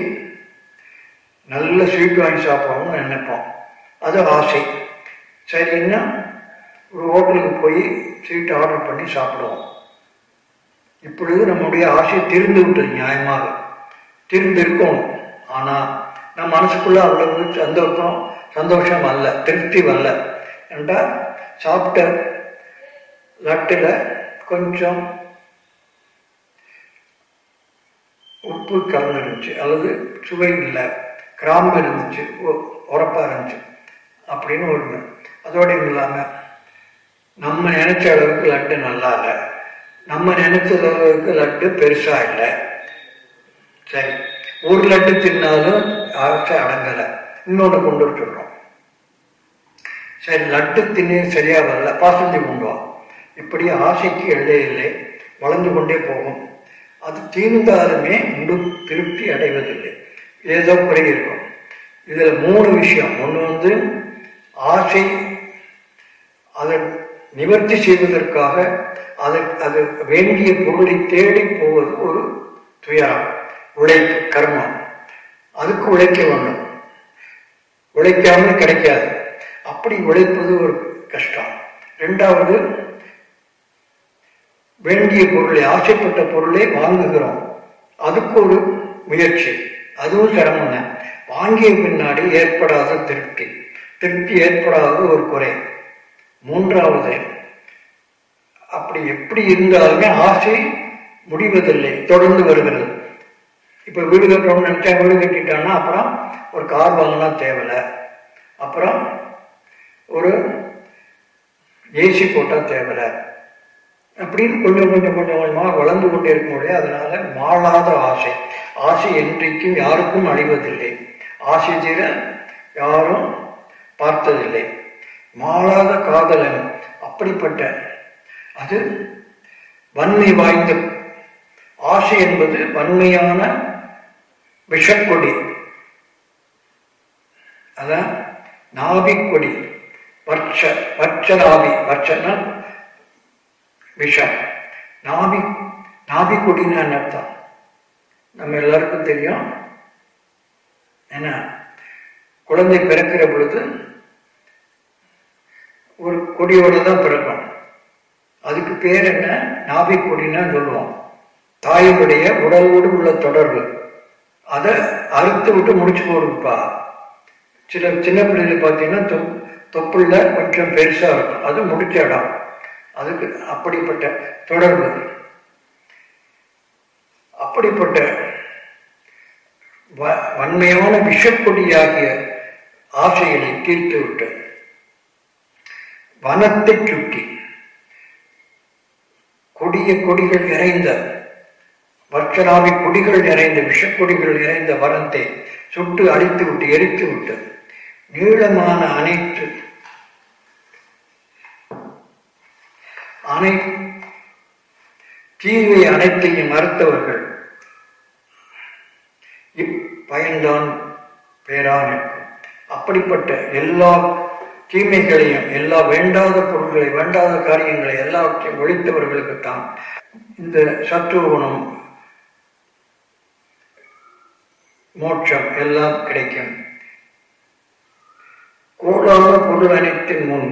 நல்ல ஸ்வீட் வாங்கி சாப்பிடணும்னு நினைப்போம். அது ஆசை. சரின்னா ஒரு ஹோட்டலுக்கு போய் ஸ்வீட் ஆர்டர் பண்ணி சாப்பிடுவோம். இப்பொழுது நம்முடைய ஆசை திருந்து விட்டது நியாயமாக. திருந்து ஆனால் ஆனா நம்ம மனசுக்குள்ள அவ்வளவு சந்தோஷம் சந்தோஷம் அல்ல திருப்தி வரல என்றால் சாப்பிட்ட லட்டில் கொஞ்சம் உப்பு கலந்துருந்துச்சு. அல்லது சுவை இல்லை. கிராம்பு இருந்துச்சு. உரப்பாக இருந்துச்சு. அப்படின்னு ஒன்று அதோட இல்லாமல் நம்ம நினைச்ச அளவுக்கு லட்டு நல்லா இல்லை. நம்ம நினைச்ச அளவுக்கு லட்டு பெருசாக இல்லை. சரி. ஒரு லட்டு தின்னாலும் ஆசை அடங்கலை. இன்னொன்று கொண்டு விட்டுடுறோம் சரி லட்டு தின்னு சரியாக வரல. பாசந்தி கொண்டு வா. இப்படி ஆசைக்கு எல்லை இல்லை. வளர்ந்து கொண்டே போகும். அது தீர்ந்தாலுமே முழு திருப்தி அடைவதில்லை. ஏதோ குறை இருக்கும். இதில் மூணு விஷயம். ஒன்று வந்து ஆசை அதை நிவர்த்தி செய்வதற்காக அது அது வேண்டிய பொருளை தேடி போவது ஒரு துயரம் உழைப்பு கர்மம். அதுக்கு உழைக்க வேண்டும். உழைக்காமல் கிடைக்காது. அப்படி உழைப்பது ஒரு கஷ்டம். ரெண்டாவது வேண்டிய பொருளை ஆசைப்பட்ட பொருளை வாங்குகிறோம். அதுக்கு ஒரு முயற்சி. அதுவும் சிரமம் தான். வாங்கிய பின்னாடி ஏற்படாத திருப்தி. திருப்தி ஏற்படாத ஒரு குறை. மூன்றாவது அப்படி எப்படி இருந்தாலுமே ஆசை முடிவதில்லை தொடர்ந்து வருகிறது. இப்ப வீடு கட்டுறோம்னு நினைச்சா வீடு கட்டிட்டான்னா அப்புறம் ஒரு கார் வாங்கினா தேவையில்லை. அப்புறம் ஒரு ஏசி போட்டால் தேவையில்லை. அப்படின்னு கொஞ்சம் கொஞ்சம் கொஞ்சம் கொஞ்சமாக வளர்ந்து கொண்டே இருக்க முடியாது அதனால மாளாத ஆசை. ஆசை என்றைக்கும் யாருக்கும் அழிவதில்லை. ஆசை தீர யாரும் பார்த்ததில்லை. மாளாத காதலன் அப்படிப்பட்ட அது வன்மை வாய்ந்த ஆசை என்பது வன்மையான விஷக்கொடி. அதான் நாபிக்கொடி. வர்ச்ச வர்ச்ச நாபி விஷம். நாபி நாபிக்கொடின்னு அர்த்தம்? நம்ம எல்லாருக்கும் தெரியும். என்ன? குழந்தை பிறக்கிற பொழுது ஒரு கொடியோடு தான் பிறக்கும். அதுக்கு பேர் என்ன? நாபிக்கொடின்னு சொல்லுவோம். தாயினுடைய உடலோடு உள்ள தொடர்பு. அதை அறுத்து விட்டு முடிச்சு போடுப்பா சில சின்ன பிள்ளைகள் பார்த்தீங்கன்னா தொப் தொப்புள்ள கொஞ்சம் பெருசா இருக்கும். அது முடிச்ச இடம். அதுக்கு அப்படிப்பட்ட தொடர்பு. அப்படிப்பட்ட வன்மையான விஷப்பொடியாகிய ஆசைகளை தீர்த்து விட்டு வனத்தை சுட்டி கொடிய கொடிகள் நிறைந்த வர்ச்சனாவி கொடிகள் நிறைந்த விஷக்கொடிகள் நிறைந்த வனத்தை சுட்டு அழித்து விட்டு எரித்து விட்டு நீளமான அனைத்து அனை தீவை அனைத்தையும் மறுத்தவர்கள். இப்பயன்தான் பேரான் அப்படிப்பட்ட எல்லா தீமைகளையும் எல்லா வேண்டாத பொருள்களை வேண்டாத காரியங்களை எல்லாவற்றையும் ஒழித்தவர்களுக்குத்தான் இந்த சத்துவ குணம் மோட்சம் எல்லாம் கிடைக்கும். கோடான பொருள் அனைத்தின் முன்.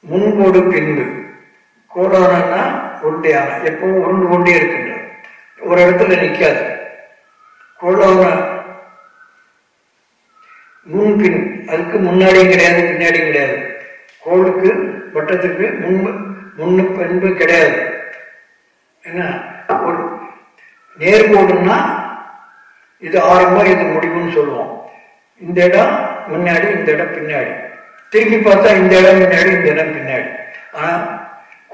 முன்போடு பின்பு. கோடானா உருண்டையான எப்பவும் உருண்டு கொண்டே இருக்கின்றது ஒரு இடத்துல நிற்காது கோடான முன்பின் அதுக்கு முன்னாடியும் கிடையாது பின்னாடியும் கிடையாது. கோளுக்கு வட்டத்துக்கு முன்பு முன்னு பின்பு கிடையாது. என்ன ஒரு நேர்கோடுன்னா இது ஆரம்பம் இது முடிவுன்னு சொல்லுவோம். இந்த இடம் முன்னாடி இந்த இடம் பின்னாடி. திரும்பி பார்த்தா இந்த இடம் முன்னாடி இந்த இடம் பின்னாடி. ஆனா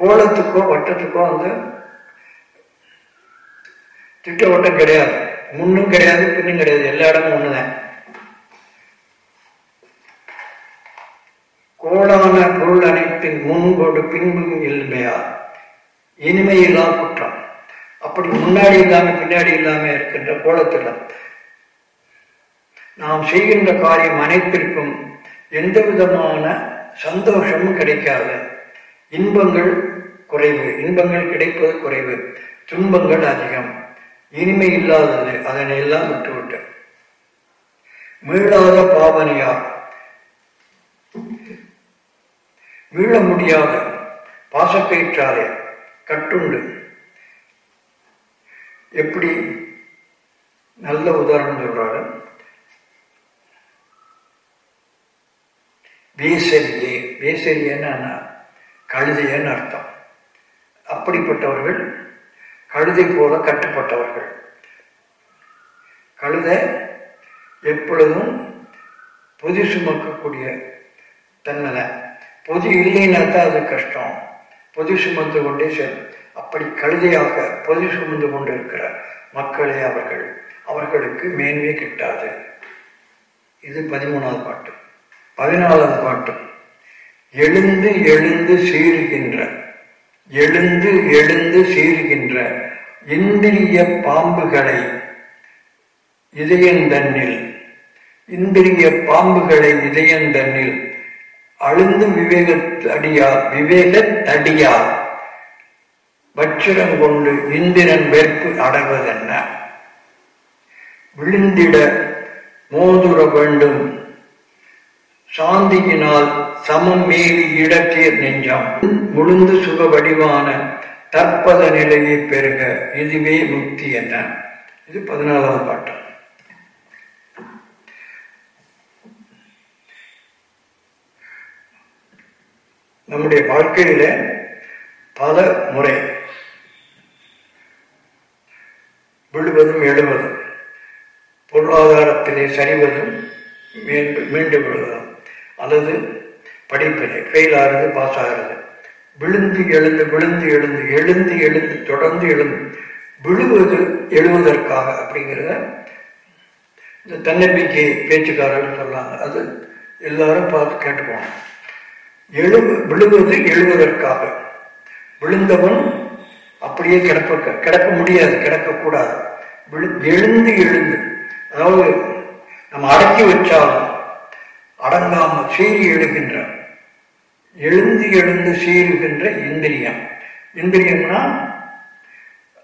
கோலத்துக்கோ வட்டத்துக்கோ வந்து திட்டவட்டம் கிடையாது. முன்னும் கிடையாது பின்னும் கிடையாது. எல்லா இடமும் ஒண்ணுதான். கோளான பொருள் அனைத்தின் முன்போடு பின்பும் இல்மையா இனிமையில்லா குற்றம். அப்படி முன்னாடி இல்லாமல் பின்னாடி இல்லாம இருக்கின்ற கோலத்தில் நாம் செய்கின்ற காரியம் அனைத்திற்கும் எந்த விதமான சந்தோஷமும் கிடைக்காது. இன்பங்கள் குறைவு. இன்பங்கள் கிடைப்பது குறைவு. துன்பங்கள் அதிகம். இனிமை இல்லாதது அதனை எல்லாம் விட்டுவிட்டு. மீளாத பாவனையா? மீள முடியாத. பாசக்கயிற்றாலே கட்டுண்டு. எப்படி நல்ல உதாரணம் சொல்றாரு? வேசரியே வேசரியன்னு கழுதையன்னு அர்த்தம். அப்படிப்பட்டவர்கள் கழுதை போல கட்டுப்பட்டவர்கள். கழுதை எப்பொழுதும் பொதி சுமக்கக்கூடிய தன்மை பொதி இல்லைன்னா தான் அது கஷ்டம். பொதி சுமந்து கொண்டே செல்லும். அப்படி கழுதையாக பொதி சுமந்து கொண்டு இருக்கிற மக்களே அவர்கள் அவர்களுக்கு மேன்மை கிட்டாது. இது பதிமூணாவது பாட்டு. பதினாலாவது பாட்டு. எழுந்து எழுந்து சீறுகின்ற எழுந்து எழுந்து சீறுகின்ற இந்திரிய பாம்புகளை இதயந்தன்னில் இந்திரிய பாம்புகளை இதயந்தன்னில் அழுந்து விவேகத்தடியா விவேகத்தடியா வச்சிரம் கொண்டு இந்திரன் வெறுப்பு அடைவதென்ன? விழுந்திட மோதுர வேண்டும். சாந்தியினால் சமம் மீறி இடத்தீர் நெஞ்சம். முழுந்து சுக வடிவான தற்பத நிலையை பெருக இதுவே முக்தி என்ன? இது பதினாலாவது பாட்டு. நம்முடைய வாழ்க்கையில பல முறை விழுவதும் எழுவதும். பொருளாதாரத்திலே சரிவதும் மீண்டும் மீண்டும் விழுவதும் அல்லது படிப்பிலே ஃபெயில் ஆகிறது பாஸ் ஆகிறது. விழுந்து எழுந்து விழுந்து எழுந்து எழுந்து எழுந்து தொடர்ந்து எழுந்து விழுவது எழுவதற்காக அப்படிங்கிறத இந்த தன்னம்பிக்கை பேச்சுக்காரர்கள் சொல்லாங்க அது எல்லாரும் பார்த்து கேட்டுக்கோங்க. எழு விழுவது எழுவதற்காக. விழுந்தவன் அப்படியே கிடப்ப கிடக்க முடியாது கிடக்கக்கூடாது. எழுந்து எழுந்து அதாவது நம்ம அடக்கி வச்சாலும் அடங்காம சீறி எழுகின்ற எழுந்து எழுந்து சீருகின்ற இந்திரியம். இந்திரியம்னா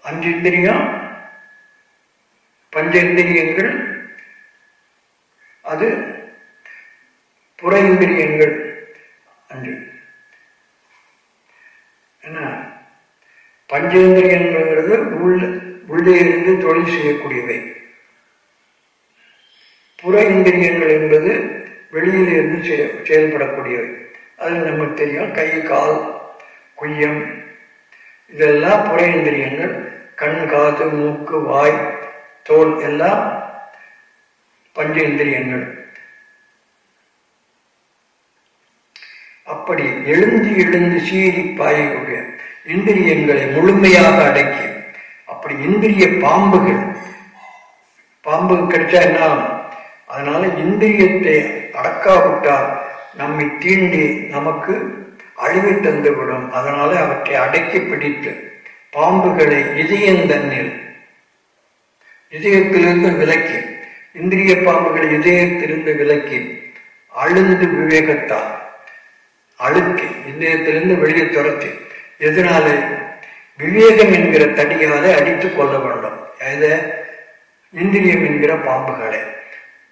அஞ்சு இந்திரியம் பஞ்ச இந்திரியங்கள் அது புற இந்திரியங்கள். அஞ்சு. என்ன? பஞ்சேந்திரியங்கிறது உள்ள உள்ளே இருந்து தொழில் செய்யக்கூடியவை. புற இந்திரியங்கள் என்பது வெளியில் இருந்து செயல்படக்கூடியவை. அது நமக்கு தெரியும் கை கால் குய்யம். இதெல்லாம் புற இந்திரியங்கள். கண் காது மூக்கு வாய் தோல் எல்லாம் பஞ்சேந்திரியங்கள். அப்படி எழுந்து எழுந்து சீறி பாயக்கூடிய இந்திரியங்களை முழுமையாக அடக்கி அப்படி இந்திரிய பாம்புகள் பாம்பு கிடைச்சா என்ன அதனால இந்திரியத்தை அடக்காவிட்டால் நம்மை தீண்டி நமக்கு அழிவை தந்துவிடும். அதனால அவற்றை அடக்கி பிடித்து பாம்புகளை இதயந்தன்னில் இதயத்திலிருந்து விலக்கி இந்திரிய பாம்புகளை இதயத்திலிருந்து விலக்கி அழுந்து விவேகத்தால் அழுத்தி இதயத்திலிருந்து வெளியே துரத்தி எதனால? விவேகம் என்கிற தடியால அடித்து கொள்ள வேண்டும். அது இந்திரியம் என்கிற பாம்புகளை.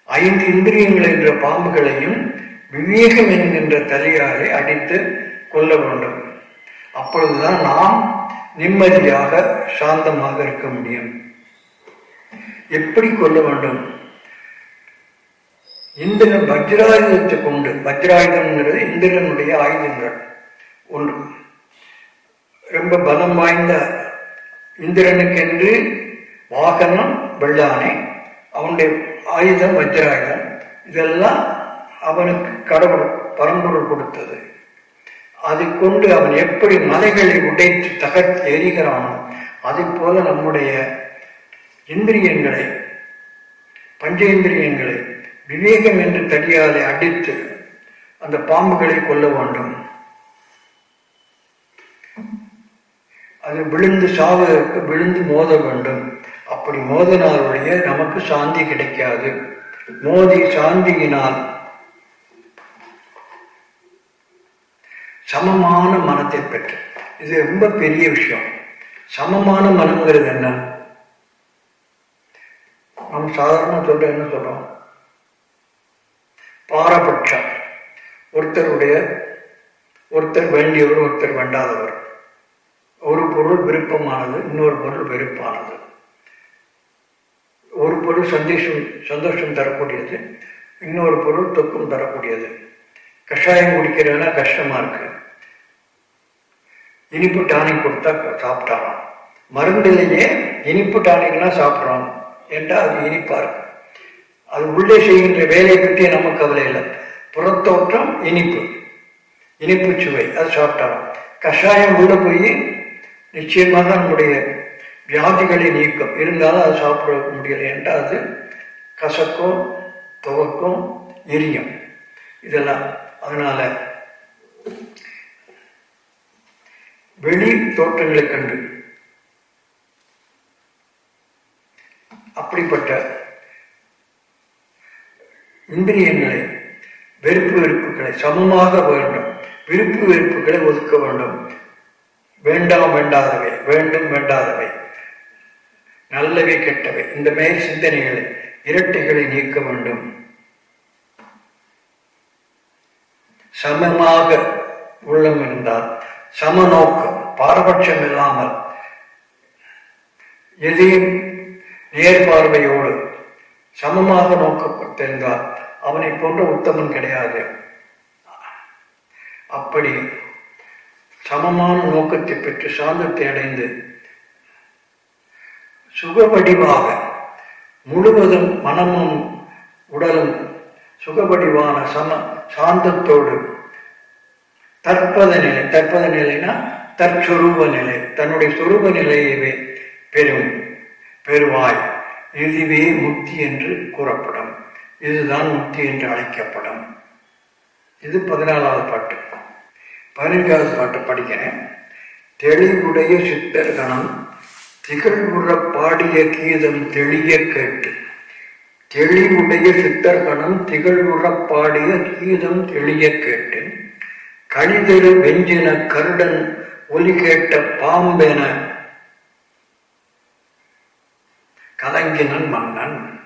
ஐந்து இந்திரியங்கள் என்ற பாம்புகளையும் விவேகம் என்கின்ற தலையாலே அடித்து கொள்ள வேண்டும். அப்பொழுதுதான் நாம் நிம்மதியாக சாந்தமாக இருக்க முடியும். எப்படி கொள்ள வேண்டும்? இந்திரன் வஜ்ராயுதத்தை கொண்டு வஜ்ராயுதம்ங்கிறது இந்திரனுடைய ஆயுதங்கள். ஒன்று. ரொம்ப பலம் வாய்ந்த இந்திரனுக்கென்று வாகனம் வெள்ளானை அவனுடைய ஆயுதம் வஜ்ராயுதம் இதெல்லாம் அவனுக்கு கடவுள் பரம்பொருள் கொடுத்தது. அதை கொண்டு அவன் எப்படி மலைகளை உடைத்து தகர்த்து எரிகிறானோ அதை போல நம்முடைய இந்திரியங்களை பஞ்சேந்திரியங்களை விவேகம் என்று தடியாதை அடித்து அந்த பாம்புகளை கொல்ல வேண்டும். அது விழுந்து சாவதற்கு விழுந்து மோத வேண்டும். அப்படி மோதனாலுடைய நமக்கு சாந்தி கிடைக்காது. மோதி சாந்தியினால் சமமான மனத்தை பெற்று. இது ரொம்ப பெரிய விஷயம். சமமான மனம்ங்கிறது என்ன? நம்ம சாதாரண சொல்ற என்ன சொல்றோம்? பாரபட்சம். ஒருத்தருடைய ஒருத்தர் வேண்டியவர் ஒருத்தர் வேண்டாதவர். ஒரு பொருள் விருப்பமானது இன்னொரு பொருள் வெறுப்பானது. ஒரு பொருள் சந்தோஷம் சந்தோஷம் தரக்கூடியது இன்னொரு பொருள் துக்கம் தரக்கூடியது. கஷாயம் குடிக்கிறதுனா கஷ்டமா இருக்கு. இனிப்பு டானிக் கொடுத்தா சாப்பிட்டாராம். மருந்திலேயே இனிப்பு டானிக்லாம் சாப்பிட்றோம். என்றால் அது இனிப்பாக இருக்கு? அது உள்ளே செய்கின்ற வேலையை பற்றி நமக்கு கவலை இல்லை. புறத்தோற்றம் இனிப்பு. இனிப்பு சுவை அது சாப்பிட்டாராம். கஷாயம் உள்ள போய் நிச்சயமாக நம்முடைய வியாதிகளை நீக்கம். இருந்தாலும் அது சாப்பிட முடியலை என்றால் அது கசக்கும் துவக்கும் எரியும். இதெல்லாம் அதனால வெளி தோற்றங்களை கண்டு அப்படிப்பட்ட இந்திரியங்களை வெறுப்பு வெறுப்புகளை சமமாக வேண்டும். விருப்பு வெறுப்புகளை ஒதுக்க வேண்டும். வேண்டாம் வேண்டாதவை வேண்டும் வேண்டாதவை. நல்லவை கெட்டவை. இந்த மேல் சிந்தனைகளை இரட்டைகளை நீக்க வேண்டும். சமமாக உள்ளம் இருந்தால் சமநோக்கம் பாரபட்சம் இல்லாமல் எதையும் நேர்பார்வையோடு சமமாக நோக்கப்பட்டிருந்தால் அவனை போன்ற உத்தமன் கிடையாது. அப்படி சமமான நோக்கத்தை பெற்று சாந்தத்தை அடைந்து சுகவடிவாக முழுவதும் மனமும் உடலும் சுகவடிவான சம சாந்தத்தோடு தற்பத நிலை தற்பத நிலைனா தற்சொரூப நிலை தன்னுடைய சொரூப நிலையவே பெறும் பெறுவாய். இதுவே முக்தி என்று கூறப்படும். இதுதான் முக்தி என்று அழைக்கப்படும். இது பதினாலாவது பாட்டு. பதினெட்டாவது பாட்டு படிக்கிறேன். தெளிவுடைய சித்தர் கணம் திகழ்வுற பாடிய கீதம் தெளிய கேட்டு. தெளிவுடைய சித்தர் கணம் திகழ்வுற பாடிய கீதம் தெளிய கேட்டு. கழிதரு வெஞ்சின கருடன் ஒலி கேட்ட பாம்பென. கலங்கினன் மன்னன்.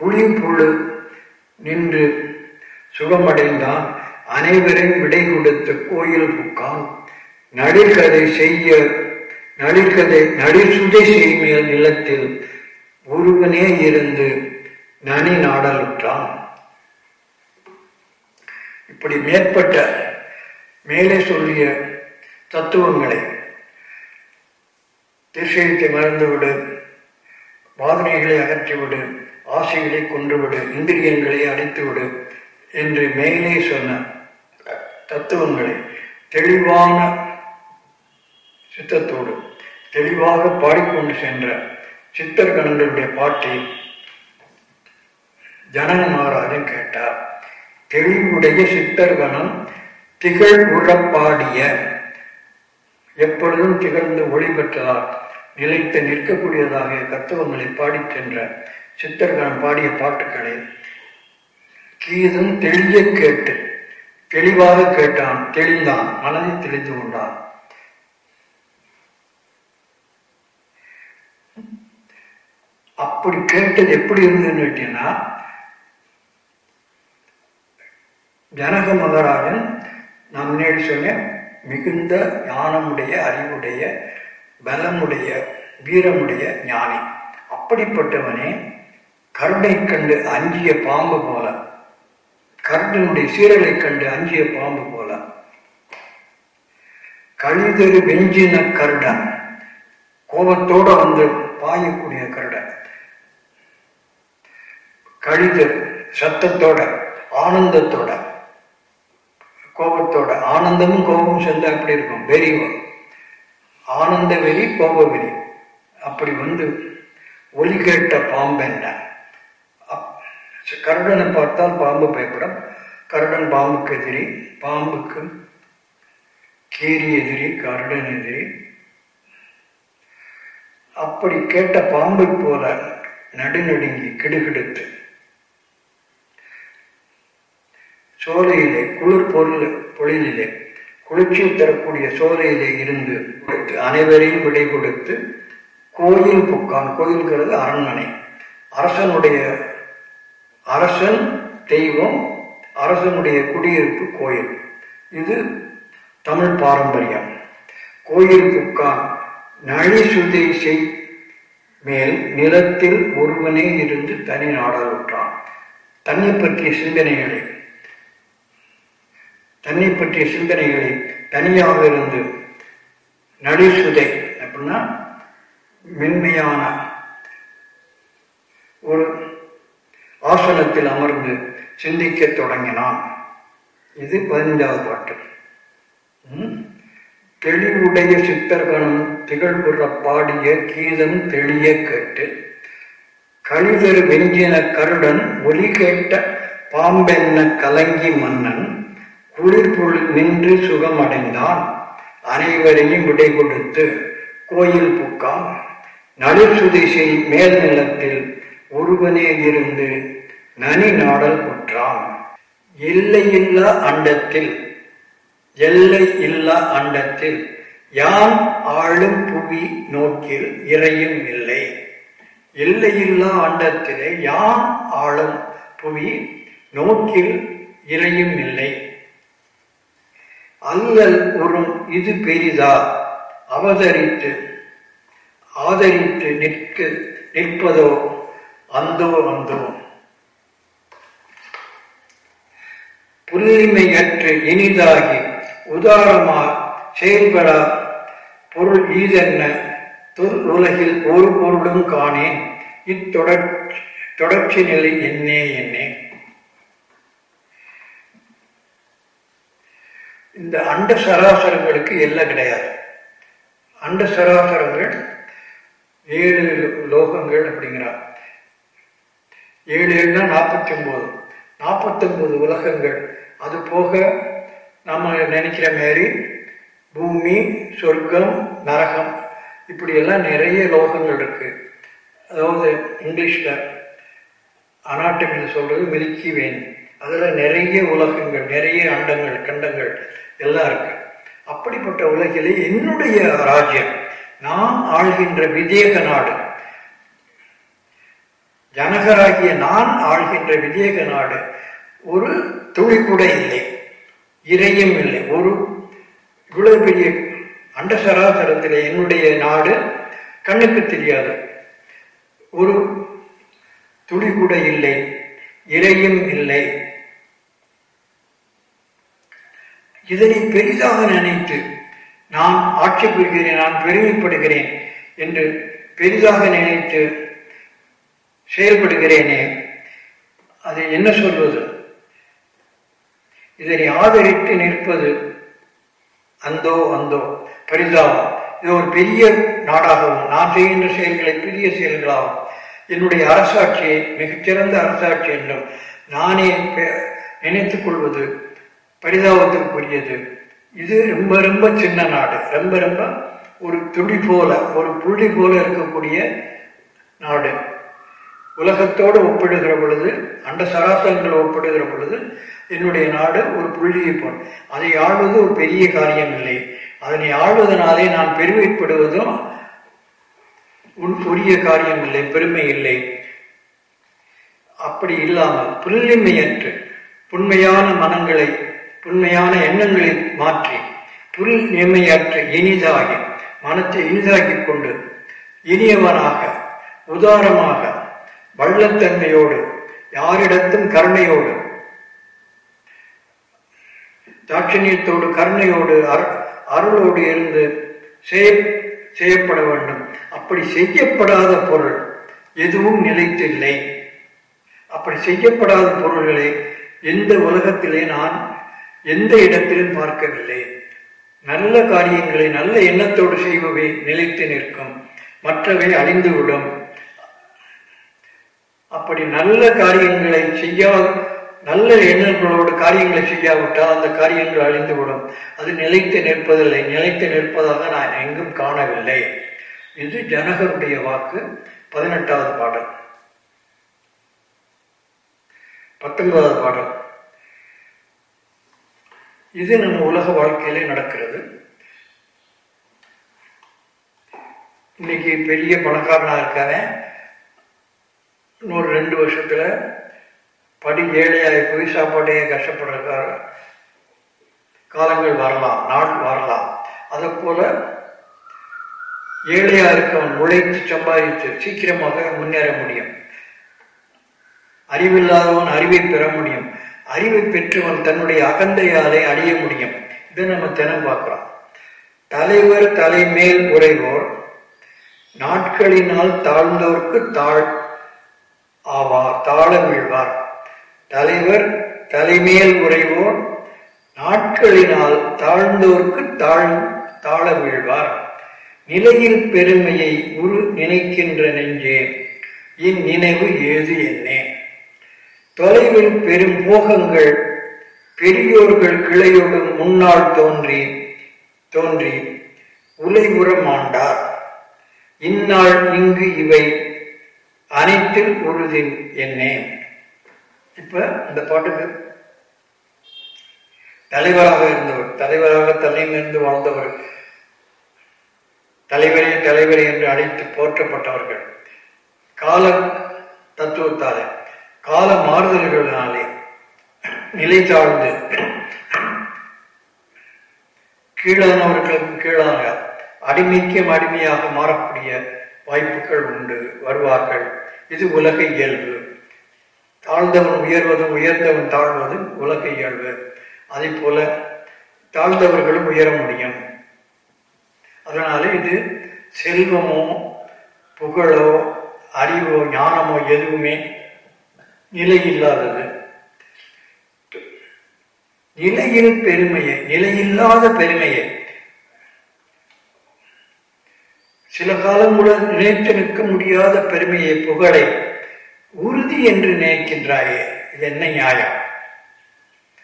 குளிப்புழு நின்று சுகமடைந்தான். அனைவரையும் விடை கொடுத்த கோயில் புக்கான். நடிகதை செய்ய நடிகதை நடிசுதை செய்ய நிலத்தில் ஒருவனே இருந்து நனி நாடலுற்றான். இப்படி மேற்பட்ட மேலே சொல்லிய தத்துவங்களை திசையத்தை மறந்துவிடு வாதனைகளை அகற்றிவிடு ஆசைகளை கொன்றுவிடு இந்திரியங்களை அடைத்துவிடு என்று மேலே சொன்ன தத்துவங்களை தெளிவான சித்தத்தோடு தெளிவாக பாடிக்கொண்டு சென்ற சித்தர்கணங்களுடைய பாட்டை ஜனக மகாராஜன் கேட்டார். தெளிவுடைய சித்தர்கணம் திகழ் உழப்பாடிய எப்பொழுதும் திகழ்ந்து ஒளி பெற்றதால் நிலைத்து நிற்கக்கூடியதாக தத்துவங்களை பாடிச் சென்ற சித்தர்கணம் பாடிய பாட்டுக்களை கீதன் தெளிய கேட்டு தெளிவாக கேட்டான் தெளிந்தான் மனதை தெளிந்து கொண்டான். அப்படி கேட்டது எப்படி இருந்ததுன்னு கேட்டீங்கன்னா ஜனக மகாராஜன் நான் முன்னாடி சொன்னேன் மிகுந்த ஞானமுடைய அறிவுடைய பலமுடைய வீரமுடைய ஞானி. அப்படிப்பட்டவனே கருணை கண்டு அஞ்சிய பாம்பு போல. கருடனுடைய சீரலை கண்டு அஞ்சிய பாம்பு போல. கழிதரு வெஞ்சின கருடன் கோபத்தோட வந்து பாயக்கூடிய கருடன் கழிதரு சத்தத்தோட ஆனந்தத்தோட. கோபத்தோட ஆனந்தமும் கோபமும் சேர்ந்தா அப்படி இருக்கும்? வெறி ஆனந்த வெறி கோப வெறி. அப்படி வந்து ஒலி கேட்ட பாம்பென்ன கருடனை பார்த்தால் பாம்பு பயப்படும். கருடன் பாம்புக்கு எதிரி பாம்புக்கு கீரி எதிரி கருடன் எதிரி. அப்படி கேட்ட பாம்பை போல நடுநடுங்கி கிடுகிடுத்து. சோலையிலே குளிர் பொருள் பொழிலே குளிர்ச்சியை தரக்கூடிய சோலையிலே இருந்து கொடுத்து அனைவரையும் விடை கொடுத்து கோயில் புக்கான் கோயில்கிறது அரண்மனை. அரசனுடைய அரசன் தெய்வம் அரசனுடைய குடியிருப்பு கோயில். இது தமிழ் பாரம்பரியம். கோயில் புக்கான் நழி சுதேசை மேல் நிலத்தில் ஒருவனே இருந்து தனி நாடலுற்றான் தன்னை பற்றிய சிந்தனைகளை. தன்னை பற்றிய சிந்தனைகளை தனியாக இருந்து நடிசுதை அப்படின்னா மென்மையான ஒரு ஆசனத்தில் அமர்ந்து சிந்திக்கத் தொடங்கினான். இது பதினஞ்சாவது பாட்டு. தெளிவுடைய சித்தர்களும் திகழ்புற பாடிய கீதம் தெளிய கேட்டு கழிதரு வெஞ்சின கருடன் ஒலி கேட்ட பாம்பென்ன கலங்கி மன்னன் குளிர்பொழு நின்று சுகமடைந்தான். அனைவரையும் விடை கொடுத்து கோயில் புக்கான் நடுசுதிசை மேல் நிலத்தில் ஒருவனே இருந்து நனி நாடல் குற்றான் எல்லையில்லா அண்டத்தில் எல்லை இல்லா அண்டத்தில் யான் ஆளும் புவி நோக்கில் இறையும் இல்லை. எல்லையில்லா அண்டத்திலே யான் ஆளும் புவி நோக்கில் இறையும் இல்லை. அல்லல் உறும் இது பெரிதா அவதரித்து ஆதரித்து நிற்க நிற்பதோ அந்தோ அந்தோ. புல்லிமையற்று இனிதாகி உதாரமா செயல்பட பொருள் ஈதென்ன? தொல் உலகில் ஒரு பொருளும் காணேன். இத்தொடர் தொடர்ச்சி நிலை என்னே என்னே இந்த அண்ட சராசரங்களுக்கு எல்லாம் கிடையாது. அண்ட சராசரங்கள் ஏழு லோகங்கள் அப்படிங்கிறார் ஏழு ஏழுனா நாற்பத்தி ஒன்பது நாற்பத்தொன்பது உலகங்கள். அது போக நம்ம நினைக்கிற மாதிரி பூமி சொர்க்கம் நரகம் இப்படியெல்லாம் நிறைய லோகங்கள் இருக்கு. அதாவது இங்கிலீஷ்ல அனாட்டமின்னு சொல்றது மில்கி வேன். அதுல நிறைய உலகங்கள் நிறைய அண்டங்கள் கண்டங்கள் எல்லாம் இருக்கு. அப்படிப்பட்ட உலகிலே என்னுடைய ராஜ்யம் நான் ஆள்கின்ற விதேக நாடு. ஜனகராகிய நான் ஆள்கின்ற விதேக நாடு. ஒரு துளி கூட இல்லை. இறையும் இல்லை. ஒரு இவ்வளவு பெரிய அண்ட சராசரத்தில் என்னுடைய நாடு கண்ணுக்கு தெரியாது. ஒரு துளி கூட இல்லை. இறையும் இல்லை. இதனை பெரிதாக நினைத்து நான் ஆட்சி புரிகிறேன் நான் பெருமைப்படுகிறேன் என்று பெரிதாக நினைத்து செயல்படுகிறேனே அதை என்ன சொல்வது? இதனை ஆதரித்து நிற்பது அந்தோ அந்தோ. பரிதாபம் இது ஒரு பெரிய நாடாகவும் நான் செய்கின்ற செயல்களை பெரிய செயல்களாகும் என்னுடைய அரசாட்சியை மிகச்சிறந்த அரசாட்சி என்றும் நானே நினைத்துக் கொள்வது பரிதாபத்திற்குரியது. இது ரொம்ப ரொம்ப சின்ன நாடு. ரொம்ப ரொம்ப ஒரு துளி போல ஒரு புள்ளி போல இருக்கக்கூடிய நாடு. உலகத்தோடு ஒப்பிடுகிற பொழுது அண்ட சராசரங்கள் ஒப்பிடுகிற பொழுது என்னுடைய நாடு ஒரு புள்ளியை போல். அதை ஆள்வது ஒரு பெரிய காரியம் இல்லை. அதனை ஆள்வதனாலே நான் பெருமைப்படுவதும் உன் உரிய காரியம் இல்லை பெருமை இல்லை. அப்படி இல்லாமல் புல்லிமையற்று புண்மையான மனங்களை புண்மையான எண்ணங்களை மாற்றி புல்லிமையற்று இனிதாகி மனத்தை இனிதாக்கிக் கொண்டு இனியவனாக உதாரமாக வள்ளத்தன்மையோடு யாரிடத்தும் கருணையோடு தாட்சணியத்தோடு கருணையோடு அருளோடு இருந்து செய்ய செய்யப்பட வேண்டும். அப்படி செய்யப்படாத பொருள் எதுவும் நிலைத்தில்லை. அப்படி செய்யப்படாத பொருள்களை எந்த உலகத்திலே நான் எந்த இடத்திலும் பார்க்கவில்லை. நல்ல காரியங்களை நல்ல எண்ணத்தோடு செய்பவை நிலைத்து நிற்கும். மற்றவை அழிந்துவிடும். அப்படி நல்ல காரியங்களை செய்யாத நல்ல எண்ணங்களோடு காரியங்களை செய்யாவிட்டால் அந்த காரியங்கள் அழிந்துவிடும். அது நிலைத்து நிற்பதில்லை. நிலைத்து நிற்பதாக நான் எங்கும் காணவில்லை. இது ஜனகருடைய வாக்கு. பதினெட்டாவது பாடல். பத்தொன்பதாவது பாடல். இது நம்ம உலக வாழ்க்கையிலே நடக்கிறது. இன்னைக்கு பெரிய பணக்காரனாக இருக்காரு இன்னொரு ரெண்டு வருஷத்துல படி ஏழையாகி போய் சாப்பாட்டையே கஷ்டப்படுற காலங்கள் வரலாம் நாள் வரலாம். அதை போல ஏழையா இருக்கவன் உழைத்து சம்பாதித்து சீக்கிரமாக முன்னேற முடியும். அறிவில்லாதவன் அறிவை பெற முடியும். அறிவை பெற்றவன் தன்னுடைய அகந்தையாலே அடைய முடியும். இதை நம்ம தினம் பார்க்கிறோம். தலைவர் தலைமேல் உறைவோர் நாட்களினால் தாழ்ந்தோர்க்கு தாழ் ஆவார் தாழ வீழ்வார் தலைவர் தலைமேல் உரைவோர் நாட்களினால் தாழ்ந்தோர்க்கு தாழ் தாழ வீழ்வார் நிலையில் பெருமையை உரு நினைக்கின்ற நெஞ்சே இந்நினைவு ஏது என்னே? தொலைவில் பெரும் போகங்கள் பெரியோர்கள் கிளையோடு முன்னால் தோன்றி தோன்றி உலைபுறம் இந்நாள் இங்கு இவை அனைத்தில் உறுதின் என்னே? இப்ப இந்த பாட்டுக்கு தலைவராக இருந்தவர் தலைவராக தலைமையிலிருந்து வாழ்ந்தவர் தலைவரே தலைவரே என்று அழைத்து போற்றப்பட்டவர்கள். கால தத்துவத்தாலே கால மாறுதல்களினாலே நிலை தாழ்ந்து கீழானவர்களுக்கு கீழாக அடிமைக்கும் அடிமையாக மாறக்கூடிய வாய்ப்புகள் உண்டு வருவார்கள். இது உலக இயல்பு. தாழ்ந்தவன் உயர்வதும் உயர்ந்தவன் தாழ்வதும் உலக இயல்பு. அதே போல தாழ்ந்தவர்களும் உயர முடியும். அதனால இது செல்வமோ புகழோ அறிவோ ஞானமோ எதுவுமே நிலை இல்லாதது நிலையில் பெருமையை நிலையில்லாத பெருமையை சில காலம் கூட நினைத்து நிற்க முடியாத பெருமையை புகழை உறுதி என்று நினைக்கின்றாயே இது என்ன நியாயம்?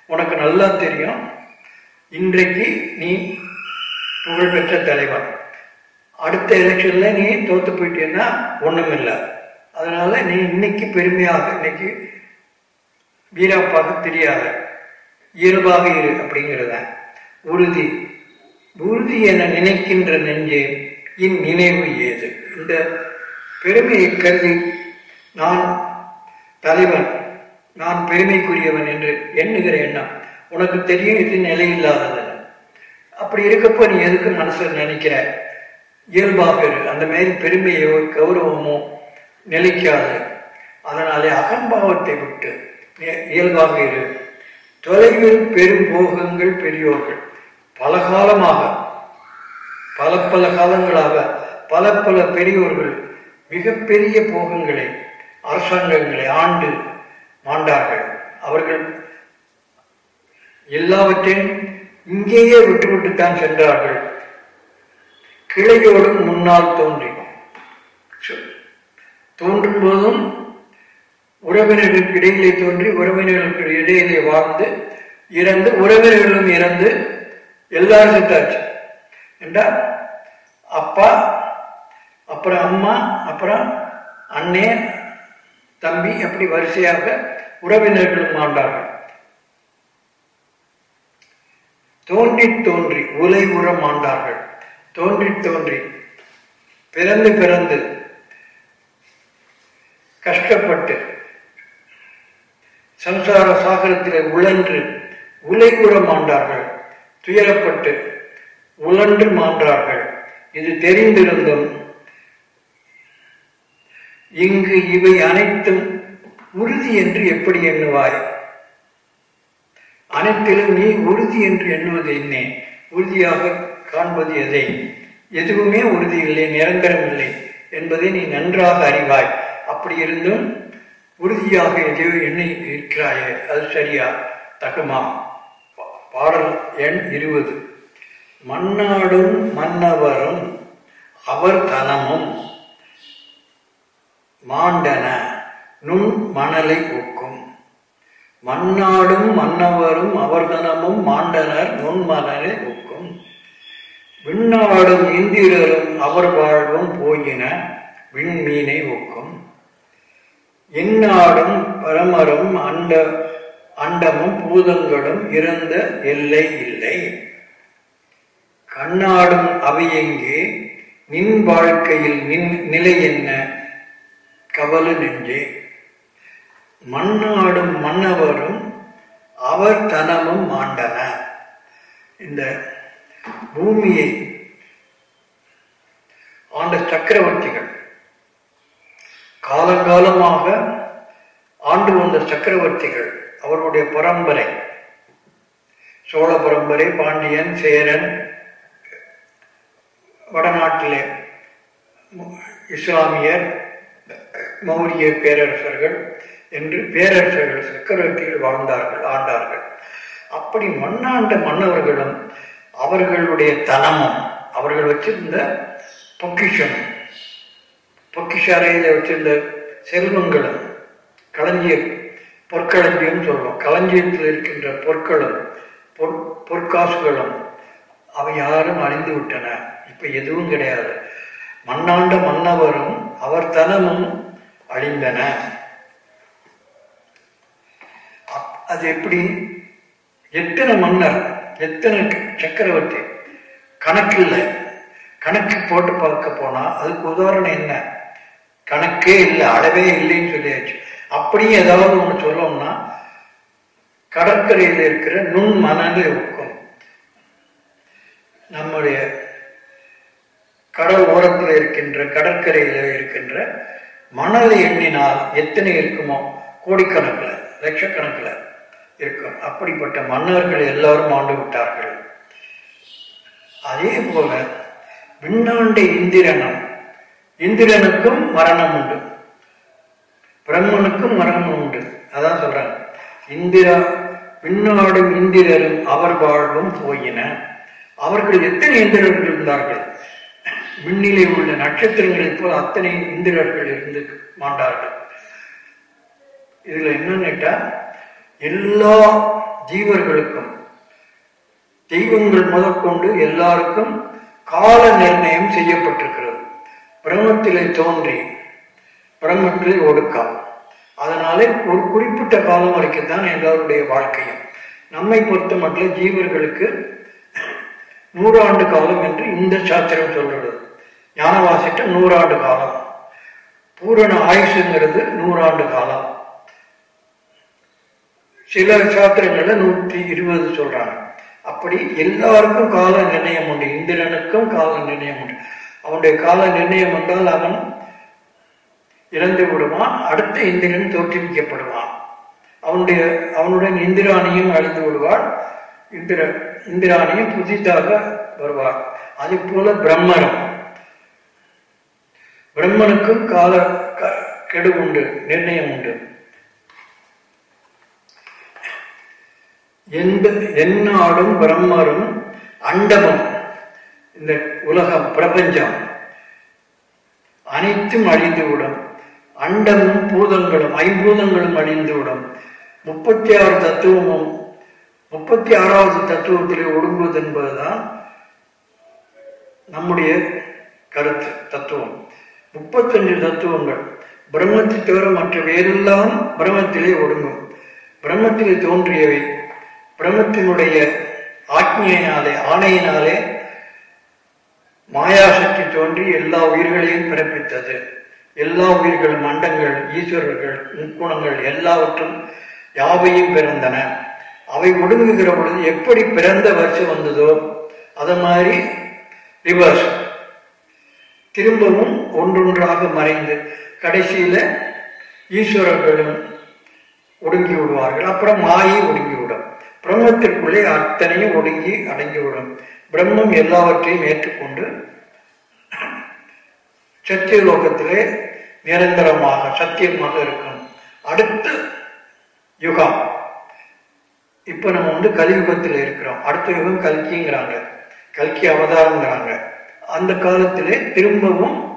உனக்கு நல்லா தெரியும் இன்றைக்கு நீ புகழ்பெற்ற தலைவர் அடுத்த எலெக்ஷன்ல நீ தோத்து போயிட்டேன்னா ஒண்ணும் இல்லை அதனால நீ இன்னைக்கு பெருமையாக இன்னைக்கு வீராப்பாக தெரியாத இயல்பாக இரு அப்படிங்கிறத. உறுதி. உறுதி என நினைக்கின்ற நெஞ்சே இந்நினைவு ஏது? இந்த பெருமையை கருதி நான் தலைவன் நான் பெருமைக்குரியவன் என்று எண்ணுகிற எண்ணம் உனக்கு தெரியும் இது நிலையில்லாதது. அப்படி இருக்கப்போ நீ எதுக்கு மனசில் நினைக்கிற? இயல்பாக அந்த மாதிரி பெருமையோ கௌரவமோ நிலைக்காது. அதனாலே அகம்பாவத்தை விட்டு இயல்பாக இரு. தொலைவில் பெரும் போகங்கள் பெரியோர்கள். பல காலமாக பல பல காலங்களாக பல பல பெரியோர்கள் மிகப்பெரிய போகங்களை அரசாங்கங்களை ஆண்டு மாண்டார்கள். அவர்கள் எல்லாவற்றையும் இங்கேயே விட்டுவிட்டுத்தான் சென்றார்கள். கிளையோடும் முன்னால் தோன்றி தோன்றும் போதும் உறவினர்களுக்கு இடையிலே தோன்றி உறவினர்களுக்கு இடையிலே வாழ்ந்து இறந்து உறவினர்களும் இறந்து எல்லாரும் செத்தாச்சு. என்றால் அப்பா அப்புறம் அம்மா அப்புறம் அண்ணே தம்பி அப்படி வரிசையாக உறவினர்களும் ஆண்டார்கள். தோன்றி தோன்றி உலை உரம் ஆண்டார்கள் தோன்றி தோன்றி பிறந்து பிறந்து கஷ்டப்பட்டு சம்சார சாகரத்தில் உழன்று உலை உலைகுற மாண்டார்கள். துயரப்பட்டு உழன்று மாண்டார்கள். இது தெரிந்திருந்தும் இங்கு இவை அனைத்தும் உறுதி என்று எப்படி எண்ணுவாய்? அனைத்திலும் நீ உறுதி என்று எண்ணுவது என்ன உறுதியாக காண்பது எதை? எதுவுமே உறுதி இல்லை நிரந்தரம் இல்லை என்பதை நீ நன்றாக அறிவாய். அப்படி இருந்தும் உறுதியாக எதையோ எண்ணி இருக்கிறாயே அது சரியா? தகுமா? பாடல் எண் இருபது. மன்னாடும் மன்னவரும் அவர் தனமும் மாண்டன நுண் மணலை ஒக்கும். மன்னாடும் மன்னவரும் அவர்தனமும் மாண்டனர் நுண்மணலை ஒக்கும். விண்ணாடும் இந்திரரும் அவர் வாழ்வும் போயின விண்மீனை ஒக்கும். இந்நாடும் பரமரும் அண்ட அண்டமும் பூதங்களும் இறந்த எல்லை இல்லை. கண்ணாடும் அவையெங்கே நின் வாழ்க்கையில் நின் நிலை என்ன? கவலை நெஞ்சே மண்ணாடும் மன்னவரும் அவர் தனமும் மாண்டன. இந்த பூமியை ஆண்ட சக்கரவர்த்திகள் காலங்காலமாக ஆண்டு வந்த சக்கரவர்த்திகள் அவருடைய பரம்பரை சோழ பரம்பரை பாண்டியன் சேரன் வடநாட்டிலே இஸ்லாமியர் மௌரிய பேரரசர்கள் என்று பேரரசர்கள் சக்கரவர்த்திகள் வாழ்ந்தார்கள் ஆண்டார்கள். அப்படி மண்ணாண்ட மன்னவர்களும் அவர்களுடைய தனமும் அவர்கள் வச்சிருந்த பொக்கிஷம் பொக்கிஷ அறையில் வச்சிருந்த செல்வங்களும் களஞ்சிய பொற்களஞ்சியம் சொல்லுவோம். களஞ்சியத்தில் இருக்கின்ற பொற்களும் பொற் பொற்காசுகளும் அவை யாரும் அழிந்து விட்டன. இப்ப எதுவும் கிடையாது. மண்ணாண்ட மன்னவரும் அவர் தனமும் அழிந்தன. அப்- அது எப்படி? எத்தனை மன்னர் எத்தனை சக்கரவர்த்தி? கணக்கு இல்லை கணக்கு போட்டு பார்க்க போனா அதுக்கு உதாரணம் என்ன? கணக்கே இல்லை அளவே இல்லைன்னு சொல்லியாச்சு. அப்படியே ஏதாவது ஒன்று சொல்லணும்னா கடற்கரையில் இருக்கிற நுண் மணலை இருக்கும். நம்முடைய கடல் ஓரத்தில் இருக்கின்ற கடற்கரையில் இருக்கின்ற மணலை எண்ணினால் எத்தனை இருக்குமோ? கோடிக்கணக்கில் லட்சக்கணக்கில் இருக்கும். அப்படிப்பட்ட மன்னர்கள் எல்லாரும் ஆண்டு விட்டார்கள். அதே போல விண்ணாண்ட இந்திரனும் இந்திரனுக்கும் மரணம் உண்டு. பிரம்மனுக்கும் மரணம் உண்டு. அதான் சொல்றாங்க. இந்திரா விண்ணாடும் இந்திரரும் அவர் வாழ்வும் போயின. அவர்கள் எத்தனை இந்திரர்கள் இருந்தார்கள்? விண்ணிலே உள்ள நட்சத்திரங்களைப் போல் அத்தனை இந்திரர்கள் இருந்து மாண்டார்கள். இதுல என்னன்னு எல்லா ஜீவர்களுக்கும் தெய்வங்கள் முதற்கொண்டு எல்லாருக்கும் கால நிர்ணயம் செய்யப்பட்டிருக்கிறது. பிரம்மத்திலே தோன்றி பிரம்மத்திலே ஒடுக்கம். அதனாலே ஒரு குறிப்பிட்ட காலம் வரைக்கும் தான் எல்லாருடைய வாழ்க்கையும். நம்மை பொறுத்த மட்டும் ஜீவர்களுக்கு நூறாண்டு காலம் என்று இந்த சாத்திரம் சொல்றது ஞானவாசிட்டு நூறாண்டு காலம். பூரண ஆயுஷுங்கிறது நூறாண்டு காலம். சில சாத்திரங்களில் நூற்றி இருபது சொல்றாங்க. அப்படி எல்லாருக்கும் கால நிர்ணயம் உண்டு. இந்திரனுக்கும் கால நிர்ணயம் உண்டு. அவனுடைய கால நிர்ணயம் வந்தால் அவன் இறந்து விடுவான் அடுத்த இந்திரன் தோற்றுவிக்கப்படுவான். அவனுடைய அவனுடன் இந்திராணியும் அழிந்து விடுவாள். இந்திர இந்திராணியும் புதிதாக வருவாள். அதே போல பிரம்மனும் பிரம்மனுக்கும் கால க- கெடு உண்டு நிர்ணயம் உண்டு. எந்த எந்நாடும் பிரம்மரும் அண்டமம் இந்த உலகம் பிரபஞ்சம் அனைத்தும் அழிந்துவிடும். அண்டமும் பூதங்களும் ஐம்பூதங்களும் அழிந்துவிடும். முப்பத்தி ஆறு தத்துவமும் முப்பத்தி ஆறாவது தத்துவத்திலே ஒடுங்குவது என்பதுதான் நம்முடைய கருத்து தத்துவம். முப்பத்தஞ்சு தத்துவங்கள். பிரம்மத்தை தவிர மற்ற வேறெல்லாம் பிரம்மத்திலே ஒடுங்கும். பிரம்மத்திலே தோன்றியவை. பிரம்மத்தினுடைய ஆக்ஞையினாலே ஆணையினாலே மாயாசக்தி தோன்றி எல்லா உயிர்களையும் பிறப்பித்தது. எல்லா உயிர்கள் மண்டங்கள் ஈஸ்வரர்கள் முக்குணங்கள் எல்லாவற்றும் யாவையும் பிறந்தன. அவை ஒடுங்குகிற பொழுது எப்படி பிறந்த வருஷம் வந்ததோ அதை மாதிரி ரிவர்ஸ் திரும்பவும் ஒன்றொன்றாக மறைந்து கடைசியில ஈஸ்வரர்களும் ஒடுங்கி விடுவார்கள். அப்புறம் மாயை ஒடுங்கிவிடும் பிரம்மத்திற்குள்ளே அத்தனையும் ஒடுங்கி அடங்கிவிடும் பிரம்மம் எல்லாவற்றையும் ஏற்றுக்கொண்டு சத்திய லோகத்திலே நிரந்தரமாக சத்தியமாக இருக்கும். அடுத்த யுகம். இப்ப நம்ம வந்து கலியுகத்தில் இருக்கிறோம். அடுத்த யுகம் கல்கிங்கிறாங்க. கல்கி அவதாரங்கிறாங்க அந்த காலத்திலே திரும்பவும்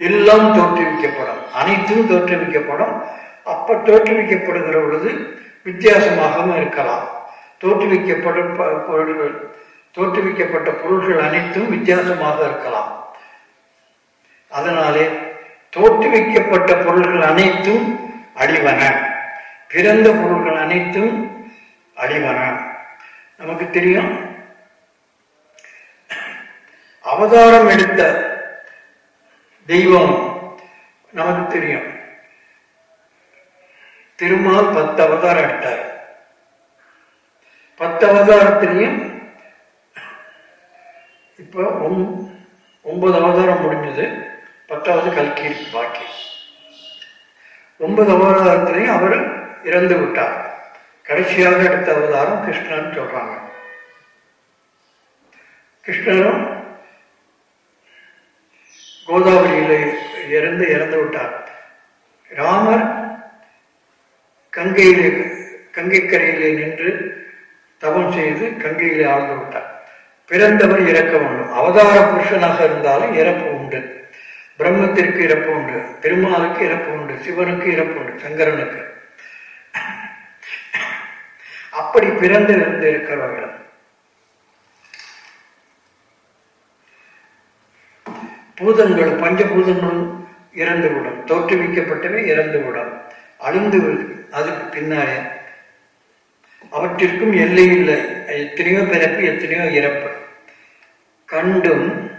எல்லாம் தோற்றுவிக்கப்படும். அனைத்தும் தோற்றுவிக்கப்படும். அப்ப தோற்றுவிக்கப்படுகிற பொழுது வித்தியாசமாகவும் இருக்கலாம். தோற்றுவிக்கப்படும் ப- பொருள்கள் தோற்றுவிக்கப்பட்ட பொருள்கள் அனைத்தும் வித்தியாசமாக இருக்கலாம். அதனாலே தோற்றுவிக்கப்பட்ட பொருள்கள் அனைத்தும் அழிவன. பிறந்த பொருள்கள் அனைத்தும் அழிவன. நமக்கு தெரியும்? அவதாரம் எடுத்த தெய்வம். நமக்கு தெரியும். திருமால் பத்து அவதாரம் எடுத்தார். பத்து அவதாரத்திலையும் இப்போ ஒன்பது அவதாரம் முடிஞ்சது. பத்தாவது கல்கி பாக்கி. ஒன்பது அவதாரத்திலையும் அவர் இறந்து விட்டார். கடைசியாக எடுத்த அவதாரம் கிருஷ்ணன் சொல்றாங்க. கிருஷ்ணரும் கோதாவரியில் இறந்து இறந்து விட்டார். ராமர் கங்கையிலே கங்கைக்கரையிலே நின்று தவம் செய்து கங்கையிலே ஆழ்ந்து விட்டார். பிறந்தவர் இறக்க வேண்டும். அவதார புருஷனாக இருந்தாலும் இறப்பு உண்டு. பிரம்மத்திற்கு இறப்பு உண்டு. திருமாலுக்கு இறப்பு உண்டு. சிவனுக்கு இறப்பு உண்டு. சங்கரனுக்கு. அப்படி பிறந்து இருந்து இருக்கிறவர்கள் பூதங்கள் பஞ்சபூதங்கள் இறந்துவிடும். தோற்றுவிக்கப்பட்டவை இறந்துவிடும். அழிந்து அதுக்கு பின்னாலே அவற்றிற்கும் எல்லை இல்லை. எத்தனையோ பிறப்பு எத்தனையோ இறப்பு. கண்டும்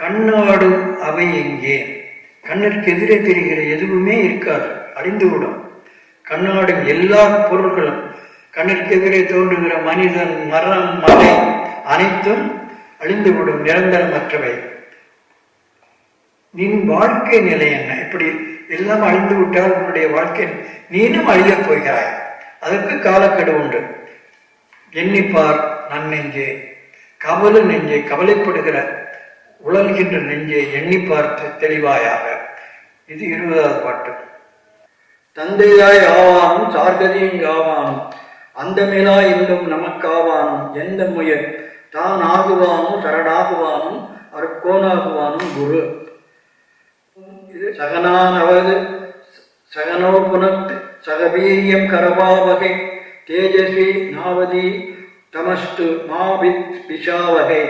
கண்ணாடும் அவை எங்கே? கண்ணிற்கு எதிரே தெரிகிற எதுவுமே இருக்காது. அழிந்துவிடும். கண்ணாடும் எல்லா பொருட்களும் கண்ணிற்கு எதிரே தோன்றுகிற மனிதன் மரம் மலை அனைத்தும் அழிந்துவிடும். நிரந்தரமற்றவை. நின் வாழ்க்கை நிலை என்ன? இப்படி எல்லாம் அழிந்து விட்டால் உன்னுடைய வாழ்க்கை நீனும் அழியப் போகிறாய். அதற்கு காலக்கெடு உண்டு. எண்ணிப்பார் நன்னெஞ்சே. கவலை நெஞ்சே கவலைப்படுகிற உழல்கின்ற நெஞ்சே எண்ணி பார்த்து தெளிவாயாக. இது இருபதாவது பாட்டு. தந்தையாய் ஆவானும் சார்கதியும் ஆவானும் அந்தமிலா இன்றும் நமக்காவானும் எந்த முயல்? தான் ஆகுவானும் சரணாகுவானும் அருக்கோனாகுவானும் குரு. இது சகனானவது சகனோ புனத் சகவீரியம் கரபாவகை தேஜஸ்வி நாவதி தமஸ்து மாவித் பிஷாவகை.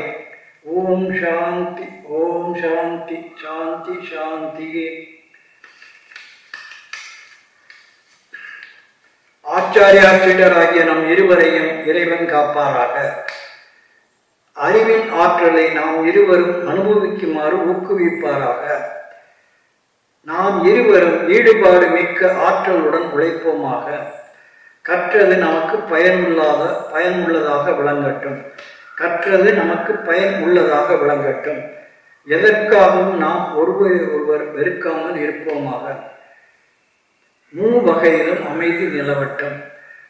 ஓம் சாந்தி ஓம் சாந்தி சாந்தி சாந்தியே. ஆகிய நம் இருவரையும் இறைவன் காப்பாராக. அறிவின் ஆற்றலை நாம் இருவரும் அனுபவிக்குமாறு ஊக்குவிப்பாராக. நாம் இருவரும் ஈடுபாடு மிக்க ஆற்றலுடன் உழைப்போமாக கற்றது நமக்கு பயனுள்ளாத பயனுள்ளதாக விளங்கட்டும். கற்றது நமக்கு பயன் உள்ளதாக விளங்கட்டும். எதற்காகவும் நாம் ஒருவரை ஒருவர் வெறுக்காமல் இருப்போமாக. மூ வகையிலும் அமைதி நிலவட்டும்.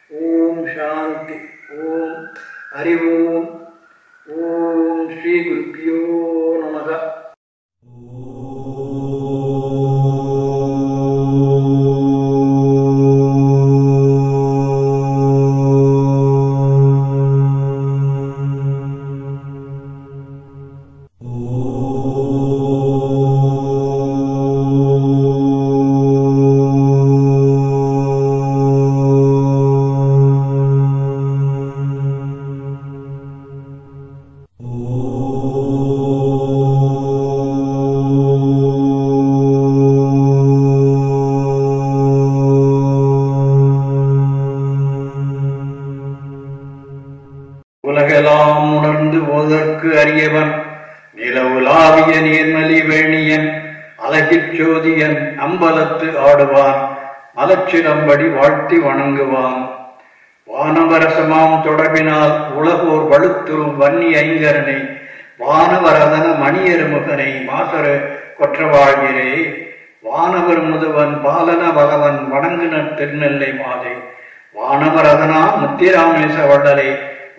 ஓம் சாந்தி ஓம் அறிவோம் ஓம் ஸ்ரீ குருப்பியோ நமக. மலச்சிலம்படி வாழ்த்தி வணங்குவான் வானவரசமாம் தொடர்பினால் உலகோர் வலுத்துறும் வன்னி ஐங்கரனை வானவரதன மணியருமுகனை மாசரு கொற்றவாழ்கிறே. வானவர் முதுவன் பாலன பலவன் வணங்குன திருநெல்லை மாதை. வானவரதனா முத்திராமேச வள்ளலை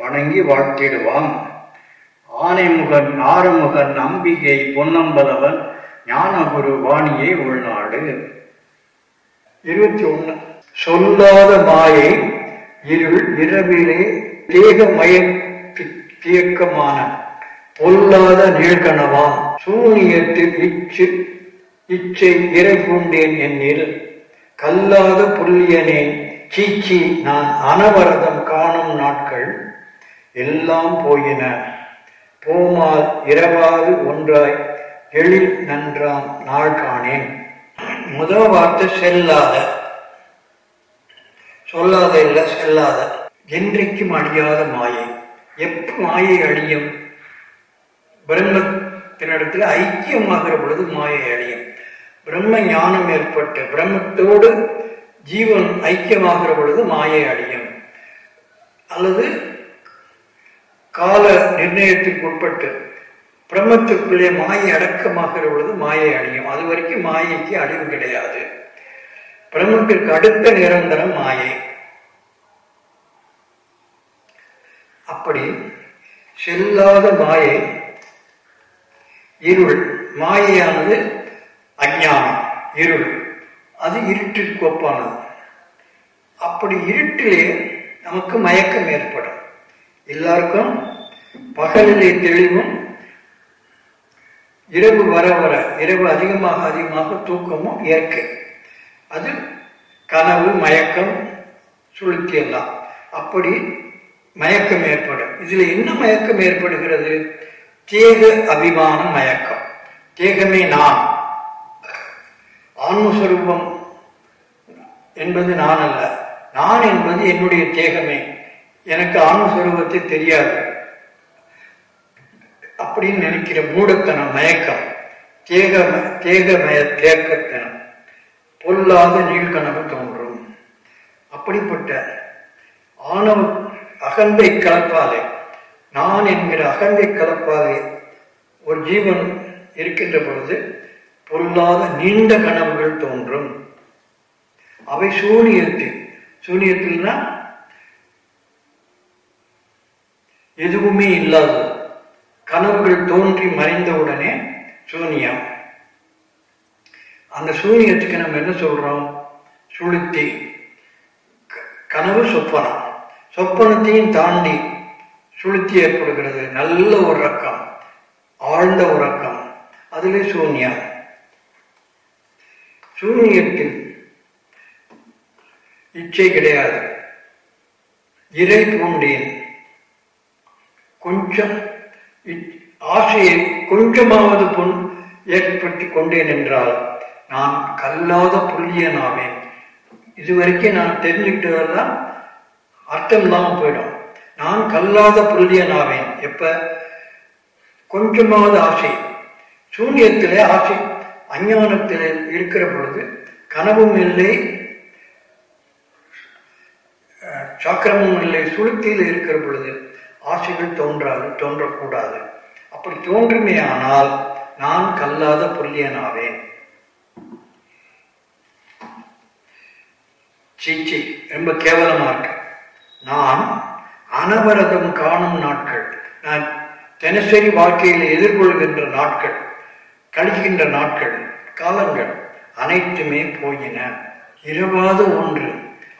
வணங்கி வாழ்த்திடுவான் ஆனைமுகன் ஆறுமுகன் அம்பிகை பொன்னம்பலவன் ஞானகுரு வாணியை உள்நாடு. இருபத்தி ஒண்ணு. சொல்லாத மாயை இருள் இரவிலே தேகமய தியக்கமான பொல்லாத நீழ்கணவாம் சூனியத்தில் இச்சு இச்சை இறை பூண்டேன் என்னில் கல்லாத புல்லியனேன் சீச்சி நான் அனவரதம் காணும் நாட்கள் எல்லாம் போயின. போமால் இரவாது ஒன்றாய் எழில் நன்றாம் நாள் காணேன். முதல் வார்த்தை செல்லாத. சொல்லாத இல்லை செல்லாத. என்றைக்கும் அழியாத மாயை. எப்போ மாயை அழியும்? பிரம்மத்தினிடத்தில் ஐக்கியமாகிற பொழுது மாயை அழியும். பிரம்ம ஞானம் ஏற்பட்டு பிரம்மத்தோடு ஜீவன் ஐக்கியமாகிற பொழுது மாயை அழியும். அல்லது கால நிர்ணயத்திற்கு உட்பட்டு பிரம்மத்துக்குள்ளே மாயை அடக்கமாகிற பொழுது மாயை அழியும். அது வரைக்கும் மாயைக்கு அழிவு கிடையாது. பிரம்மத்திற்கு அடுத்த நிரந்தரம் மாயை. அப்படி செல்லாத மாயை இருள். மாயையானது அஞ்ஞானம் இருள். அது இருட்டிற்கு ஒப்பானது அப்படி இருட்டிலே நமக்கு மயக்கம் ஏற்படும். எல்லாருக்கும் பகலிலே தெளிவும் இரவு வர வர இரவு அதிகமாக அதிகமாக தூக்கமும் இயற்கை. அது கனவு மயக்கம் சுளுத்தி எல்லாம் அப்படி மயக்கம் ஏற்படும். இதுல என்ன மயக்கம் ஏற்படுகிறது? தேக அபிமான மயக்கம். தேகமே நான். ஆன்மஸ்வரூபம் என்பது நான் அல்ல நான் என்பது என்னுடைய தேகமே. எனக்கு ஆன்மஸ்வரூபத்தை தெரியாது. அப்படின்னு நினைக்கிற மூடத்தனம் மயக்கம். தேக தேகமய தேக்கத்தனம். பொல்லாத நீழ்கனவு தோன்றும். அப்படிப்பட்ட ஆணவ அகந்தை கலப்பாலே நான் என்கிற அகந்தை கலப்பாலே ஒரு ஜீவன் இருக்கின்ற பொழுது பொல்லாத நீண்ட கனவுகள் தோன்றும். அவை சூனியத்தில் சூனியத்தில்னா எதுவுமே இல்லாதது. கனவுகள் தோன்றி மறைந்தவுடனே சூனியம். அந்த சூனியத்துக்கு நம்ம என்ன சொல்றோம்? சுளுத்தி. கனவு சொப்பனம். சொப்பனத்தையும் தாண்டி சுளுத்தி ஏற்படுகிறது. நல்ல உறக்கம். ஆழ்ந்த உறக்கம். அதிலே சூன்யம். சூன்யத்தில் இச்சை கிடையாது. இறை பூண்டேன் கொஞ்சம் ஆசையை கொஞ்சமாவது பொன் ஏற்படுத்தி கொண்டேன் என்றால் நான் கல்லாத புள்ளியனாவேன் இதுவரைக்கும் நான் தெரிஞ்சுக்கிட்டதெல்லாம் அர்த்தம் இல்லாமல் போயிடும். நான் கல்லாத புள்ளியனாவேன் எப்ப? கொஞ்சமாவது ஆசை. சூன்யத்திலே ஆசை. அஞ்ஞானத்தில் இருக்கிற பொழுது கனவும் இல்லை சக்கரமும் இல்லை சுளுத்தியில் இருக்கிற பொழுது ஆசைகள் தோன்றாது தோன்றக்கூடாது. அப்படி தோன்றுமே ஆனால் நான் கல்லாத புல்லியனாவேன் சீச்சி ரொம்ப கேவலமா இருக்கு. நான் அனவரதம் காணும் நாட்கள் நான் தினசரி வாழ்க்கையில் எதிர்கொள்கின்ற நாட்கள் கழிக்கின்ற நாட்கள் காலங்கள் அனைத்துமே போயின. இரவாத ஒன்று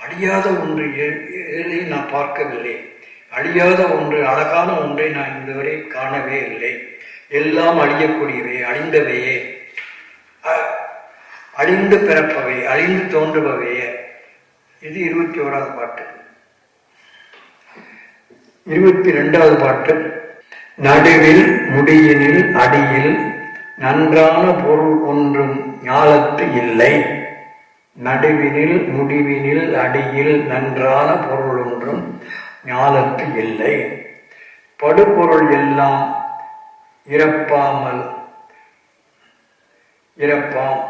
அழியாத ஒன்று எதிலே நான் பார்க்கவில்லை. அழியாத ஒன்று அழகான ஒன்றை நான் இதுவரை காணவே இல்லை. எல்லாம் அழியக்கூடியவை அழிந்தவையே. அழிந்து பிறப்பவை அழிந்து தோன்றுபவையே. இது இருபத்தி ஓராவது பாட்டு. இருபத்தி ரெண்டாவது பாட்டு. நடுவில் முடியினில் அடியில் நன்றான பொருள் ஒன்றும் ஞாலத்து இல்லை. நடுவினில் முடிவினில் அடியில் நன்றான பொருள் ஒன்றும் ஞாலத்து இல்லை. படுபொருள் எல்லாம் இறப்பாமல் இறப்பாம்.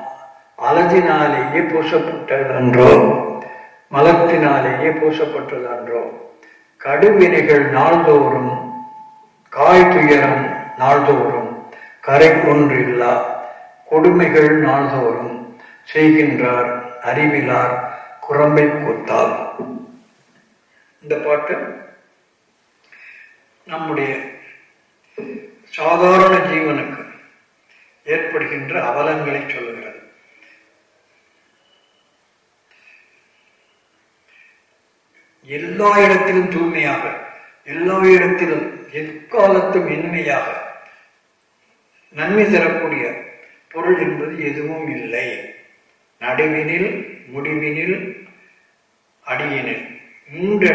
அலதினாலேயே பூசப்பட்டதன்றோ மலத்தினாலேயே பூசப்பட்டதன்றோ கடுவினைகள் நாள்தோறும் காய் துயரம் நாள்தோறும் கரை ஒன்றில்லா கொடுமைகள் நாள்தோறும் செய்கின்றார் அறிவிலார் குரம்பை கூத்தார். இந்த பாட்டு நம்முடைய சாதாரண ஜீவனுக்கு ஏற்படுகின்ற அவலங்களை சொல்லுகிறது. எல்லா இடத்திலும் தூய்மையாக எல்லா இடத்திலும் எக்காலத்தும் இன்மையாக நன்மை தரக்கூடிய பொருள் என்பது எதுவும் இல்லை. நடுவினில் முடிவினில் அடியினில். மூன்று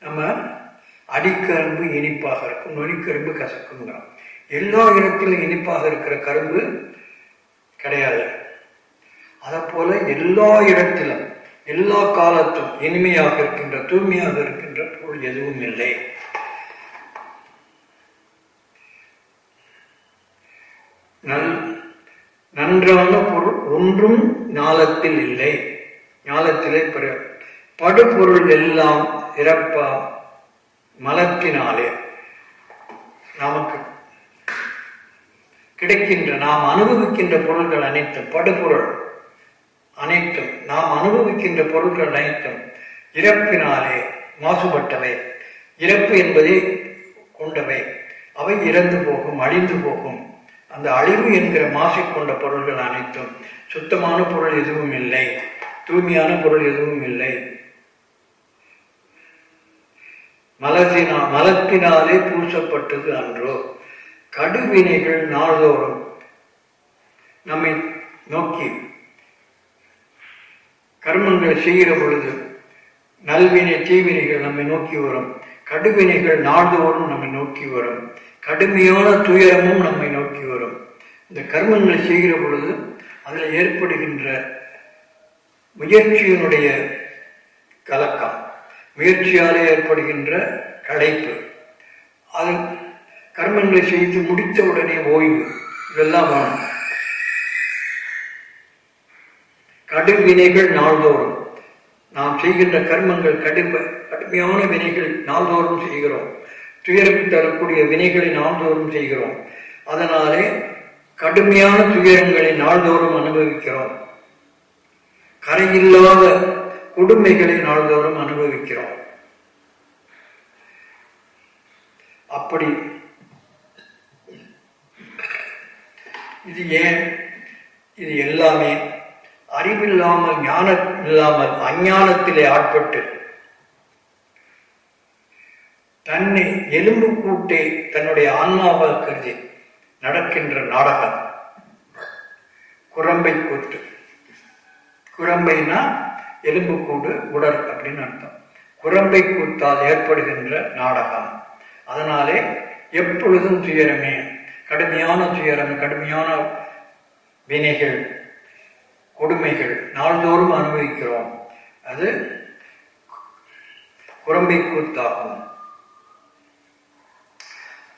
நம்ம அடிக்கரும்பு இனிப்பாக இருக்கும். நுனிக்கரும்பு கசக்குங்கிறோம் எல்லா இடத்திலும் இனிப்பாக இருக்கிற கரும்பு கிடையாது. அதை போல எல்லா இடத்திலும் எல்லா காலத்தும் இனிமையாக இருக்கின்ற தூய்மையாக இருக்கின்ற பொருள் எதுவும் இல்லை. நன்றான பொருள் ஒன்றும் ஞாலத்தில் இல்லை. ஞாலத்திலே பிற படுபொருள் எல்லாம் இறப்பா மலத்தினாலே நமக்கு கிடைக்கின்ற நாம் அனுபவிக்கின்ற பொருள்கள் அனைத்தும் படுபொருள். அனைத்தும் நாம் அனுபவிக்கின்ற பொருட்கள் அனைத்தும் இறப்பினாலே மாசுபட்டவை. இறப்பு என்பதை கொண்டவை. அவை இறந்து போகும் அழிந்து போகும். அந்த அழிவு என்கிற மாசை கொண்ட பொருள்கள் அனைத்தும் சுத்தமான பொருள் எதுவும் இல்லை. தூய்மையான பொருள் எதுவும் இல்லை. மலத்தினா மலத்தினாலே பூசப்பட்டது அன்றோ. கடுவினைகள் நாள்தோறும் நம்மை நோக்கி கர்மங்களை செய்கிற பொழுது நல்வினை தீவினைகள் நம்மை நோக்கி வரும். கடுவினைகள் நாள்தோறும் நம்மை நோக்கி வரும். கடுமையான துயரமும் நம்மை நோக்கி வரும். இந்த கர்மங்களை செய்கிற பொழுது அதில் ஏற்படுகின்ற முயற்சியினுடைய கலக்கம். முயற்சியாலே ஏற்படுகின்ற களைப்பு. அது கர்மங்களை செய்து முடித்த உடனே ஓய்வு. இதெல்லாம் கடும் வினைகள் நாள்தோறும். நாம் செய்கின்ற கர்மங்கள் கடும் கடுமையான வினைகள் நாள்தோறும் செய்கிறோம். துயரம் தரக்கூடிய வினைகளை நாள்தோறும் செய்கிறோம். அதனாலே கடுமையான துயரங்களை நாள்தோறும் அனுபவிக்கிறோம். கரையில்லாத கொடுமைகளை நாள்தோறும் அனுபவிக்கிறோம். அப்படி இது ஏன்? இது எல்லாமே அறிவில்லாமல் ஞானம் இல்லாமல் அஞ்ஞானத்திலே ஆட்பட்டு தன்னை எலும்பு கூட்டை தன்னுடைய ஆன்மாவால் கருதி நடக்கின்ற நாடகம். குரம்பை கூட்டு. குரம்பைனா எலும்பு கூடு உடல் அப்படின்னு அர்த்தம். குரம்பை கூத்தால் ஏற்படுகின்ற நாடகம். அதனாலே எப்பொழுதும் துயரமே கடுமையான துயரம் கடுமையான வினைகள் கொடுமைகள் நாள்தோறும் அனுபவிக்கிறோம். அது குரம்பை கூத்தாகும்.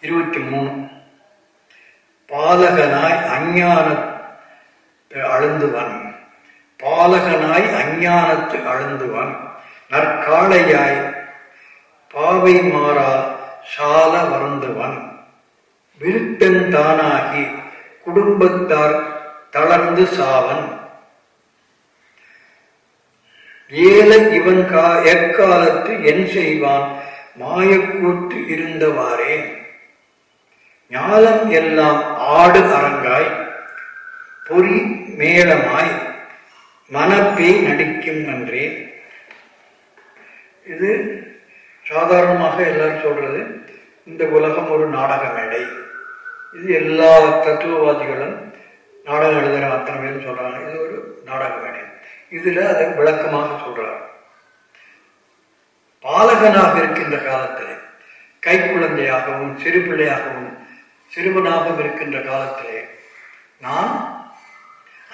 இருபத்தி மூணு. பாலகனாய் அஞ்ஞான அழுந்துவன். பாலகனாய் அஞ்ஞானத்து அழுந்துவன். நற்காளையாய் பாவை மாறா சால வருந்துவன். விருத்தந்தானாகி குடும்பத்தார் தளர்ந்து சாவன். ஏல இவன் கா எக்காலத்து என் செய்வான்? மாயக்கூத்து இருந்தவாறே. ஞாலம் எல்லாம் ஆடு அரங்காய் பொறி மேளமாய். மனப்பேய் நடிக்கும் நன்றே. இது சாதாரணமாக எல்லாரும் சொல்றது இந்த உலகம் ஒரு நாடக மேடை. இது எல்லா தத்துவவாதிகளும் நாடகம் எழுதுகிற அத்தனை பேரும் சொல்றாங்க இது ஒரு நாடக மேடை. இதுல அதை விளக்கமாக சொல்றார் பாலகனாக இருக்கின்ற காலத்திலே கைக்குழந்தையாகவும் சிறு பிள்ளையாகவும் சிறுவனாகவும் இருக்கின்ற காலத்திலே நான்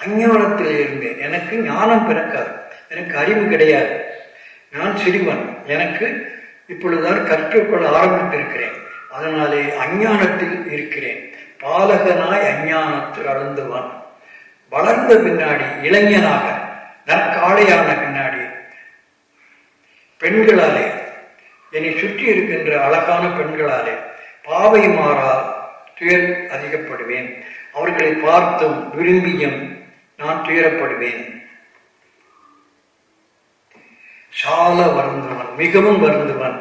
அஞ்ஞானத்தில் இருந்தேன் எனக்கு ஞானம் பிறக்காது. எனக்கு அறிவு கிடையாது. நான் சிறுவன். எனக்கு இப்பொழுதுதான் கற்றுக்கொள்ள ஆரம்பித்திருக்கிறேன். அதனாலே அஞ்ஞானத்தில் இருக்கிறேன். பாலகனாய் அஞ்ஞானத்தில் அழுந்துவான். வளர்ந்த பின்னாடி இளைஞனாக நற்காலையான பின்னாடி பெண்களாலே என்னை சுற்றி இருக்கின்ற அழகான பெண்களாலே பாவை மாறா துயர் அதிகப்படுவேன். அவர்களை பார்த்தும் விரும்பியும் நான் துயரப்படுவேன். சால வருந்துவன் மிகவும் வருந்துவன்.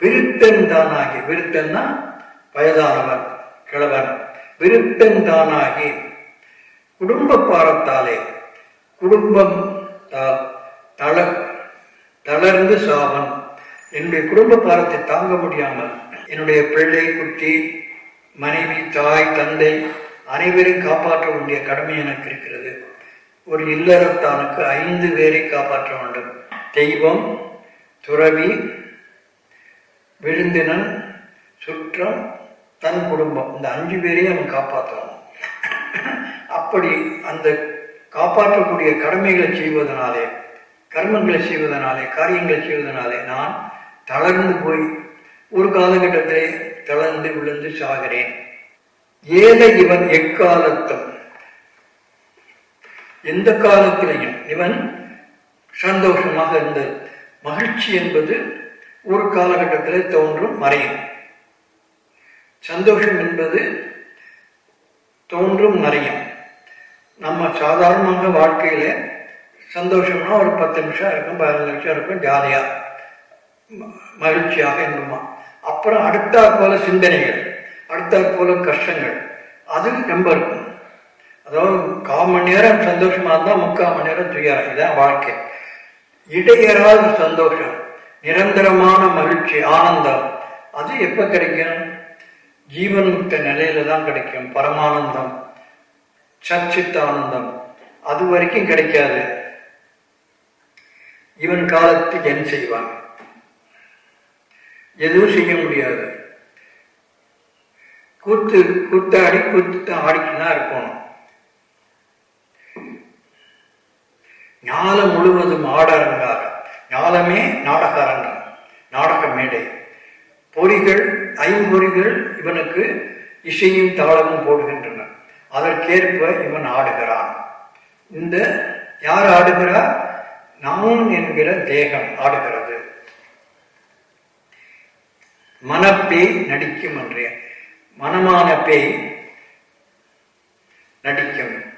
விருத்தன் தானாகி விருத்தன்னா வயதானவன் கிழவன் விருத்தன் தானாகி குடும்ப பாரத்தாலே குடும்பம் தள தளர்ந்து சாவன். என்னுடைய குடும்ப பாரத்தை தாங்க முடியாமல் என்னுடைய பிள்ளை குட்டி மனைவி தாய் தந்தை அனைவரையும் காப்பாற்ற வேண்டிய கடமை எனக்கு இருக்கிறது. ஒரு இல்லறத்தானுக்கு ஐந்து பேரை காப்பாற்ற வேண்டும். தெய்வம் துறவி விருந்தினன் சுற்றம் தன் குடும்பம். இந்த அஞ்சு பேரையும் அவன் காப்பாற்றணும். அப்படி அந்த காப்பாற்றக்கூடிய கடமைகளை செய்வதனாலே கர்மங்களை செய்வதனாலே காரியங்களை செய்வதனாலே நான் தளர்ந்து போய் ஒரு காலகட்டத்திலே தளர்ந்து விழுந்து சாகிறேன். ஏழை இவன் எக்காலத்தும் எந்த காலத்திலையும் இவன் சந்தோஷமாக இருந்த மகிழ்ச்சி என்பது ஒரு காலகட்டத்தில் தோன்றும் மறையும். சந்தோஷம் என்பது தோன்றும் மறையும். நம்ம சாதாரணமாக வாழ்க்கையில சந்தோஷம்னா ஒரு பத்து நிமிஷம் இருக்கும் பதினஞ்சு நிமிஷம் இருக்கும் ஜாலியா ம- மகிழ்ச்சியாக இன்பமா அப்புறம் அடுத்தா போல சிந்தனைகள். அடுத்தா போல கஷ்டங்கள். அது ரொம்ப இருக்கும் அதாவது கால் மணி நேரம் சந்தோஷமா இருந்தா முக்கால் மணி நேரம் துயரம் இதுதான் வாழ்க்கை. இடையராத சந்தோஷம் நிரந்தரமான மகிழ்ச்சி ஆனந்தம். அது எப்ப கிடைக்கும்? ஜீவன் முக்த நிலையில தான் கிடைக்கும். பரமானந்தம் சச்சித்த ஆனந்தம். அது வரைக்கும் கிடைக்காது. இவன் காலத்துக்கு என் செய்வான். எதுவும் செய்ய முடியாது. கூத்து கூத்தாடி கூத்து ஆடிக்கிட்டு தான் இருக்கணும். ஞாலம் முழுவதும் ஆடரங்காக ஞாலமே நாடக அரங்கம் நாடக மேடை. பொறிகள் ஐம்பொறிகள் இவனுக்கு இசையும் தாளமும் போடுகின்றன. அதற்கேற்ப இவன் ஆடுகிறான். இந்த யார் ஆடுகிறார் நான் என்கிற தேகம் ஆடுகிறது. மனப்பே நடிக்கும் என்றேன். மனமான பேய் நடிக்கும்.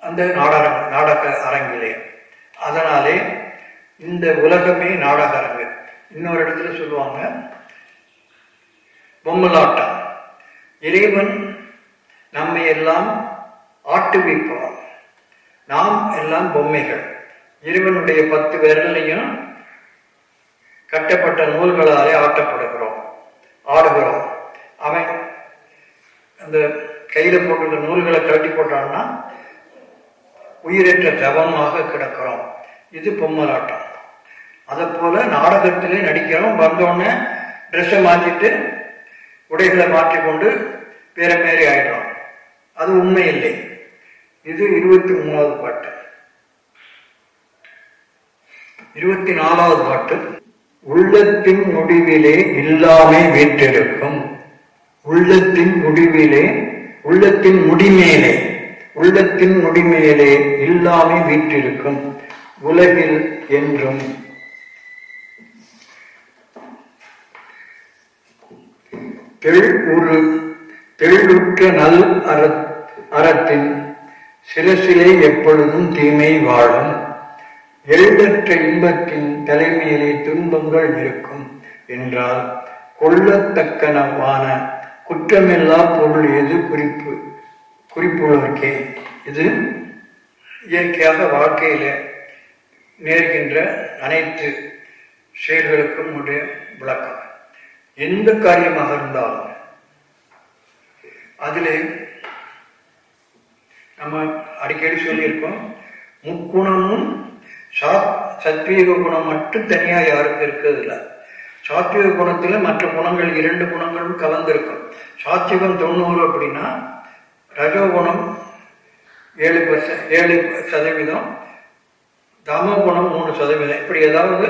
அந்த நாடக நாடக அரங்கிலே. அதனாலே இந்த உலகமே நாடக அரங்கு. இன்னொரு இடத்துல சொல்லுவாங்க பொம்மலாட்டம். இறைவன் நம்மை எல்லாம் ஆட்டுவிப்பவன் நாம் எல்லாம் பொம்மைகள். இறைவனுடைய பத்து விரலையும் கட்டப்பட்ட நூல்களாலே ஆட்டப்படுகிறோம் ஆடுகிறோம். அவன் அந்த கையில போட்டுள்ள நூல்களை கழட்டி போட்டான்னா உயிரற்ற தவமாக கிடக்கிறோம். இது பொம்மலாட்டம். அதை போல நாடகத்திலே நடிக்கிறோம் வந்தோடனே ட்ரெஸ்ஸை மாற்றிட்டு உடைகளை மாற்றிக்கொண்டு வேற மாரி ஆயிடுறோம் அது உண்மை இல்லை இது இருபத்தி மூணாவது பாட்டு. இருபத்தி நாலாவது பாட்டு. உள்ளத்தின் முடிவிலே இல்லாமை வீற்றிருக்கும். உள்ளத்தின் முடிவிலே உள்ளத்தின் முடிமேலே உள்ளத்தின் முடிமேலே இல்லாமை வீற்றிருக்கும். உலகில் என்றும். ஒரு தெள்ளுற்ற நல் அற அறத்தின் சிரசிலே எப்பொழுதும் தீமை வாழும். எழுதற்ற இன்பத்தின் தலைமையிலே துன்பங்கள் இருக்கும். என்றால் கொள்ளத்தக்கனவான குற்றமில்லா பொருள் எது குறிப்பு? குறிப்புள்ளவர்க்கே இது இயற்கையாக வாழ்க்கையில் நேர்கின்ற அனைத்து செயல்களுக்கும் உடைய விளக்கம். எந்த காரியமாக இருந்தாலும் அதில் நம்ம அடிக்கடி சொல்லியிருக்கோம் முக்குணமும் சா- சத்வீக குணம் மட்டும் தனியாக யாருக்கும் இருக்கிறது இல்லை சாத்விக குணத்தில் மற்ற குணங்கள் இரண்டு குணங்களும் கலந்திருக்கும். சாத்விகம் தொண்ணூறு அப்படின்னா ரஜோகுணம் ஏழு பர்சன்ட் ஏழு சதவீதம் தமோ குணம் மூணு சதவீதம். இப்படி ஏதாவது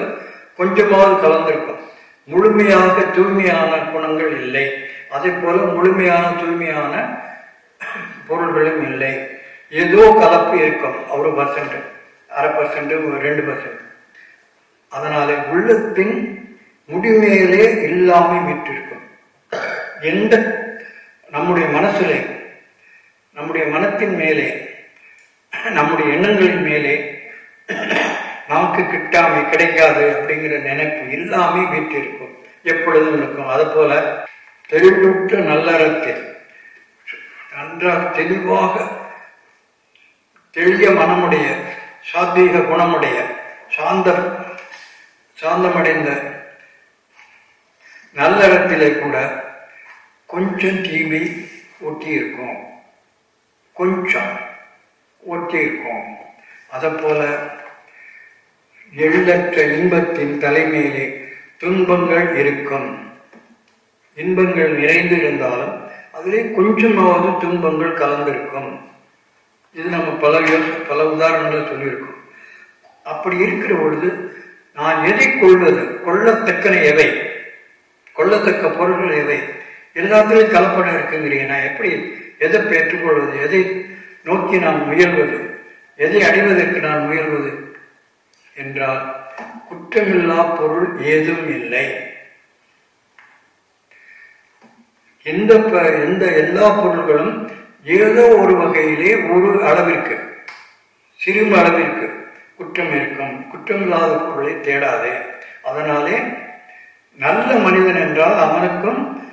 கொஞ்சமாவது கலந்திருக்கும். முழுமையாக தூய்மையான குணங்கள் இல்லை. அதே போல முழுமையான தூய்மையான பொருள்களும் இல்லை. ஏதோ கலப்பு இருக்கும். ஒரு பர்சன்ட் அரை பர்சன்ட் ரெண்டு பர்சன்ட் அதனாலே உள்ளத்தின் முடிமேலே இல்லாமல் விட்டிருக்கும் எந்த நம்முடைய மனசிலே நம்முடைய மனத்தின் மேலே நம்முடைய எண்ணங்களின் மேலே நமக்கு கிட்டாமை கிடைக்காது அப்படிங்கிற நினைப்பு எல்லாமே வீட்டிருக்கும் எப்பொழுதும் இருக்கும். அது போல தெளிவுற்ற நல்லறத்தில் நன்றாக தெளிவாக தெளிய மனமுடைய சாத்வீக குணமுடைய சாந்த சாந்தமடைந்த நல்லறத்திலே கூட கொஞ்சம் தீமை ஒட்டி இருக்கும் கொஞ்சம் ஒட்டி இருக்கும் அதை எள்ளற்ற இன்பத்தின் தலைமையிலே துன்பங்கள் இருக்கும். இன்பங்கள் நிறைந்து இருந்தாலும் அதிலே கொஞ்சமாவது துன்பங்கள் கலந்திருக்கும். இது நம்ம பல பல உதாரணங்களை சொல்லியிருக்கோம். அப்படி இருக்கிற பொழுது நான் எதை கொள்வது? கொள்ளத்தக்கன எவை? கொள்ளத்தக்க பொருள்கள் எவை எல்லாத்திலும் கலப்படம் இருக்குங்கிறீங்க நான் எப்படி எதை பெற்றுக்கொள்வது எதை நோக்கி நான் முயல்வது எதை அடைவதற்கு நான் முயல்வது என்றால் குற்றமில்லா பொருள் ஏதும் இல்லை. எந்த ப- எந்த எல்லா பொருள்களும் ஏதோ ஒரு வகையிலே ஒரு அளவிற்கு சிறு அளவிற்கு குற்றம் இருக்கும். குற்றமில்லாத பொருளை தேடாதே. அதனாலே நல்ல மனிதன் என்றால் அவனுக்கும்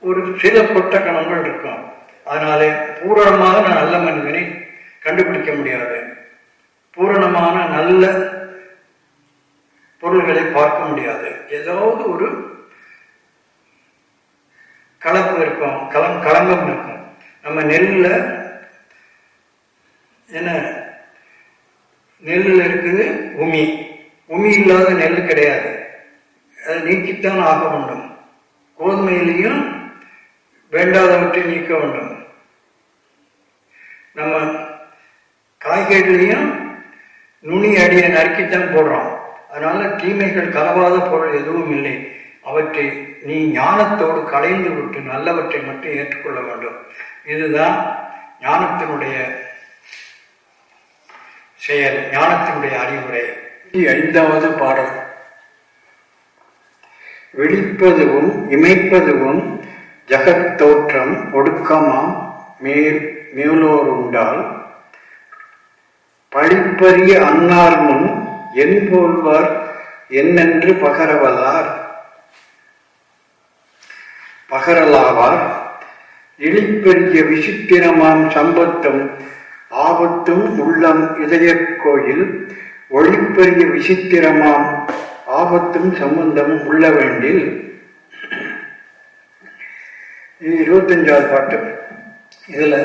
ஒரு சில கொட்ட கணங்கள் இருக்கும். அதனாலே பூரணமாக நான் நல்ல மனிதனை கண்டுபிடிக்க முடியாது. பூரணமான நல்ல பொருள்களை பார்க்க முடியாது. ஏதாவது ஒரு கலப்பு இருக்கும். கலம் களங்கம் இருக்கும். நம்ம நெல்லில் என்ன? நெல்லில் இருக்குது உமி. உமி இல்லாத நெல் கிடையாது. அதை நீக்கித்தான் ஆக வேண்டும். கோதுமையிலையும் வேண்டாதவற்றை நீக்க வேண்டும். நம்ம காய்கறிகளையும் நுனி அடியை நறுக்கித்தான் போடுறோம். அதனால தீமைகள் கலவாத பொருள் எதுவும் இல்லை. அவற்றை நீ ஞானத்தோடு கலைந்து விட்டு நல்லவற்றை மட்டும் ஏற்றுக்கொள்ள வேண்டும். இதுதான் ஞானத்தினுடைய செயல் ஞானத்தினுடைய அறிவுரை. ஐந்தாவது பாடல். விழிப்பதுவும் இமைப்பதுவும் ஜகத் தோற்றம் ஒடுக்கமாம் மேல் மேலோருண்டால். பழிப்பறிய அன்னார் முன் என் போல்வார் என்னென்று பகரவலார். பகரலாவார் இழிப்பெரிய விசித்திரமாம் சம்பத்தும் ஆபத்தும் உள்ளம் இதயக்கோயில் ஒளிப்பெரிய விசித்திரமாம் ஆபத்தும் சம்பந்தமும் உள்ள வேண்டில். இது இருபத்தஞ்சாவது பாட்டு. இதில்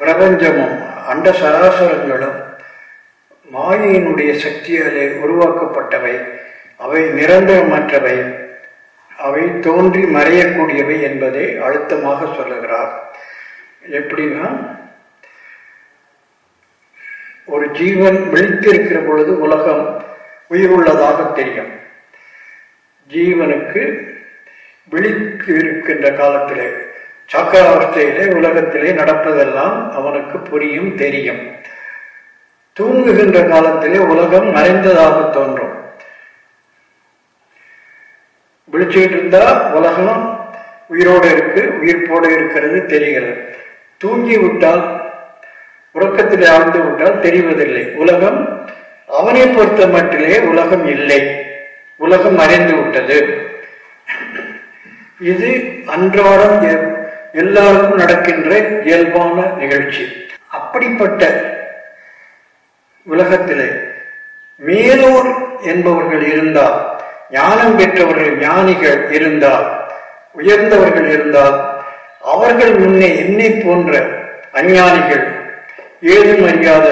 பிரபஞ்சமும் அண்ட சராசரங்களும் மாயையினுடைய சக்தியாலே உருவாக்கப்பட்டவை. அவை நிரந்தரமற்றவை அவை தோன்றி மறையக்கூடியவை என்பதை அழுத்தமாக சொல்லுகிறார். எப்படின்னா ஒரு ஜீவன் விழித்திருக்கிற பொழுது உலகம் உயிருள்ளதாக தெரியும். ஜீவனுக்கு விழிக்கு இருக்கின்ற காலத்திலே சக்கராவஸ்தையிலே உலகத்திலே நடப்பதெல்லாம் அவனுக்கு புரியும் தெரியும். தூங்குகின்ற காலத்திலே உலகம் மறைந்ததாக தோன்றும். விழிச்சுக்கிட்டு இருந்தா உலகம் உயிரோடு இருக்கு உயிர்ப்போடு இருக்கிறது தெரிகிறது. தூங்கி விட்டால் உறக்கத்தில் ஆழ்ந்து விட்டால் தெரிவதில்லை. உலகம் அவனை பொறுத்த மட்டிலே உலகம் இல்லை. உலகம் மறைந்து விட்டது இது அன்றாடம் எ- எல்லாருக்கும் நடக்கின்ற இயல்பான நிகழ்ச்சி. அப்படிப்பட்ட உலகத்திலே மேலோர் என்பவர்கள் இருந்தால் ஞானம் பெற்றவர்கள் ஞானிகள் இருந்தால் உயர்ந்தவர்கள் இருந்தால் அவர்கள் முன்னே என்னை போன்ற அஞ்ஞானிகள் ஏதும் அறியாத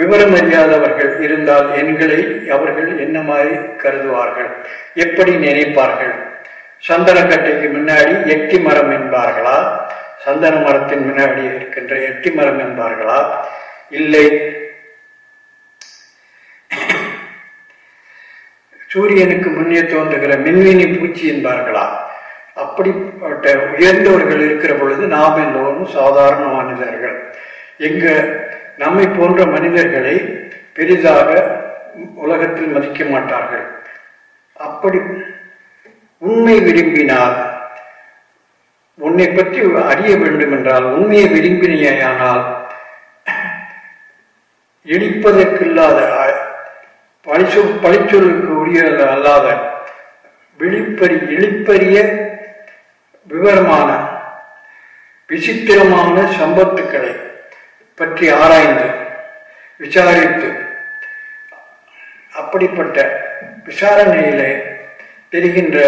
விவரம் அறியாதவர்கள் இருந்தால் எண்களை அவர்கள் என்ன மாதிரி கருதுவார்கள்? எப்படி நினைப்பார்கள்? சந்தனக்கட்டைக்கு முன்னாடி எட்டி மரம் என்பார்களா? சந்தன மரத்தின் முன்னாடி இருக்கின்ற எட்டி மரம் என்பார்களா? இல்லை. சூரியனுக்கு முன்னே தோன்றுகிற மின்மினி பூச்சி என்பார்களா? அப்படிப்பட்ட உயர்ந்தவர்கள் இருக்கிற பொழுது நாம் எல்லோரும் சாதாரண மனிதர்கள். எங்க நம்மை போன்ற மனிதர்களை பெரிதாக உலகத்தில் மதிக்க மாட்டார்கள். அப்படி உண்மை விரும்பினால் உன்னை பற்றி அறிய வேண்டும் என்றால் உண்மையை விரும்பினேயானால் இடிப்பதற்கில்லாத இல்லாத பழிச்சொல் பழிச்சொலுக்கு உரிய அல்லாத விழிப்பறி இழிப்பறிய விவரமான விசித்திரமான சம்பத்துக்களை பற்றி ஆராய்ந்து விசாரித்து அப்படிப்பட்ட விசாரணையிலே தெரிகின்ற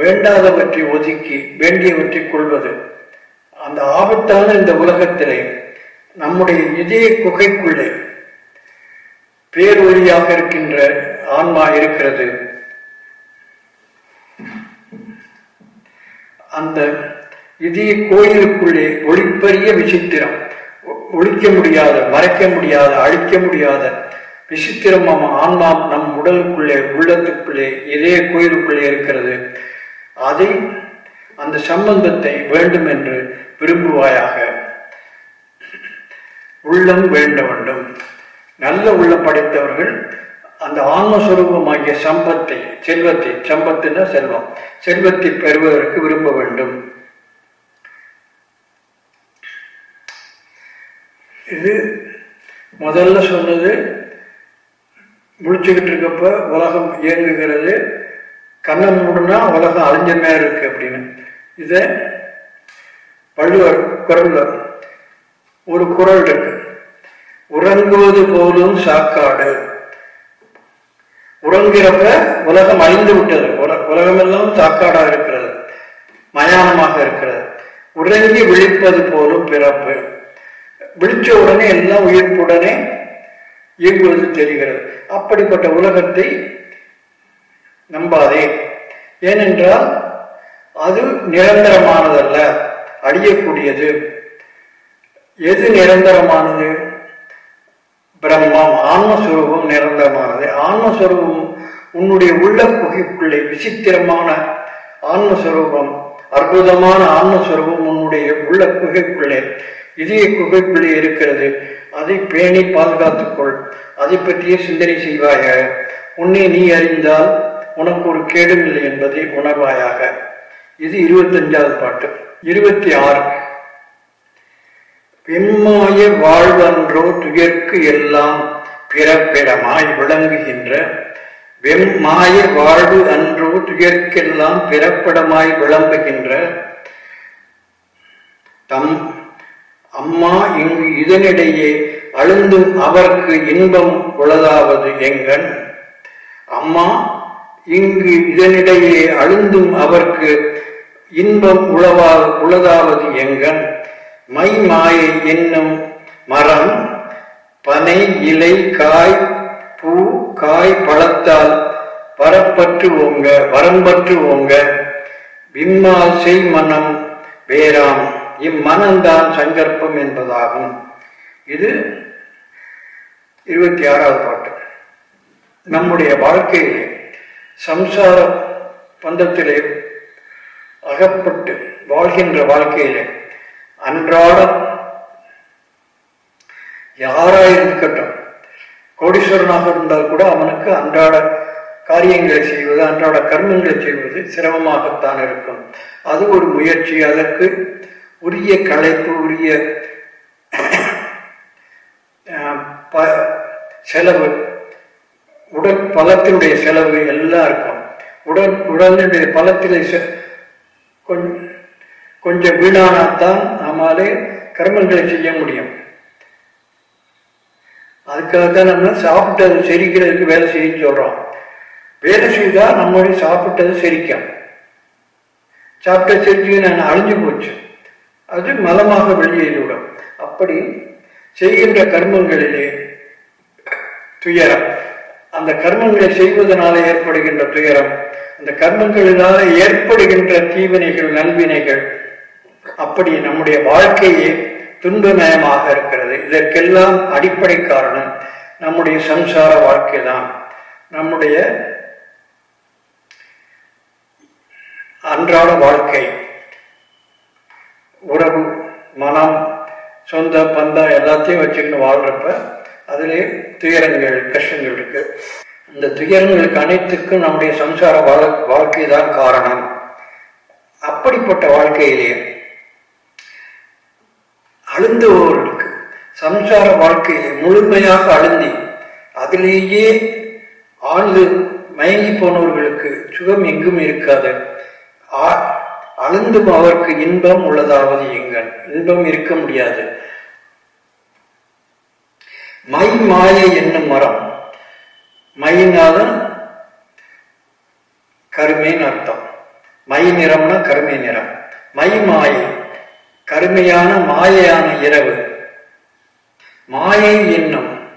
வேண்டாதவற்றை ஒதுக்கி வேண்டியவற்றை கொள்வது அந்த ஆபத்தான இந்த உலகத்திலே நம்முடைய இதய குகைக்குள்ளே பேரொழியாக இருக்கின்ற ஆன்மா இருக்கிறது. அந்த இதய கோயிலுக்குள்ளே ஒளிப்பரிய விசித்திரம். ஒழிக்க முடியாத மறைக்க முடியாத அழிக்க முடியாத விசித்திரமான ஆன்மா நம் உடலுக்குள்ளே உள்ளத்துக்குள்ளே இதய கோயிலுக்குள்ளே இருக்கிறது. அதை அந்த சம்பந்தத்தை வேண்டும் என்று விரும்புவாயாக. உள்ளம் வேண்ட வேண்டும். நல்ல உள்ளம் படைத்தவர்கள் அந்த ஆன்மஸ்வரூபமாகிய சம்பத்தை செல்வத்தை சம்பத்துன்னா செல்வம். செல்வத்தை பெறுவதற்கு விரும்ப வேண்டும். இது முதல்ல சொன்னது முடிச்சுக்கிட்டு இருக்கப்ப உலகம் இயங்குகிறது கண்ணை மூடுனா உலகம் அழிஞ்சமே இருக்கு அப்படின்னு. இதை வள்ளுவர் குரல்ல ஒரு குரல் இருக்கு. உறங்குவது போலும் சாக்காடு. உறங்குறப்ப உலகம் அழிந்து விட்டது. உல- உலகமெல்லாம் சாக்காடா இருக்கிறது. மயானமாக இருக்கிறது. உறங்கி விழிப்பது போலும் பிறப்பு. விழிச்ச உடனே எல்லாம் உயிர்ப்புடனே இயங்குவது தெரிகிறது. அப்படிப்பட்ட உலகத்தை நம்பாதே. ஏனென்றால் அது நிரந்தரமானதல்ல அழியக்கூடியது. எது நிரந்தரமானது? பிரம்மம் ஆன்மஸ்வரூபம் நிரந்தரமானது. ஆன்மஸ்வரூபம் உன்னுடைய உள்ள குகைக்குள்ளே விசித்திரமான ஆன்மஸ்வரூபம் அற்புதமான ஆன்மஸ்வரூபம் உன்னுடைய உள்ள குகைக்குள்ளே இதய குகைக்குள்ளே இருக்கிறது. அதை பேணி பாதுகாத்துக்கொள். அதை பற்றிய சிந்தனை செய்வாய. உன்னை நீ அறிந்தால் உனக்கு ஒரு கேடும் இல்லை என்பதை உணர்வாயாக. இது இருபத்தஞ்சாவது பாட்டு. இருபத்தி ஆறு வெம்மாய வாழ்வன்றோ துயர்க்கு எல்லாம் பிறப்பிடமாய் விளங்குகின்ற. வெம்மாய வாழ்வு அன்றோ துயர்க்கெல்லாம் பிறப்பிடமாய் விளம்புகின்ற. தம் அம்மா இங்கு இதனிடையே அழுந்தும் அவர்க்கு இன்பம் உளதாவது எங்கன்? அம்மா இங்கு இதனிடையே அழுந்தும் அவர்க்கு இன்பம் உளவா உளதாவது எங்கன்? மை மாயை என்னும் மரம் பனை இலை காய் பூ காய் பழத்தால் வரப்பற்று ஓங்க வரம்பற்று ஓங்க விம்மால் செய் மனம் வேறாம். இம்மனம்தான் சங்கற்பம் என்பதாகும். இது இருபத்தி ஆறாவது பாட்டு. நம்முடைய வாழ்க்கையிலே சம்சார பந்தத்திலே அகப்பட்டு வாழ்கின்ற வாழ்க்கையிலே அன்றாட யாராக இருக்கட்டும் கோடீஸ்வரனாக இருந்தால் கூட அவனுக்கு அன்றாட காரியங்களை செய்வது அன்றாட கர்மங்களை செய்வது சிரமமாகத்தான் இருக்கும். அது ஒரு முயற்சி அதற்கு உரிய களைப்பு உரிய ப- செலவு. உடல் பலத்தினுடைய செலவு எல்லாம் இருக்கும் உடல் உடலினுடைய பலத்திலே செ- கொஞ்சம் கொஞ்சம் வீணானாத்தான் நம்மாலே கர்மங்களை செய்ய முடியும். அதுக்காக தான் நம்ம சாப்பிட்டது செரிக்கிறதுக்கு வேலை செய்ய சொல்கிறோம் வேலை செய்தால் நம்மளுடைய சாப்பிட்டது செரிக்கும். சாப்பிட்ட செரிச்சு நான் அழிஞ்சு போச்சு. அது மலமாக வெளியேறிவிடும். அப்படி செய்கின்ற கர்மங்களிலே துயரம். அந்த கர்மங்களை செய்வதனால ஏற்படுகின்ற துயரம். அந்த கர்மங்களினால ஏற்படுகின்ற தீவினைகள் நல்வினைகள் அப்படி நம்முடைய வாழ்க்கையே துன்பமயமாக இருக்கிறது. இதற்கெல்லாம் அடிப்படை காரணம் நம்முடைய சம்சார வாழ்க்கை தான் நம்முடைய அன்றாட வாழ்க்கை. உறவு மனம் சொந்த பந்தம் எல்லாத்தையும் வச்சுக்கின்னு வாழ்றப்ப அதிலே துயரங்கள் கஷ்டங்கள் இருக்கு. இந்த துயரங்களுக்கு அனைத்துக்கும் நம்முடைய சம்சார வாழ வாழ்க்கை தான் காரணம். அப்படிப்பட்ட வாழ்க்கையிலே அழுந்தவர்களுக்கு சம்சார வாழ்க்கையை முழுமையாக அழுந்தி அதிலேயே ஆழ்ந்து மயங்கி போனவர்களுக்கு சுகம் எங்கும் இருக்காது. ஆ- அவருக்கு இன்பம் உள்ளதாவது எங்கள். இன்பம் இருக்க முடியாது. மை மாயை என்னும் மரம். மைனாலும் கருமைன்னு அர்த்தம். மை நிறம்னா கருமை நிறம். மை மாயை கருமையான மாயையான இரவு. மாயை என்னும்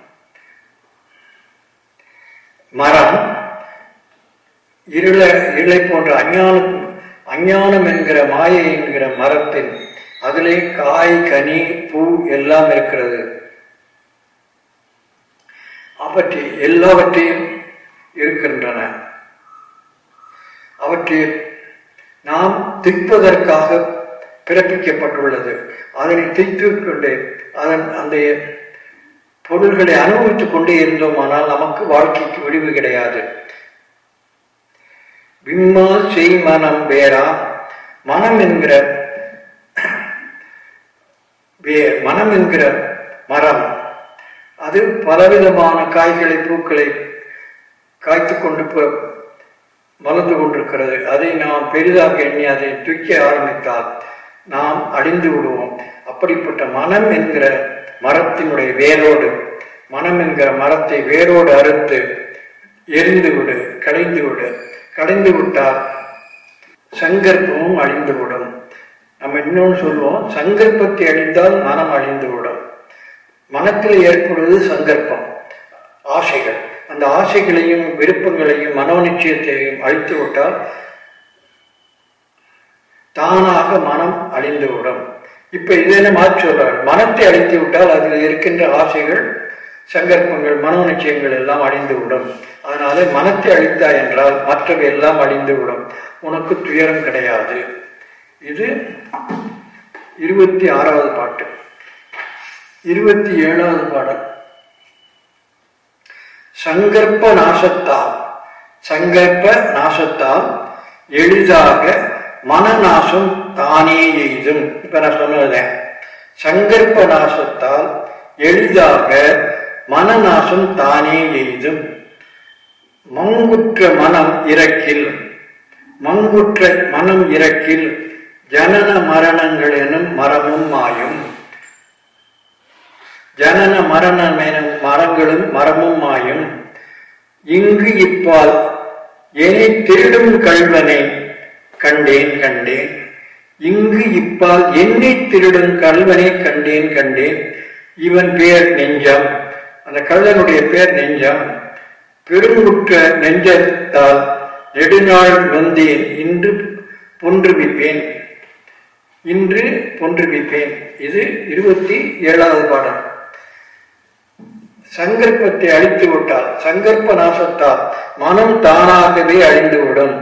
மரம். இருள இருளை போன்ற அஞ்ஞானம் அஞ்ஞானம் என்கிற மாயை என்கிற மரத்தின் அதிலே காய் கனி பூ எல்லாம் இருக்கிறது. அவற்றை எல்லாவற்றையும் இருக்கின்றன. அவற்றை நாம் திப்பதற்காக பிறப்பிக்கப்பட்டுள்ளது. அதனை தித்து கொண்டே அதன் அந்த பொருள்களை அனுபவித்துக் கொண்டே இருந்தோமானால் நமக்கு வாழ்க்கைக்கு விடிவு கிடையாது. விம்மால் செய் மனம் வேறா? மனம் என்கிற வே- மனம் என்கிற மரம். அது பலவிதமான காய்களை பூக்களை காய்த்து கொண்டு வளர்ந்து மலர்ந்து கொண்டிருக்கிறது. அதை நாம் பெரிதாக எண்ணி அதை தூக்கி ஆரம்பித்தால் நாம் அழிந்து விடுவோம். அப்படிப்பட்ட மனம் என்கிற மரத்தினுடைய வேரோடு மனம் என்கிற மரத்தை வேரோடு அறுத்து எரிந்து விடு களைந்து விடு. கடைந்து விட்டால் சங்கற்பமும் அழிந்துவிடும். நம்ம இன்னொன்று சொல்லுவோம் சங்கற்பத்தை அழிந்தால் மனம் அழிந்துவிடும். மனத்தில் ஏற்படுவது சங்கற்பம் ஆசைகள். அந்த ஆசைகளையும் விருப்பங்களையும் மனோநிச்சயத்தையும் அழித்து விட்டால் தானாக மனம் அழிந்துவிடும். இப்ப இதென்ன மாற்றி சொல்றார்? மனத்தை அழித்து விட்டால் அதில் இருக்கின்ற ஆசைகள் சங்கற்பங்கள் மனோநிச்சயங்கள் எல்லாம் அழிந்துவிடும். அதனாலே மனத்தை அழித்தாய் என்றால் மற்றவை எல்லாம் அழிந்துவிடும். உனக்கு துயரம் கிடையாது. இது இருபத்தி ஆறாவது பாட்டு. இருபத்தி ஏழாவது பாடல். சங்கற்ப நாசத்தால் சங்கற்ப நாசத்தால் எளிதாக மனநாசம் தானே எய்தும். இப்ப நான் சொன்னது சங்கற்ப நாசத்தால் எளிதாக மனநாசம் தானே எய்தும். மங்குற்ற மனம் இறக்கில் மங்குற்ற மனம் இறக்கில் ஜனன மரணங்கள் எனும் மரமும் மாயும். ஜனன மரணம் எனும் மரங்களும் மரமும் மாயும். இங்கு இப்பால் என்னை திருடும் கல்வனை கண்டேன் கண்டேன். இங்கு இப்பால் என்னை திருடும் கல்வனை கண்டேன் கண்டேன். இவன் பேர் நெஞ்சம். அந்த கல்வனுடைய பேர் நெஞ்சம். பெருமுற்ற நெஞ்சத்தால் நெடுநாள் வந்தேன் இன்று பொன்றுவிப்பேன். இன்று பொன்றுவிப்பேன். இது இருபத்தி ஏழாவது பாடம் சங்கற்பத்தை அழித்து விட்டால் சங்கற்ப நாசத்தால் மனம் தானாகவே அழிந்துவிடும்.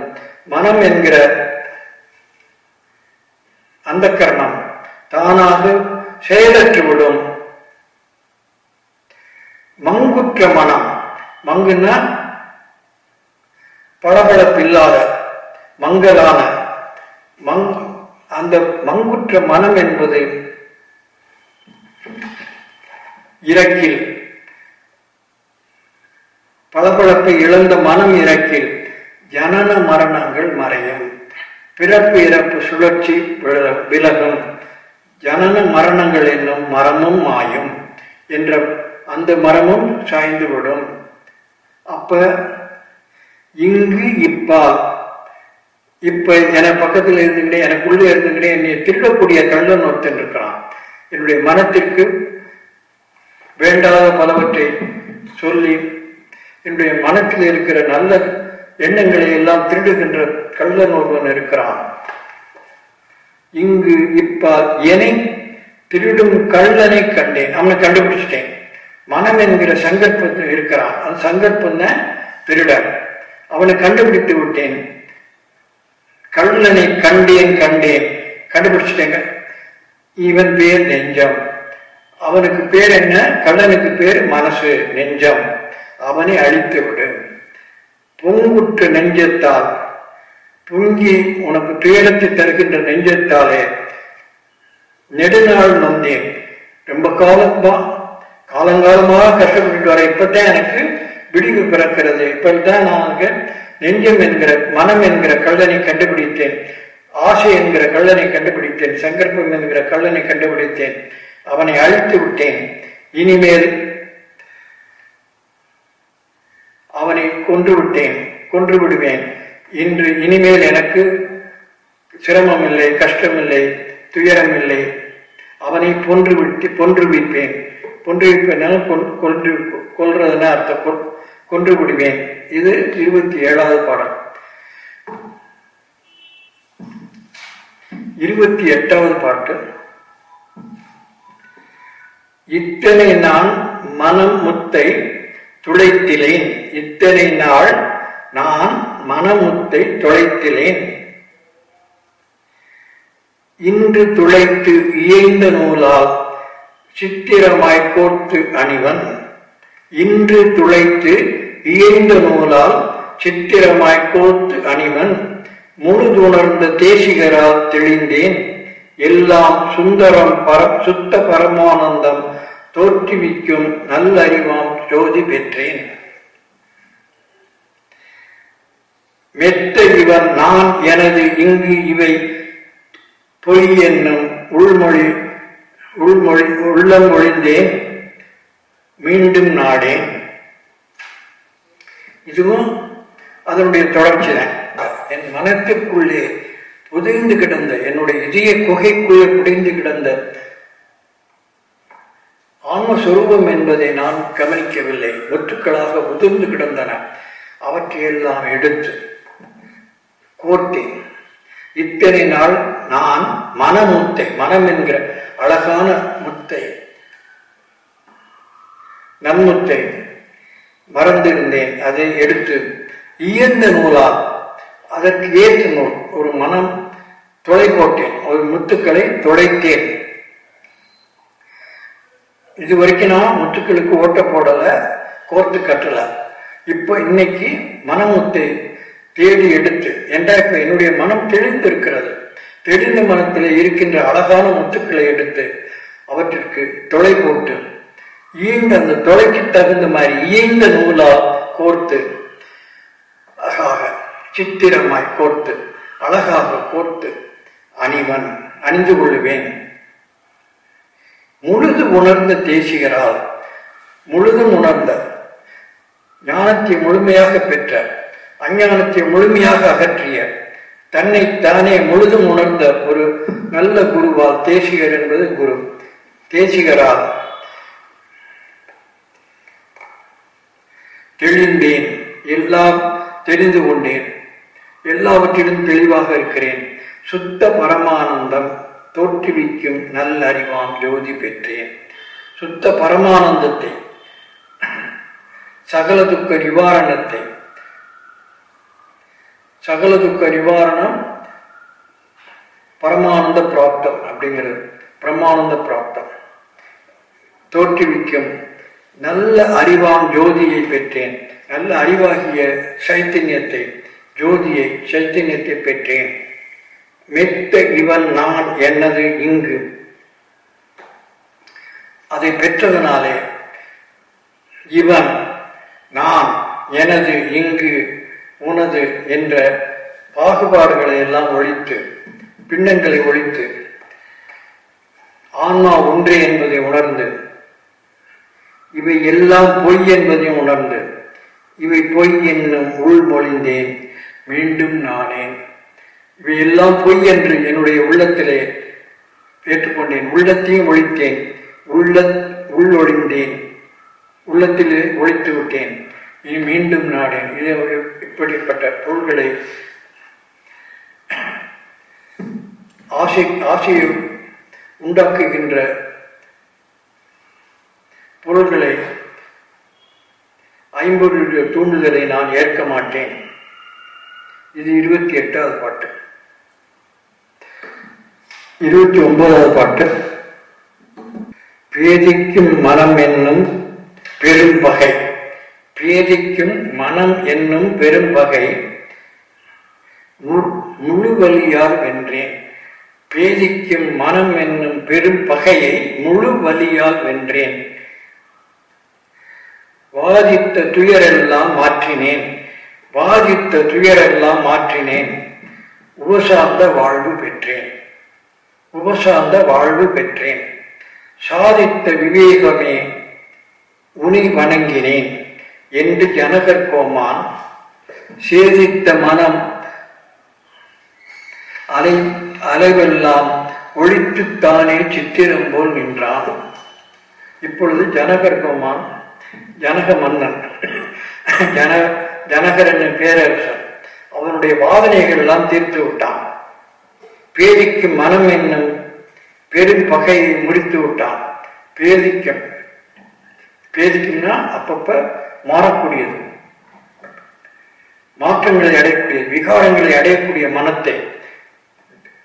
மனம் என்கிற அந்த கர்ணம் தானாக செயலற்றுவிடும் மங்குற்ற மனம் மங்குன்னா பளபளப்பில்லாத மங்கலான மங் அந்த மங்குற்ற மனம் என்பது இறக்கில் பளபளப்பை இழந்த மனம் இறக்கில் ஜனன மரணங்கள் மறையும். பிறப்பு இறப்பு சுழற்சி விலகும். ஜனன மரணங்கள் என்னும் மரமும் மாயும் என்ற அந்த மரமும் சாய்ந்துவிடும் அப்ப இங்கு இப்பா. இப்ப என பக்கத்தில் இருந்துகிட்டே எனக்குள்ளே இருந்துகிட்டே என்னை திருடக்கூடிய கள்ளன் ஒருத்தன் இருக்கிறான். என்னுடைய மனத்திற்கு வேண்டாத பலவற்றை சொல்லி என்னுடைய மனத்தில் இருக்கிற நல்ல எண்ணங்களை எல்லாம் திருடுகின்ற கள்ளன் ஒருவன் இருக்கிறான். இங்கு இப்ப என்னை திருடும் கள்ளனை கண்டேன். அவனை கண்டுபிடிச்சிட்டேன். மனம் என்கிற சங்கற்பத்தில் இருக்கிறான். அந்த சங்கற்பம் தான் திருடன். அவனை கண்டுபிடித்து விட்டேன். கள்ளனை கண்டேன் கண்டேன். கண்டுபிடிச்சிட்டேங்க. இவன் பேர் நெஞ்சம். அவனுக்கு பேர் என்ன? கள்ளனுக்கு பேர் மனசு நெஞ்சம். அவனை அழித்து விடு. பொங்குற்ற நெஞ்சத்தால் பொங்கி உனக்கு துயரத்தை தருகின்ற நெஞ்சத்தாலே நெடுநாள் நொந்தேன். ரொம்ப காலமா காலங்காலமாக கஷ்டப்பட்டு வர இப்பதான் எனக்கு விடிவு பிறக்கிறது. இப்பதான் நான் நெஞ்சம் என்கிற மனம் என்கிற கள்ளனை கண்டுபிடித்தேன். ஆசை என்கிற கள்ளனை கண்டுபிடித்தேன். சங்கற்பம் என்கிற கள்ளனை கண்டுபிடித்தேன். அவனை அழித்து விட்டேன். இனிமேல் அவனை கொன்று விட்டேன். கொன்று விடுவேன். இன்று இனிமேல் எனக்கு சிரமம் இல்லை கஷ்டம் இல்லை துயரம் இல்லை அவனை பொன்று விட்டு பொன்று விற்பேன் பொன்று விற்பேன் கொன்று கொள்றதுன்னா அர்த்தம். கொ- கொன்று விடுவேன் இது இருபத்தி ஏழாவது பாடல். இருபத்தி எட்டாவது பாட்டு. இத்தனை நான் மனம் முத்தை துளைத்திலேன். இத்தனை நாள் நான் மனமுத்தை துளைத்திலேன். இன்று துளைத்து இயைந்த நூலால் சித்திரமாய் கோர்த்து அணிவன் இன்று துளைத்து இயைந்த நூலால் சித்திரமாய் கோர்த்து அணிவன் முழுதுணர்ந்த தேசிகரால் தெளிந்தேன் எல்லாம் சுந்தரம் பர சுத்த பரமானந்தம் தோற்றுவிக்கும் நல்லறிவாம் ஜோதி பெற்றேன். மெத்த இவன் நான் எனது இங்கு இவை பொய் என்னும் உள்மொழி உள்மொழி உள்ளம் மொழிந்தே மீண்டும் நாடே. இதுவும் அதனுடைய தொடர்ச்சி தான். என் மனத்திற்குள்ளே புதைந்து கிடந்த என்னுடைய இதய குகைக்குள்ளே புதைந்து கிடந்த ஆன்மஸ்வரூபம் என்பதை நான் கவனிக்கவில்லை. ஒற்றுக்களாக உதிர்ந்து கிடந்தன. அவற்றையெல்லாம் எடுத்து கோர்த்தேன். இத்தனை நாள் நான் மனமுத்தை மனம் என்கிற அழகான முத்தை. நன்முத்தை. மறந்திருந்தேன் அதை எடுத்து இயந்த நூலா. அதற்கு ஏற்ற நூல். ஒரு மனம் துளை போட்டேன் ஒரு முத்துக்களை துடைத்தேன். இது வரைக்கும் நான் முத்துக்களுக்கு ஓட்ட போடல கோர்த்து கட்டல. இப்போ இன்னைக்கு மனமுத்தை தேடி எடுத்து என்றா இப்ப என்னுடைய மனம் தெளிந்திருக்கிறது. தெரிந்த மனத்தில் இருக்கின்ற அழகான முத்துக்களை எடுத்து அவற்றிற்கு தொலை போட்டு ஈந்த அந்த தொலைக்கு தகுந்த மாதிரி ஈந்த நூலா கோர்த்து அழகாக சித்திரமாய் கோர்த்து அழகாக கோர்த்து அணிவன் அணிந்து கொள்ளுவேன். முழுது உணர்ந்த தேசிகரால் முழுதும் உணர்ந்த ஞானத்தை முழுமையாக பெற்ற அஞ்ஞானத்தை முழுமையாக அகற்றிய தன்னை தானே முழுதும் உணர்ந்த ஒரு நல்ல குருவால் தேசிகர் என்பது குரு. தேசிகரால் தெளிந்தேன். எல்லாம் தெரிந்து கொண்டேன். எல்லாவற்றிலும் தெளிவாக இருக்கிறேன். சுத்த பரமானந்தம் தோற்றுவிக்கும் நல்ல அறிவாம் ஜோதி பெற்றேன். சுத்த பரமானந்தத்தை சகல துக்க நிவாரணத்தை சகல துக்க நிவாரணம் பரமானந்த பிராப்தம் அப்படிங்கிறது. பிரமானந்த பிராப்தம். தோற்றுவிக்கும். நல்ல அறிவாம் ஜோதியை பெற்றேன். நல்ல அறிவாகிய சைத்தன்யத்தை ஜோதியை சைத்தன்யத்தை பெற்றேன். மெத்த இவன் நான் என்னது இங்கு? அதை பெற்றதனாலே இவன் நான் எனது இங்கு உனது என்ற பாகுபாடுகளை எல்லாம் ஒழித்து பின்னங்களை ஒழித்து ஆன்மா ஒன்றே என்பதை உணர்ந்து இவை எல்லாம் பொய் என்பதையும் உணர்ந்து இவை பொய் என்னும் உள்மொழிந்தேன் மீண்டும் நானேன் இவை எல்லாம் பொய் என்று என்னுடைய உள்ளத்திலே ஏற்றுக்கொண்டேன் உள்ளத்தையும் ஒழித்தேன் உள்ள உள்ளொழிந்தேன் உள்ளத்திலே ஒழித்து விட்டேன். இனி மீண்டும் நாடேன் இது இப்படிப்பட்ட பொருள்களை ஆசை ஆசையை உண்டாக்குகின்ற பொருள்களை ஐம்பொருளுடைய தூண்டுதலை நான் ஏற்க மாட்டேன். இது இருபத்தி எட்டாவது பாட்டு. இருபத்தி ஒன்பதாவது பாட்டு. பேதிக்கும் மனம் என்னும் பெரும் பகை பேதிக்கும் மனம் என்னும் பெரும் வகை. முழு வலியால் வென்றேன் பேதிக்கும் மனம் என்னும் பெரும் பகையை முழு வலியால் வென்றேன். வாதித்த துயரெல்லாம் மாற்றினேன். வாதித்த துயரெல்லாம் மாற்றினேன். உபசார்ந்த வாழ்வு பெற்றேன். உபசார்ந்த வாழ்வு பெற்றேன். சாதித்த விவேகமே உனி வணங்கினேன். என்று ஜனகர் கோமான் சேதித்த மனம் அலை அலைவெல்லாம் ஒழித்துத்தானே சித்திரம் போல் நின்றான். இப்பொழுது ஜனகர் கோமான் ஜனக மன்னன். ஜன ஜனகர் என்ற பேரரசன். அவனுடைய வாதனைகள் எல்லாம் தீர்த்து விட்டான். பேதிக்கு மனம் என்னும் பெரும் பகையை முடித்து விட்டான். பேதிக்க பேதிக்கும்னா அப்பப்ப மாறக்கூடியது. மாற்றங்களை அடையக்கூடிய விகாரங்களை அடையக்கூடிய மனத்தை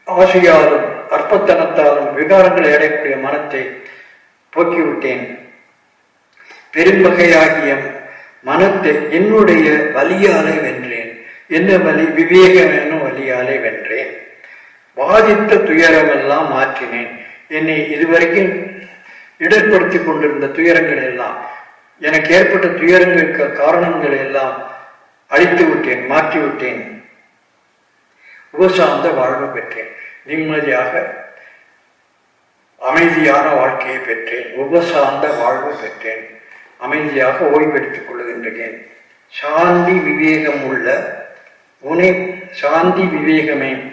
ஆசையாலும் அற்பத்தனத்தாலும் விகாரங்களை அடையக்கூடிய மனத்தை போக்கிவிட்டேன். பெரும்பகையாகிய மனத்தை என்னுடைய வலியாலே வென்றேன். என்ன வலி? விவேகம் என்னும் வலியாலே வென்றேன். பாதித்த துயரமெல்லாம் மாற்றினேன். என்னை இதுவரைக்கும் இடர்படுத்தி கொண்டிருந்த துயரங்கள் எல்லாம் எனக்கு ஏற்பட்ட துயரங்களுக்கு காரணங்களை எல்லாம் அழித்து விட்டேன் மாற்றி விட்டேன் உபசார்ந்த வாழ்வு பெற்றேன். நிம்மதியாக அமைதியான வாழ்க்கையை பெற்றேன். உபசார்ந்த வாழ்வு பெற்றேன். அமைதியாக ஓய்வெடுத்துக் கொள்கின்றேன். சாந்தி விவேகம் உள்ள உனே சாந்தி விவேகமே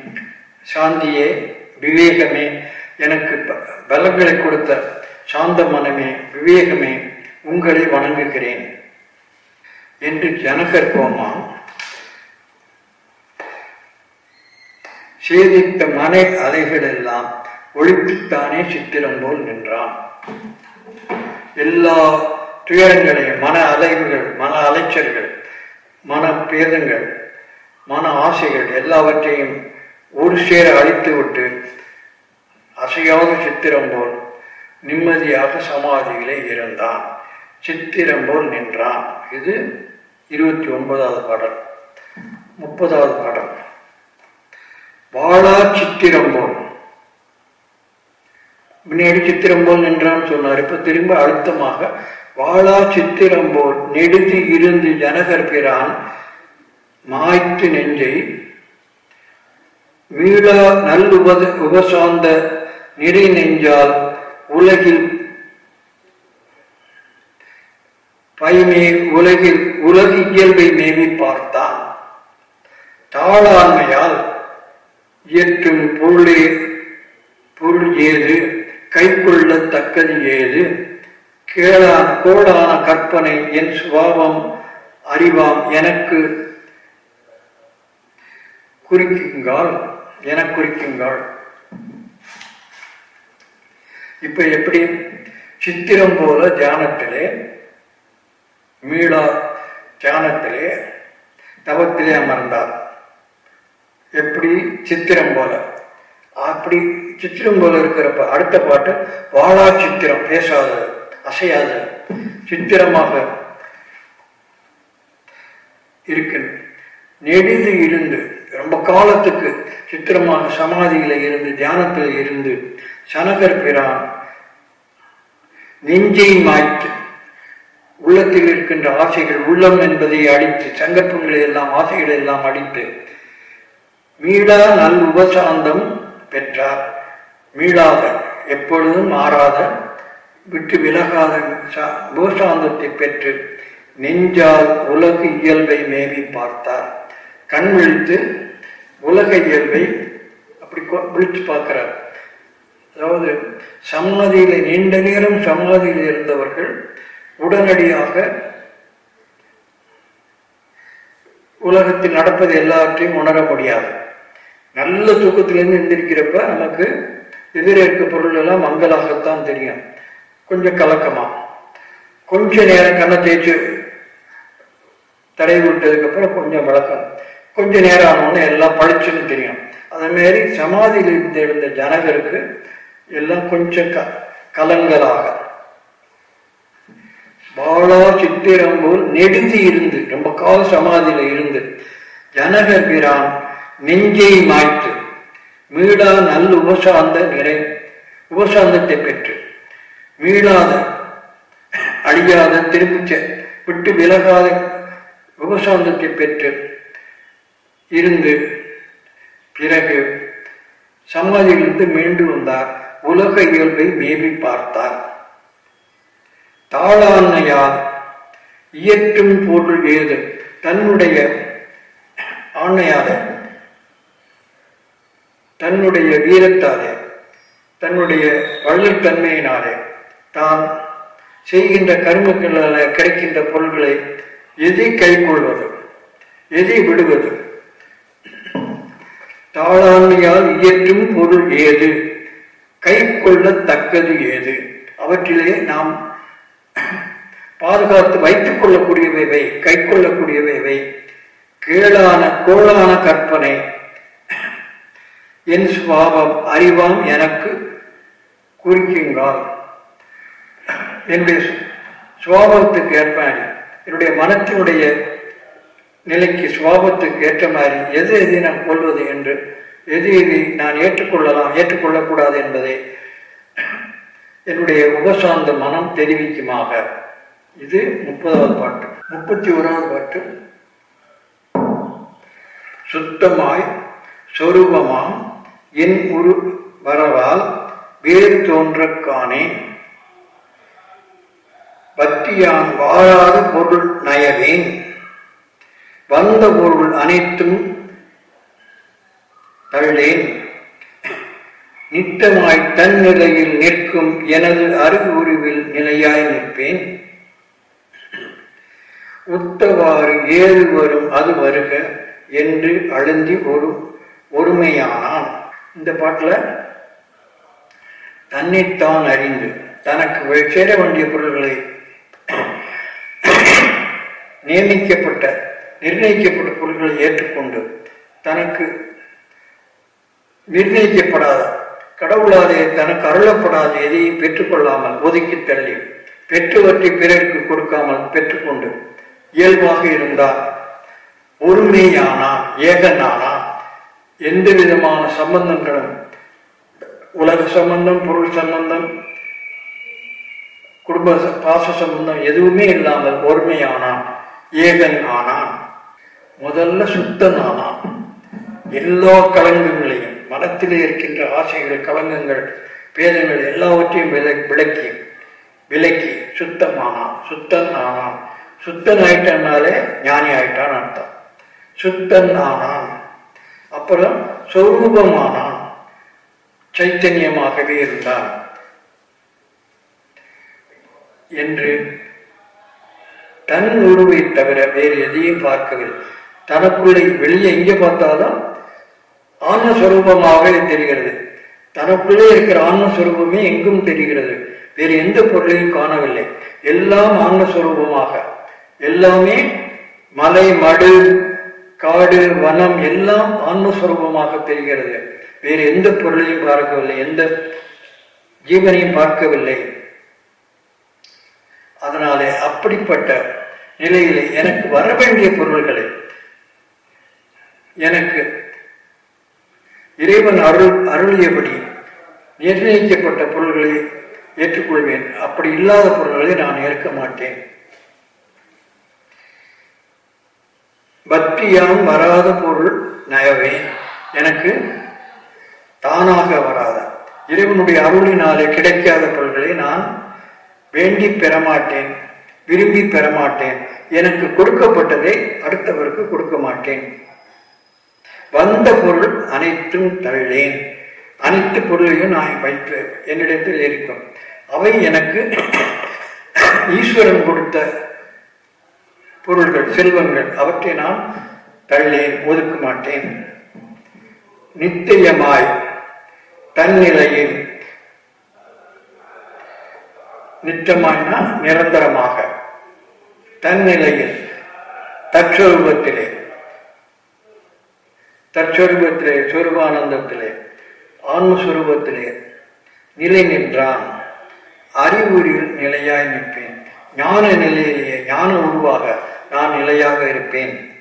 சாந்தியே விவேகமே எனக்கு ப- பலங்களை கொடுத்த சாந்த மனமே விவேகமே உங்களை வணங்குகிறேன் என்று ஜனகர் கோமா சேதித்த மனை அலைகள் எல்லாம் ஒழித்துத்தானே சித்திரம் போல் நின்றான். எல்லா துயரங்களையும் மன அலைவுகள் மன அலைச்சல்கள் மன பேதங்கள் மன ஆசைகள் எல்லாவற்றையும் ஒரு சேர அழித்து விட்டு அசையாத சித்திரம் போல் நிம்மதியாக சமாதியிலே இருந்தான். சித்திரம் போல் நின்றான். இது இருபத்தி ஒன்பதாவது பாடல். முப்பதாவது பாடல். வாழா சித்திரம் போல். முன்னாடி சித்திரம் போல் நின்றான்னு சொன்னார். இப்ப திரும்ப அழுத்தமாக வாழா சித்திரம் போல் நெடுதி இருந்து ஜனகர் பிரான் மாய்த்து நெஞ்சை மீளா நல்லுபத உபசாந்த நிறை நெஞ்சால் உலகில் பைமே உலகில் உலக இயல்பை மேவி பார்த்தான் தாளாண்மையால் இயற்றும் பொருளே பொருள் ஏது கைக்கொள்ளத்தக்கது ஏது கேளான கோடான கற்பனை என் சுபாவம் அறிவாம் எனக்கு குறிக்குங்கால் என குறிக்குங்கால். இப்ப எப்படி? சித்திரம் போல தியானத்திலே மீளா தியானத்திலே தவத்திலே அமர்ந்தார். எப்படி? சித்திரம் போல. அப்படி சித்திரம் போல இருக்கிறப்ப அடுத்த பாட்டு வாழா சித்திரம் பேசாது அசையாது சித்திரமாக இருக்கு நெடிது இருந்து ரொம்ப காலத்துக்கு சித்திரமாக சமாதியில இருந்து தியானத்தில் இருந்து சனகர் பிரான் நெஞ்சை மாய்த்து உள்ளத்தில் இருக்கின்ற ஆசைகள் உள்ளம் என்பதை அடித்து சங்கற்பங்களை எல்லாம் ஆசைகளை எல்லாம் அடித்து மீளா நல் உபசாந்தம் பெற்றார். மீளாத எப்பொழுதும் மாறாத விட்டு விலகாத சா- உபசாந்தத்தை பெற்று நெஞ்சால் உலக இயல்பை மேவி பார்த்தார். கண் விழித்து உலக இயல்பை அப்படி விழித்து பார்க்கிறார். அதாவது சமாதியில நீண்ட நேரம் சமாதியில் இருந்தவர்கள் உடனடியாக உலகத்தில் நடப்பது எல்லாவற்றையும் உணர முடியாது. நல்ல தூக்கத்திலிருந்து எழுந்திருக்கிறப்ப நமக்கு எதிரேற்க இருக்க பொருள் எல்லாம் மங்கலாகத்தான் தெரியும். கொஞ்சம் கலக்கமா. கொஞ்ச நேரம் கண்ணை தேய்ச்சி தடை விட்டதுக்கு அப்புறம் கொஞ்சம் விளக்கம். கொஞ்ச நேரம் ஆனோன்னு எல்லாம் பழிச்சுன்னு தெரியும். அதேமாரி மாதிரி சமாதியில் இருந்து ஜனகருக்கு எல்லாம் கொஞ்சம் க கலங்கலாக. பாலா சித்திரம் போல் இருந்து ரொம்ப கால சமாதியில இருந்து ஜனக பிரான் நெஞ்சை மாய்த்து மீளா நல்ல உபசாந்த நிறை உபசாந்தத்தை பெற்று மீளாத அழியாத திருப்பிச்ச விட்டு விலகாத உபசாந்தத்தை பெற்று இருந்து பிறகு சமாதியிலிருந்து மீண்டு வந்தார் உலக இயல்பை மேவி பார்த்தார். தாளாண்மையால் இயற்றும் பொருள் ஏது தன்னுடைய ஆண்மையாலே தன்னுடைய வீரத்தாலே தன்னுடைய வள்ளல் தன்மையினாலே தான் செய்கின்ற கருமக்களால் கிடைக்கின்ற பொருள்களை எதை கைக்கொள்வது எதை விடுவது? தாளாண்மையால் இயற்றும் பொருள் ஏது? கை கொள்ளத்தக்கது ஏது? அவற்றிலே நாம் பாதுகாத்து வைத்துக் கொள்ளக்கூடியவை கை கொள்ளக்கூடியவை கீழான கோளான கற்பனை. என் சுபாவம் அறிவாம் எனக்கு குறிக்குங்கால் என்னுடைய சுவாபத்துக்கு சுபாவத்துக்கு ஏற்ப என்னுடைய மனத்தினுடைய நிலைக்கு சுபாவத்துக்கு ஏற்ற மாதிரி எது எதை நான் கொள்வது என்று எது எதை நான் ஏற்றுக்கொள்ளலாம் ஏற்றுக்கொள்ளக்கூடாது என்பதை என்னுடைய உபசாந்த மனம் தெரிவிக்குமாக. இது முப்பதாவது பாட்டு. முப்பத்தி ஓராவது பாட்டு. சுத்தமாய் சொரூபமாம். என் உரு வரவால் வேறு தோன்றக்கானே பக்தியான் வாழாத பொருள் நயவேன். வந்த பொருள் அனைத்தும் தள்ளேன். நித்தமாய் தன் நிலையில் நிற்கும் எனது அறிவுருவில் நிலையாய் நிற்பேன். உத்தவாறு ஏது வரும் அது வருக என்று அழுந்தி ஒரு ஒருமையானான். இந்த பாட்டில் தன்னைத்தான் அறிந்து தனக்கு சேர வேண்டிய பொருள்களை நியமிக்கப்பட்ட நிர்ணயிக்கப்பட்ட பொருள்களை ஏற்றுக்கொண்டு தனக்கு நிர்ணயிக்கப்படாத கடவுளாலே தனக்கு அருளப்படாத எதையும் பெற்றுக்கொள்ளாமல் ஒதுக்கி தள்ளி பெற்றுவற்றை பிறருக்கு கொடுக்காமல் பெற்றுக்கொண்டு இயல்பாக இருந்தால் ஒருமையானா ஏகனானா எந்த விதமான சம்பந்தங்களும் உலக சம்பந்தம் பொருள் சம்பந்தம் குடும்ப பாச சம்பந்தம் எதுவுமே இல்லாமல் ஒருமையானான் ஏகன் ஆனான் முதல்ல சுத்தன் ஆனான் எல்லா களங்கங்களையும் மனத்திலே இருக்கின்ற ஆசைகள் களங்கங்கள் பேதங்கள் எல்லாவற்றையும் வில விளக்கி விலக்கி சுத்தமானான் சுத்தன் ஆனான் சுத்தன் ஆயிட்டான்னாலே ஞானி ஆயிட்டான் அர்த்தம். சுத்தன் ஆனான் அப்புறம் சொரூபமானான். சைத்தன்யமாகவே இருந்தான். என்று தன் உருவை தவிர வேறு எதையும் பார்க்கவில்லை. தனக்குள்ளே வெளியே எங்கே பார்த்தாலும் ஆன்மஸ்வரூபமாகவே தெரிகிறது. தனக்குள்ளே இருக்கிற ஆன்மஸ்வரூபமே எங்கும் தெரிகிறது. வேறு எந்த பொருளையும் காணவில்லை. எல்லாம் ஆன்மஸ்வரூபமாக. எல்லாமே மலை மடு காடு வனம் எல்லாம் ஆன்மஸ்வரூபமாக தெரிகிறது. வேறு எந்த பொருளையும் பார்க்கவில்லை. எந்த ஜீவனையும் பார்க்கவில்லை. அதனாலே அப்படிப்பட்ட நிலையிலே எனக்கு வர வேண்டிய பொருள்களை எனக்கு இறைவன் அருள் அருளியபடி நிர்ணயிக்கப்பட்ட பொருள்களை ஏற்றுக்கொள்வேன். அப்படி இல்லாத பொருள்களை நான் ஏற்க மாட்டேன். பக்தியாம் வராத பொருள் நயவே எனக்கு தானாக வராத. இறைவனுடைய அருளினாலே கிடைக்காத பொருள்களை நான் வேண்டி பெறமாட்டேன் விரும்பி பெறமாட்டேன். எனக்கு கொடுக்கப்பட்டதை அடுத்தவருக்கு கொடுக்க மாட்டேன். வந்த பொருள் அனைத்தும் தள்ளேன் அனைத்து பொருளையும் நான் வைத்து என்னிடத்தில் இருக்கும் அவை எனக்கு ஈஸ்வரன் கொடுத்த பொருள்கள் செல்வங்கள். அவற்றை நான் தள்ளேன் ஒதுக்க மாட்டேன். நித்தியமாய் தன்னிலையில் நிச்சயமாய்னா நிரந்தரமாக தன்னிலையில் தற்சரூபத்திலே தற்சொருபத்திலே சொருபானந்தத்திலே ஆன்மஸ்வரூபத்திலே நிலை நின்றான். அறிவுரில் நிலையாய் நிற்பேன். ஞான நிலையிலேயே ஞான உருவாக நான் நிலையாக இருப்பேன்.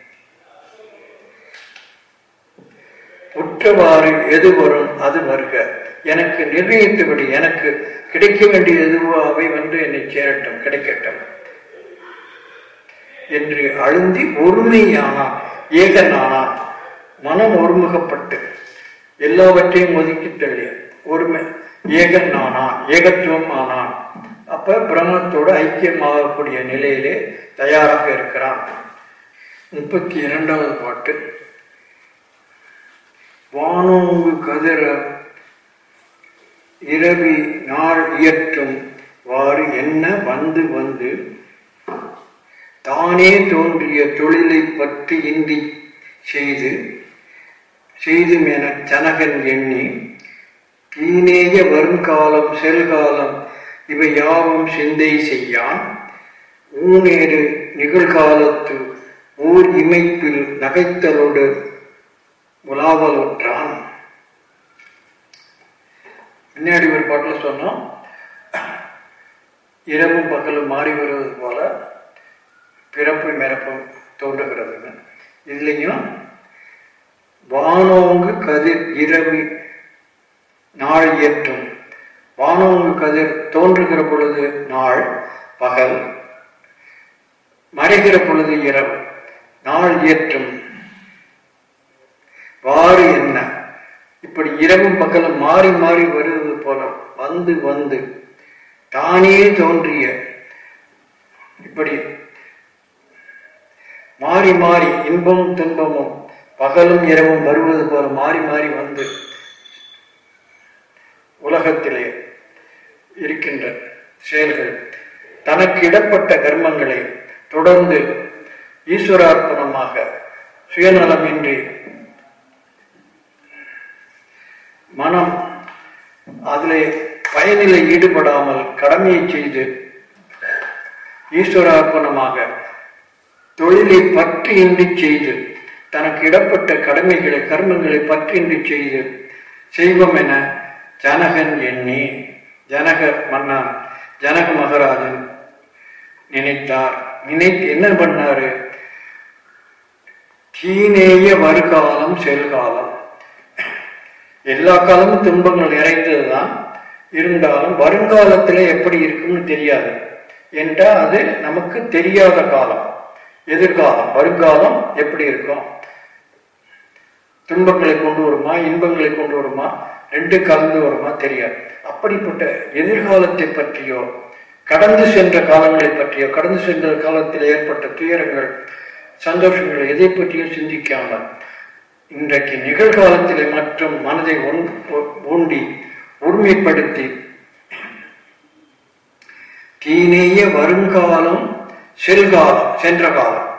உற்றவாறு எது வரும் அது வருக எனக்கு நிர்ணயித்தபடி எனக்கு கிடைக்க வேண்டிய எதுவாகவே அவை வந்து என்னை சேரட்டும் கிடைக்கட்டும். என்று அழுந்தி ஒருமையானான் ஏகனானான் மனம் ஒருமுகப்பட்டு எல்லாவற்றையும் ஒதுக்கி தள்ளி ஒருமை. ஏகன் ஆனான் ஏகத்துவம் ஆனான் அப்ப பிரம்மத்தோடு ஐக்கியமாகக்கூடிய நிலையிலே தயாராக இருக்கிறான். முப்பத்தி இரண்டாவது பாட்டு. வானோங்கு கதிர இரவி நாள் இயற்றும் வாறு என்ன வந்து வந்து தானே தோன்றிய தொழிலை பற்றி இன்றி செய்து செய்தும் என ஜனகன் எண்ணி தீனேய வருங்காலம் செல்காலம் இவை யாவும் சிந்தை செய்யான். ஊனேறு நிகழ்காலத்து ஊர் இமைப்பில் நகைத்தலோடு உலாவலுற்றான். முன்னாடி ஒரு பாட்டில் சொன்னோம் இரவும் பகலும் மாறி வருவது போல பிறப்பு மிறப்பும் தோன்றுகிறதுன்னு. இதுலேயும் வானோங்கு கதிர் இரவு நாள் இயற்றும். வானோங்கு கதிர் தோன்றுகிற பொழுது நாள் பகல் மறைகிற பொழுது இரவு நாள் ஏற்றும் வாறு என்ன? இப்படி இரவும் பகலும் மாறி மாறி வருவது போல வந்து வந்து தானே தோன்றிய. இப்படி மாறி மாறி இன்பமும் துன்பமும் பகலும் இரவும் வருவது போல மாறி மாறி வந்து உலகத்திலே இருக்கின்ற செயல்கள் தனக்கு இடப்பட்ட கர்மங்களை தொடர்ந்து ஈஸ்வரார்ப்பணமாக சுயநலமின்றி மனம் அதிலே பயனில் ஈடுபடாமல் கடமையை செய்து ஈஸ்வரார்ப்பணமாக தொழிலை பற்றியின்றி செய்து தனக்கு இடப்பட்ட கடமைகளை கர்மங்களை பற்றின்றி செய்து செய்வோம் என ஜனகன் எண்ணி ஜனக மன்னான் ஜனக மகராஜன் நினைத்தார். நினைத்து என்ன பண்ணாரு? தீனேய வருகாலம் செல்காலம். எல்லா காலமும் துன்பங்கள் நிறைந்ததுதான். இருந்தாலும் வருங்காலத்தில் எப்படி இருக்கும்னு தெரியாது. என்றால் அது நமக்கு தெரியாத காலம். எதிர்காலம் வருங்காலம் எப்படி இருக்கும்? துன்பங்களை கொண்டு வருமா இன்பங்களை கொண்டு வருமா ரெண்டு கலந்து வருமா தெரியாது. அப்படிப்பட்ட எதிர்காலத்தை பற்றியோ கடந்து சென்ற காலங்களை பற்றியோ கடந்து சென்ற காலத்தில் ஏற்பட்ட துயரங்கள் சந்தோஷங்கள் எதை பற்றியும் சிந்திக்காமல் இன்றைக்கு நிகழ்காலத்திலே மற்றும் மனதை ஊண்டி உரிமைப்படுத்தி தீனேய வருங்காலம் செல்காலம் சென்ற காலம்.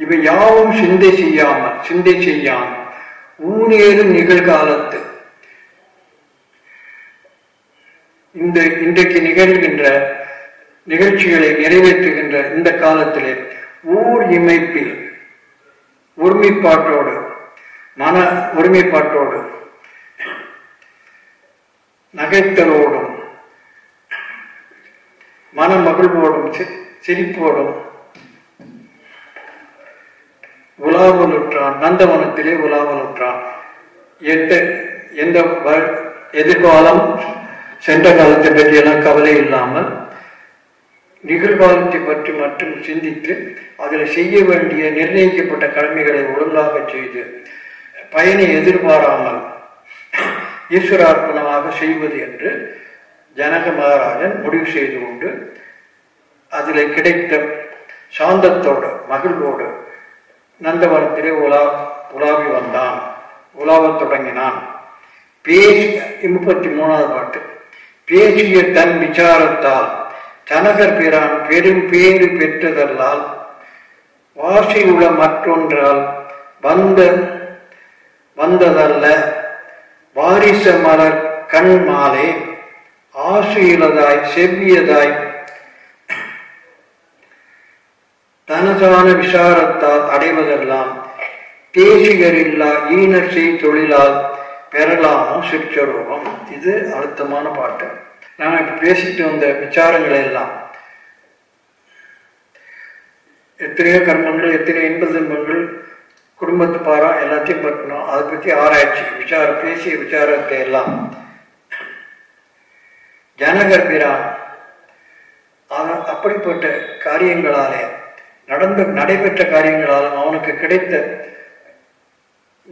இவை யாவும் சிந்தை செய்யாமல் சிந்தை செய்யாமல் ஊனேறும் நிகழ்காலத்து. இந்த இன்றைக்கு நிகழ்கின்ற நிகழ்ச்சிகளை நிறைவேற்றுகின்ற இந்த காலத்திலே ஊர் இமைப்பில் ஒருமைப்பாட்டோடு மன ஒருமைப்பாட்டோடு நகைத்தலோடும் மன மகிழ்வோடும் சிரிப்போடும் உலாவலுற்றான் நந்தவனத்திலே உலாவலுற்றான். எந்த எந்த எதிர்காலம் சென்ற காலத்தை பற்றியெல்லாம் கவலை இல்லாமல் நிகழ்காலத்தை பற்றி மட்டும் சிந்தித்து அதில் செய்ய வேண்டிய நிர்ணயிக்கப்பட்ட கடமைகளை ஒழுங்காக செய்து பயனை எதிர்பாராமல் ஈஸ்வரார்ப்பணமாக செய்வது என்று ஜனக மகாராஜன் முடிவு செய்து கொண்டு அதில் கிடைத்த சாந்தத்தோடு மகிழ்வோடு நந்தவனத்திலே உலா உலாவி வந்தான். உலாவத் தொடங்கினான். பேசி முப்பத்தி மூணாவது பாட்டு. பேசிய தன் விசாரத்தால் தனகர் பிரான் பெரும் பேறு பெற்றதல்லால் வாசி உள்ள மற்றொன்றால் வந்த வந்ததல்ல. வாரிச மலர் கண் மாலை ஆசையுள்ளதாய் செவ்வியதாய் தனதான விசாரத்தால் அடைவதெல்லாம் தேசிகரில்லா ஈனர் செய் தொழிலால் பெறலாமோ சிற்சரூபம் இது அழுத்தமான பாட்டு. நாம் இப்போ பேசிட்டு வந்த விசாரங்களை எல்லாம் எத்தனையோ கர்மங்கள் எத்தனையோ இன்ப துன்பங்கள் குடும்பத்து பாரா எல்லாத்தையும் பற்றணும் அதை பற்றி ஆராய்ச்சி விசார பேசிய விசாரத்தை எல்லாம். ஜனகர்பிரான் அப்படிப்பட்ட காரியங்களாலே நடந்த நடைபெற்ற காரியங்களாலும் அவனுக்கு கிடைத்த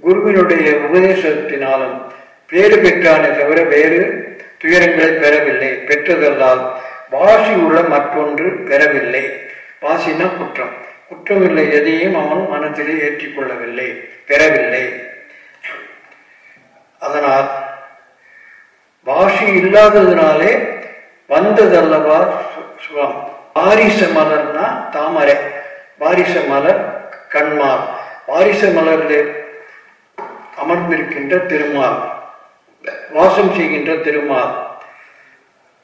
குருவினுடைய உபதேசத்தினாலும் பேறு பெற்றானே தவிர வேறு துயரங்களை பெறவில்லை. பெற்றதல்லால் வாசி உள்ள மற்றொன்று பெறவில்லை. வாசினா குற்றம். குற்றமில்லை எதையும் அவன் மனத்திலே ஏற்றிக்கொள்ளவில்லை. பெறவில்லை. அதனால் வாசி இல்லாததுனாலே வந்ததல்லவா சுகம். ஆரிச மலர்னா தாமரை. வாரிச மலர் கண்மார். வாரிச மலரிலே அமர்ந்திருக்கின்ற திருமால். வாசம் செய்கின்ற திருமால்.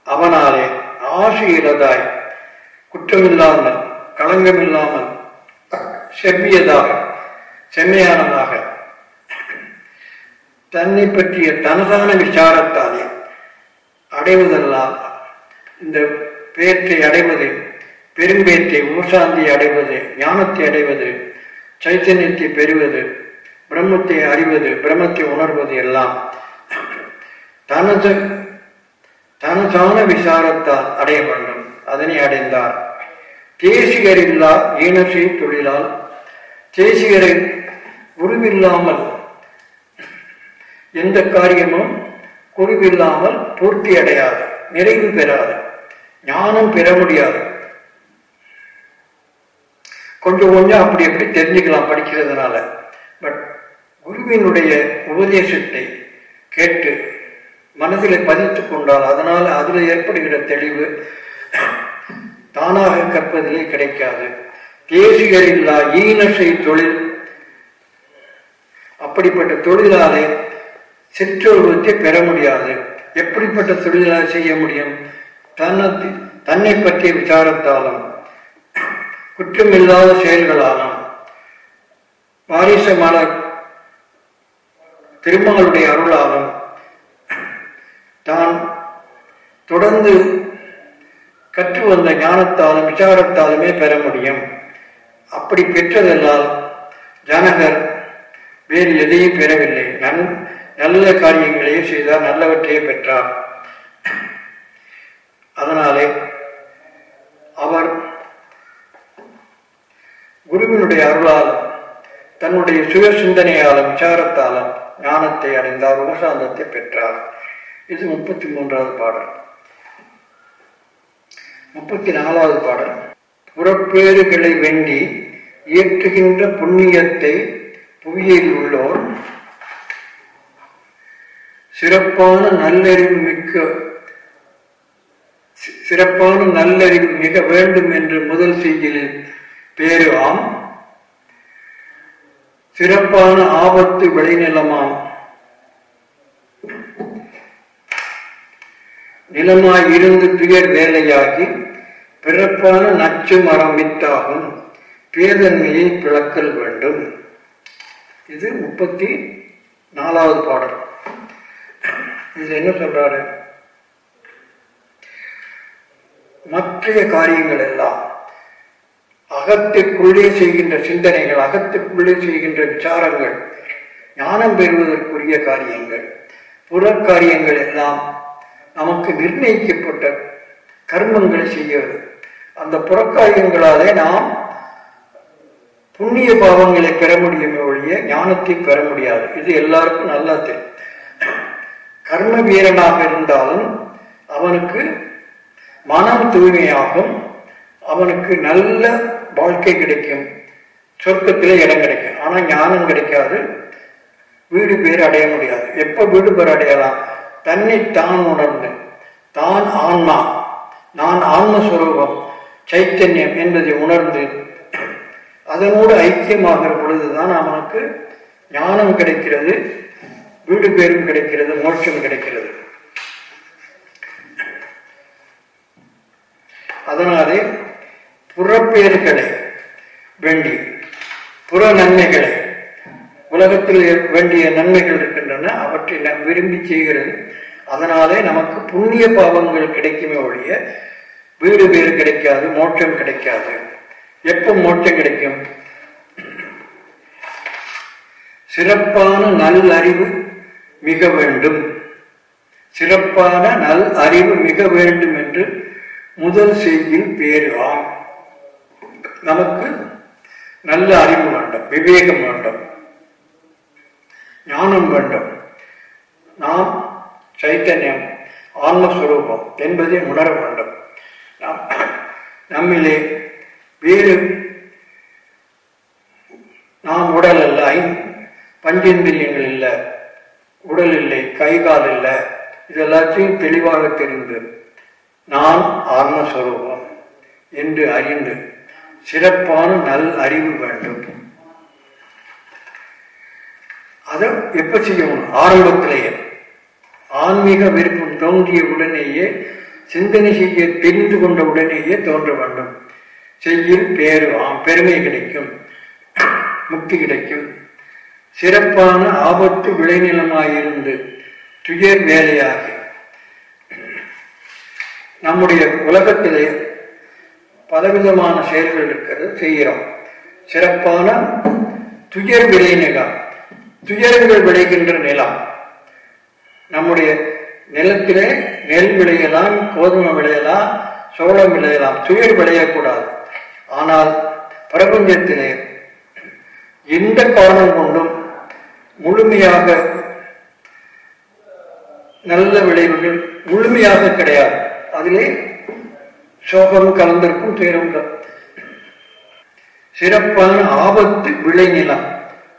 அவனாலே ஆசையிலதாய் குற்றமில்லாமல் களங்கமில்லாமல் செவ்வியதாக செம்மையானதாக. தன்னை பற்றிய தனதான விசாரத்தாலே அடைவதெல்லாம் இந்த பேற்றை அடைவது பெரும்பேத்தை மூசாந்தி அடைவது ஞானத்தை அடைவது சைத்தன்யத்தை பெறுவது பிரம்மத்தை அறிவது பிரம்மத்தை உணர்வது எல்லாம் தனது தனசான விசாரத்தால் அடைய வேண்டும். அதனை அடைந்தார். தேசிகரில்லா ஈனசை தொழிலால் தேசிகரை குருவில்லாமல் எந்த காரியமும் குருவில்லாமல் பூர்த்தி அடையாது நிறைவு பெறாது ஞானம் பெற முடியாது. கொஞ்சம் கொஞ்சம் அப்படி எப்படி தெரிஞ்சுக்கலாம் படிக்கிறதுனால. பட் குருவினுடைய உபதேசத்தை கேட்டு மனதில் பதித்து கொண்டால் அதனால் அதில் ஏற்படுகிற தெளிவு தானாக கற்பதிலே கிடைக்காது. தேசிகரில்லா ஈனசை தொழில். அப்படிப்பட்ட தொழிலாலே சிற்றொருவத்தை பெற முடியாது. எப்படிப்பட்ட தொழிலாக செய்ய முடியும்? தன்னை தன்னை பற்றிய விசாரத்தாலும். குற்றமில்லாத செயல்களாலும். வாரிசமான திருமகளுடைய அருளாலும் தான் தொடர்ந்து கற்று வந்த ஞானத்தாலும் விசாரத்தாலுமே பெற முடியும். அப்படி பெற்றதெல்லாம் ஜனகர் வேறு எதையும் பெறவில்லை. நன் நல்ல காரியங்களையே செய்தார் நல்லவற்றையே பெற்றார். அதனாலே அவர் குருவினுடைய அருளாலும் தன்னுடைய சுய சிந்தனையாலும் விசாரத்தாலும் ஞானத்தை அடைந்தார் உபசாந்தத்தை பெற்றார். இது முப்பத்தி மூன்றாவது பாடல். முப்பத்தி நாலாவது பாடல். புறப்பேறுகளை வேண்டி இயற்றுகின்ற புண்ணியத்தை புவியில் உள்ளோர் சிறப்பான நல்லறிவு மிக்க சிறப்பான நல்லறிவு மிக வேண்டும் என்று முதல் செய்தியில் பேரு ஆம் சிறப்பான ஆபத்து விளைநிலமாம். நிலமாய் இருந்து துயர் வேலையாகி பிறப்பான நச்சு மரம் வித்தாகும். பேதன்மையை பிளக்கல் வேண்டும். இது முப்பத்தி நாலாவது பாடல். இது என்ன சொல்றாரு? மற்றைய காரியங்கள் எல்லாம் அகத்திற்குள்ளே செய்கின்ற சிந்தனைகள் அகத்துக்குள்ளே செய்கின்ற விசாரங்கள் ஞானம் பெறுவதற்குரிய காரியங்கள் புறக்காரியங்கள் எல்லாம் நமக்கு நிர்ணயிக்கப்பட்ட கர்மங்களை செய்வது அந்த புறக்காரியங்களாலே நாம் புண்ணிய பாவங்களை பெற முடியுமே ஒழிய ஞானத்தை பெற முடியாது. இது எல்லாருக்கும் நல்லா தெரியும். கர்ம வீரனாக இருந்தாலும் அவனுக்கு மனம் தூய்மையாகும். அவனுக்கு நல்ல வாழ்க்கை கிடைக்கும். சொர்க்கத்திலே இடம் கிடைக்கும். ஆனால் ஞானம் கிடைக்காது. வீடு பேர் அடைய முடியாது. எப்போ வீடு பேர் அடையலாம்? தன்னை தான் உணர்ந்து. தான் ஆன்மா. நான் ஆன்மஸ்வரூபம் சைத்தன்யம் என்பதை உணர்ந்து அதனோடு ஐக்கியமாகிற பொழுதுதான் அவனுக்கு ஞானம் கிடைக்கிறது வீடு பேரும் கிடைக்கிறது மோட்சம் கிடைக்கிறது. அதனாலே புறப்பேறுகளை வேண்டி புற நன்மைகளை உலகத்தில் வேண்டிய நன்மைகள் இருக்கின்றன அவற்றை நாம் விரும்பி செய்கிறது. அதனாலே நமக்கு புண்ணிய பாவங்கள் கிடைக்குமே ஒழிய வீடு வேறு கிடைக்காது மோட்சம் கிடைக்காது. எப்போ மோட்சம் கிடைக்கும்? சிறப்பான நல் அறிவு மிக வேண்டும். சிறப்பான நல் அறிவு மிக வேண்டும் என்று முதல் செய்தியில் பேருவான். நமக்கு நல்ல அறிவு வேண்டும் விவேகம் வேண்டும் ஞானம் வேண்டும். நாம் சைத்தன்யம் ஆன்மஸ்வரூபம் என்பதை உணர வேண்டும். நாம் நம்மிலே வேறு நாம் உடல் அல்ல ஐ பஞ்சேந்திரியங்கள் இல்லை உடல் இல்லை கை கால் இல்லை இது எல்லாத்தையும் தெளிவாக தெரிந்து நான் ஆன்மஸ்வரூபம் என்று அறிந்து சிறப்பான நல் அறிவு வேண்டும். அதை எப்ப செய்யணும்? ஆரம்பத்திலேயே. ஆன்மீக விருப்பம் தோன்றிய உடனேயே சிந்தனை செய்ய தெரிந்து கொண்ட உடனேயே தோன்ற வேண்டும். செய்யில் பேரு பெருமை கிடைக்கும். முக்தி கிடைக்கும். சிறப்பான ஆபத்து விளைநிலமாயிருந்து துயர் வேலையாகி நம்முடைய உலகத்திலே பலவிதமான செயல்கள் இருக்கிறது செய்கிறோம். சிறப்பான துயர் விளை நிலம் துயரங்கள் விளைகின்ற நிலம் நம்முடைய நிலத்திலே நெல் விளையலாம் கோதுமை விளையலாம் சோளம் விளையலாம். துயர் விளையக்கூடாது. ஆனால் பிரபஞ்சத்திலே எந்த காரணம் கொண்டும் முழுமையாக நல்ல விளைவுகள் முழுமையாக கிடையாது. அதிலே சோகம் கலந்திருக்கும் துயரம் சிறப்பான ஆபத்து விளைநிலம்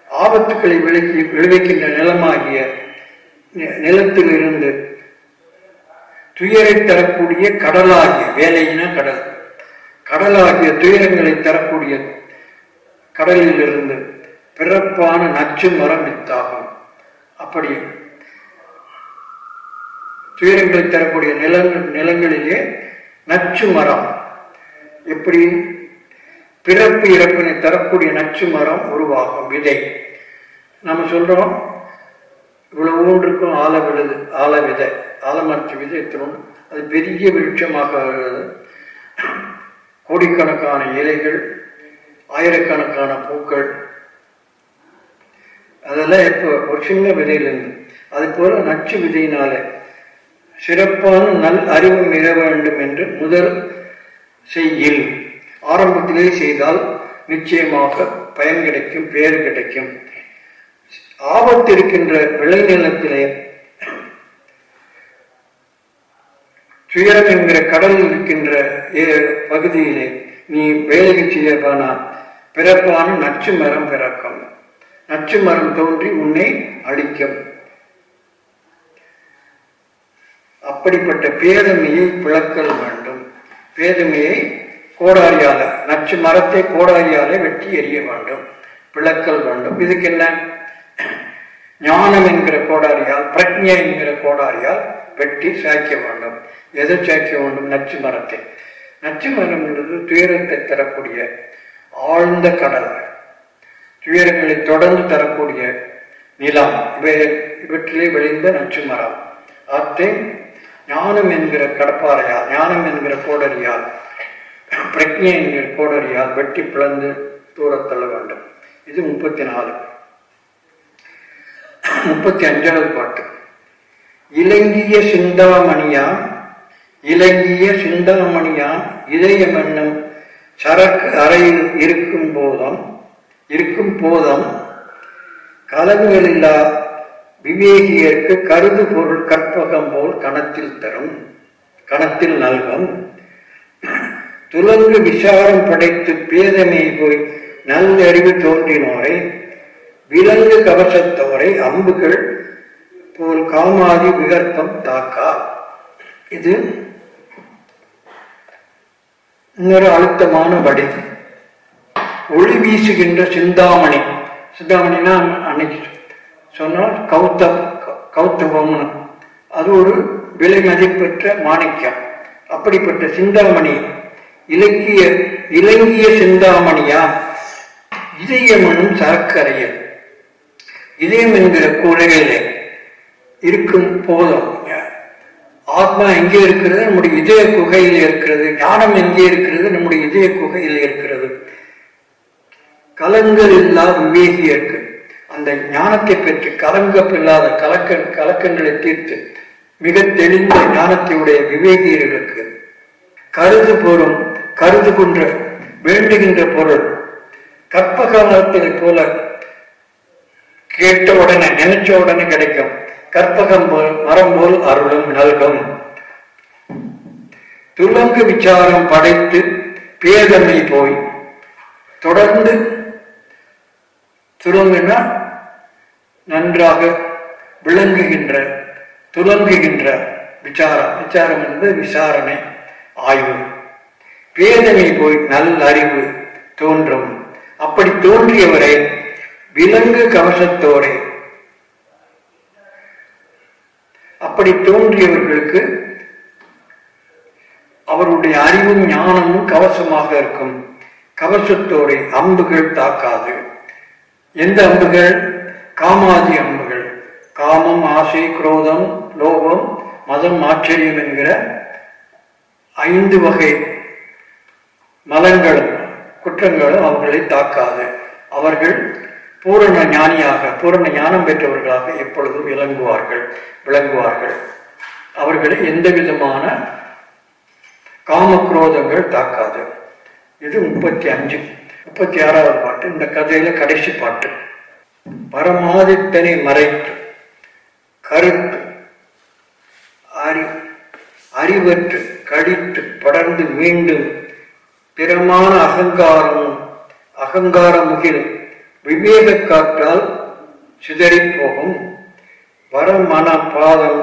ஆபத்துக்களை விளைக்கி விளைவிக்கின்ற நிலமாகிய நிலத்தில் நிலத்திலிருந்து துயரை தரக்கூடிய கடலாகிய வேலையின கடல். கடலாகிய துயரங்களை தரக்கூடிய கடலிலிருந்து பிறப்பான நச்சு மரம் வித்தாகும் அப்படி துயரங்களை தரக்கூடிய நிலங்கள் நிலங்களிலே நச்சு மரம் எப்படி? பிறப்பு இறப்பினை தரக்கூடிய நச்சு மரம் உருவாகும் விதை. நம்ம சொல்றோம் இவ்வளவு ஒன்றுக்கும் ஆல விழுது ஆல விதை ஆலமரத்து விதைத்திலும் அது பெரிய விருட்சமாக வருகிறது. கோடிக்கணக்கான இலைகள் ஆயிரக்கணக்கான பூக்கள். அதெல்லாம் இப்போ ஒரு சின்ன விதையிலிருந்து. அது போல நச்சு விதையினாலே சிறப்பான நல் அறிவு நிற வேண்டும் என்று முதல் செய்யில் ஆரம்பத்திலே செய்தால் நிச்சயமாக பயன் கிடைக்கும் பெயர் கிடைக்கும். ஆபத்து இருக்கின்ற விளைநிலத்திலே துயரம் என்கிற கடல் இருக்கின்ற ஏ- பகுதியிலே நீ வேலைக்கு செய்யப்பானா பிறப்பான நச்சு மரம் பிறக்கும். நச்சு மரம் தோன்றி உன்னை அழிக்கும். அப்படிப்பட்ட பேதமையை பிளக்கல் வேண்டும். பேதமையை கோடாரியால நச்சு மரத்தை கோடாரியால வெட்டி எறிய வேண்டும். பிளக்கல் வேண்டும். இதுக்கு என்ன? ஞானம் என்கிற கோடாரியால் பிரக்ஞை என்கிற கோடாரியால் வெட்டி சாய்க்க வேண்டும். எதை சாய்க்க வேண்டும்? நச்சு மரத்தை. நச்சு மரம் என்பது துயரத்தை தரக்கூடிய ஆழ்ந்த கடல். துயரங்களை தொடர்ந்து தரக்கூடிய நிலம். இவை இவற்றிலே விளைந்த நச்சு மரம். ஆற்றை ஞானம் என்கிற கடப்பாறையால் ஞானம் என்கிற கோடரியால் பிரக்ஞை என்கிற கோடரியால் வெட்டி பிளந்து தூரத்தள்ள வேண்டும். இது முப்பத்தி நாலு முப்பத்தி அஞ்சாவது பாட்டு. இலங்கிய சிந்தாமணியான் இலங்கிய சிந்தாமணியான் இதயம் என்னும் சரக்கு அறையில் இருக்கும் போதும் இருக்கும் போதும் கலங்குகளில்லா விவேகியருக்கு கருது பொருள் கற்பகம் போல் கணத்தில் தரும் கணத்தில் நல்கும். துலங்கு விசாரம் படைத்து பேதமை போய் நல்லறிவு தோன்றினோரை விலங்கு கவசத்தோரை அம்புகள் போல் காமாதி விகற்பம் தாக்கா. இது இன்னொரு அழுத்தமான வடி. ஒளி வீசுகின்ற சிந்தாமணி. சிந்தாமணினா அன்னைக்கு சொன்னால் கௌத்த கௌத்தவம்னு. அது ஒரு விலை மதிப்பெற்ற மாணிக்கம் அப்படிப்பட்ட சிந்தாமணி. இலக்கிய இலங்கிய சிந்தாமணியா? இதயமனும் சரக்கரையில் இதயம் என்கிற குறையிலே இருக்கும் போதும். ஆத்மா எங்கே இருக்கிறது? நம்முடைய இதய குகையில் இருக்கிறது. ஞானம் எங்கே இருக்கிறது? நம்முடைய இதய குகையில் இருக்கிறது. கலங்கள் இல்லா இருக்கிறது அந்த ஞானத்தை பெற்று கலங்கப்பில்லாத கலக்க கலக்கங்களை தீர்த்து மிக தெளிந்த ஞானத்தையுடைய விவேகியர்களுக்கு கருது போரும் கருது கொன்ற வேண்டுகின்ற பொருள் கற்பகாலத்தை போல கேட்ட உடனே நினைச்ச உடனே கிடைக்கும். கற்பகம் போல் மரம் போல் அருளும் நல்கும். துலங்கு விசாரம் படைத்து பேதமை போய் தொடர்ந்து துலங்குனா நன்றாக விளங்குகின்ற துலங்குகின்ற விசாரம். விசாரம் என்பது விசாரணை ஆய்வு. வேதனை போய் நல்லறிவு தோன்றும். அப்படி தோன்றியவரை விலங்கு கவசத்தோடே அப்படி தோன்றியவர்களுக்கு அவருடைய அறிவும் ஞானமும் கவசமாக இருக்கும். கவசத்தோடு அம்புகள் தாக்காது. எந்த அம்புகள்? காமாதி அம்புகள் காமம் ஆசை குரோதம் லோகம் மதம் ஆச்சரியம் என்கிற ஐந்து வகை மதங்களும் குற்றங்களும் அவர்களை தாக்காது. அவர்கள் பூரண ஞானியாக பூரண ஞானம் பெற்றவர்களாக எப்பொழுதும் விளங்குவார்கள் விளங்குவார்கள். அவர்களை எந்த விதமான காமக்ரோதங்கள் தாக்காது. இது முப்பத்தி அஞ்சு முப்பத்தி ஆறாவது பாட்டு. இந்த கதையில கடைசி பாட்டு. பரமாதித்தனை மறைத்து கருத்து அறி அறிவற்று கழித்து படர்ந்து மீண்டும் பிறமான அகங்காரமும் அகங்கார முகில் விவேக காற்றால் சிதறிப் போகும் வரமன பாதம்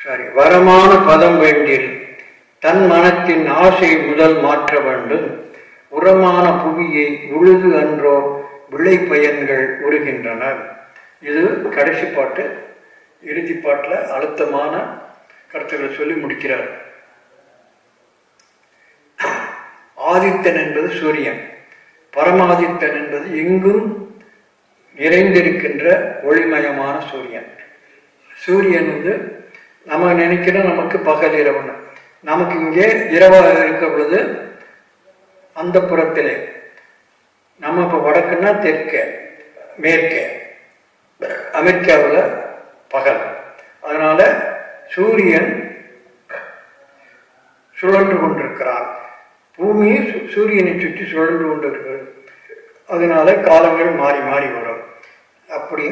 சாரி வரமான பதம் வேண்டில் தன் மனத்தின் ஆசை முதல் மாற்ற வேண்டும். உரமான புவியை உழுது அன்றோ விளை பயன்கள் உருகின்றன. இது கடைசி பாட்டு. இறுதி பாட்டில் அழுத்தமான கருத்துக்களை சொல்லி முடிக்கிறார். ஆதித்தன் என்பது சூரியன். பரமாதித்தன் என்பது எங்கும் நிறைந்திருக்கின்ற ஒளிமயமான சூரியன். சூரியன் வந்து நம்ம நினைக்கிறோம் நமக்கு பகல் இரவுன்னு. நமக்கு இங்கே இரவாக இருக்க பொழுது அந்த புறத்திலே நம்ம இப்போ வடக்குன்னா தெற்கே மேற்கே. அமெரிக்காவில் பகல். அதனால சூரியன் சுழன்று கொண்டிருக்கிறான் பூமி சு- சூரியனை சுற்றி சுழன்று கொண்டிருக்கிறது. அதனால காலங்கள் மாறி மாறி வரும். அப்படி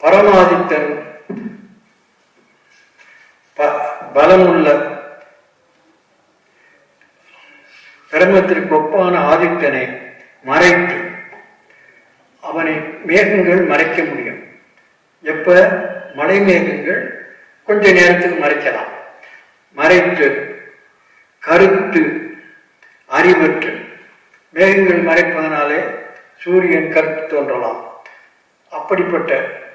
பரமாதித்தன் ப- பலமுள்ள பிரம்மத்திற்கு ஒப்பான ஆதித்தனை மறைத்து அவனை மேகங்கள் மறைக்க முடியும். எப்ப? மழை மேகங்கள் கொஞ்ச நேரத்துக்கு மறைக்கலாம். மறைத்து கருத்து அறிவற்று. மேகங்கள் மறைப்பதனாலே சூரியன் கருத்து தோன்றலாம். அப்படிப்பட்ட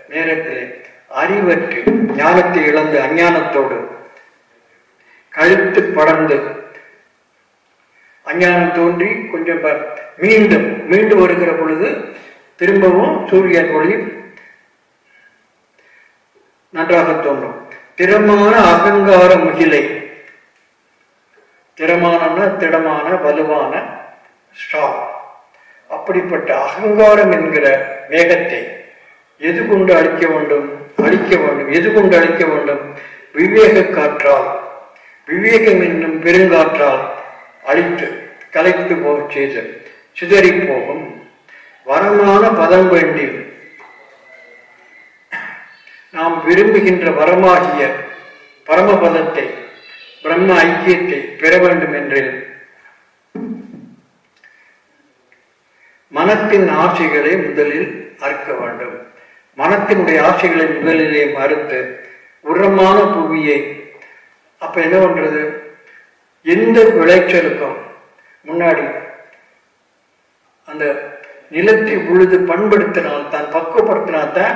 நேரத்திலே அறிவற்று ஞானத்தை இழந்து அஞ்ஞானத்தோடு கழுத்து படர்ந்து அஞ்ஞானம் தோன்றி கொஞ்சம் மீண்டும் மீண்டும் வருகிற பொழுது திரும்பவும் சூரியன் ஒளி நன்றாக தோன்றும். திறமான அகங்கார முகிலை. திறமானன்னா திடமான வலுவான ஸ்ட்ராங் அப்படிப்பட்ட அகங்காரம் என்கிற மேகத்தை எது கொண்டு அழிக்க வேண்டும்? அழிக்க வேண்டும். எது கொண்டு அழிக்க வேண்டும்? விவேக காற்றால். விவேகம் என்னும் பெருங்காற்றால் அழித்து கலைத்து போக செய்து சிதறி போகும் வரமான பதம் வேண்டி நாம் விரும்புகின்ற வரமாகிய பரமபதத்தை பிரம்ம ஐக்கியத்தை பெற வேண்டும் என்றில் மனத்தின் ஆசைகளை முதலில் அறுக்க வேண்டும். மனத்தினுடைய ஆசைகளை முதலிலே மறுத்து உரமான புவியை அப்ப என்ன பண்றது? எந்த விளைச்சலுக்கும் முன்னாடி அந்த நிலத்தை உழுது பண்படுத்தினால் தான் பக்குவப்படுத்தினால் தான்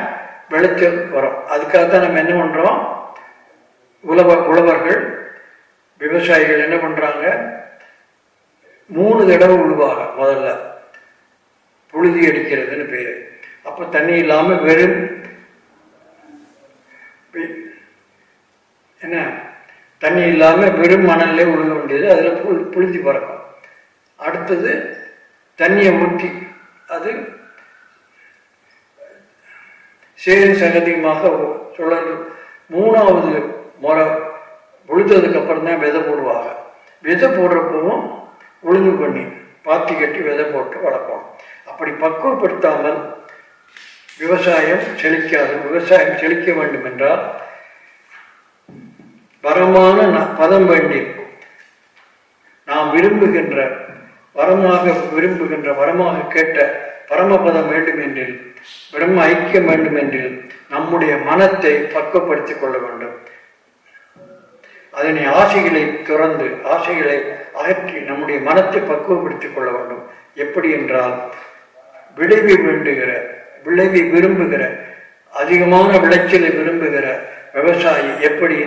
விளைச்சல் வரும். அதுக்காக தான் நம்ம என்ன பண்றோம்? உழவ உழவர்கள் விவசாயிகள் என்ன பண்றாங்க? மூணு தடவை உழுவாங்க முதல்ல. புழுதி அடிக்கிறதுன்னு பேரு. அப்ப தண்ணி இல்லாம வெறும் என்ன? தண்ணி இல்லாம வெறும் மணல்ல உழுக வேண்டியது. அதுல புழு புழுதி பறக்கும். அடுத்தது தண்ணியை ஊற்றி அது சேரி சகதியமாக சுழன்று மூணாவது முறை உழுந்ததுக்கு அப்புறம் தான் விதை போடுவாங்க. விதை போடுறப்பவும் உழுது பண்ணி பாத்தி கட்டி விதை போட்டு வளர்ப்போம். அப்படி பக்குவப்படுத்தாமல் விவசாயம் செழிக்காது. விவசாயம் செழிக்க வேண்டும் என்றால் வரமான பதம் வேண்டி நாம் விரும்புகின்ற வரமாக விரும்புகின்ற வரமாக கேட்ட பரமபதம் வேண்டும் என்றில் பிரம்ம ஐக்கியம் வேண்டும் என்றில் நம்முடைய மனத்தை பக்குவப்படுத்திக் கொள்ள வேண்டும். அதனை ஆசைகளை துறந்து ஆசைகளை அகற்றி நம்முடைய மனத்தை பக்குவப்படுத்திக் கொள்ள வேண்டும். எப்படி என்றால் விளைவி வேண்டுகிற விளைவி விரும்புகிற அதிகமான விளைச்சலை விரும்புகிற விவசாயி எப்படி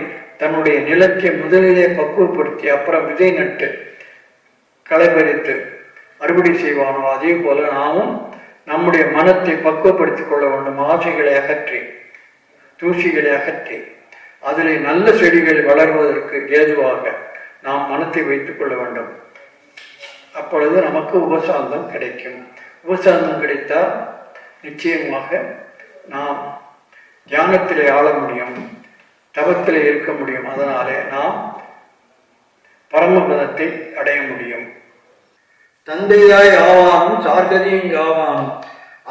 தன்னுடைய நிலத்தை முதலிலே பக்குவப்படுத்தி அப்புறம் விதை நட்டு களை பறித்து அறுவடை செய்வானோ? அதே போல நாமும் நம்முடைய மனத்தை பக்குவப்படுத்திக் கொள்ள வேண்டும். ஆசைகளை அகற்றி தூசிகளை அகற்றி அதில் நல்ல செடிகள் வளர்வதற்கு ஏதுவாக நாம் மனத்தை வைத்துக் கொள்ள வேண்டும். அப்பொழுது நமக்கு உபசாந்தம் கிடைக்கும். உபசாந்தம் கிடைத்தால் நிச்சயமாக நாம் தியானத்திலே ஆள முடியும் தவத்திலே இருக்க முடியும். அதனாலே நாம் பரமபதத்தை அடைய முடியும். தந்தையாய் ஆவானும் சார்கதியும் ஆவானும்.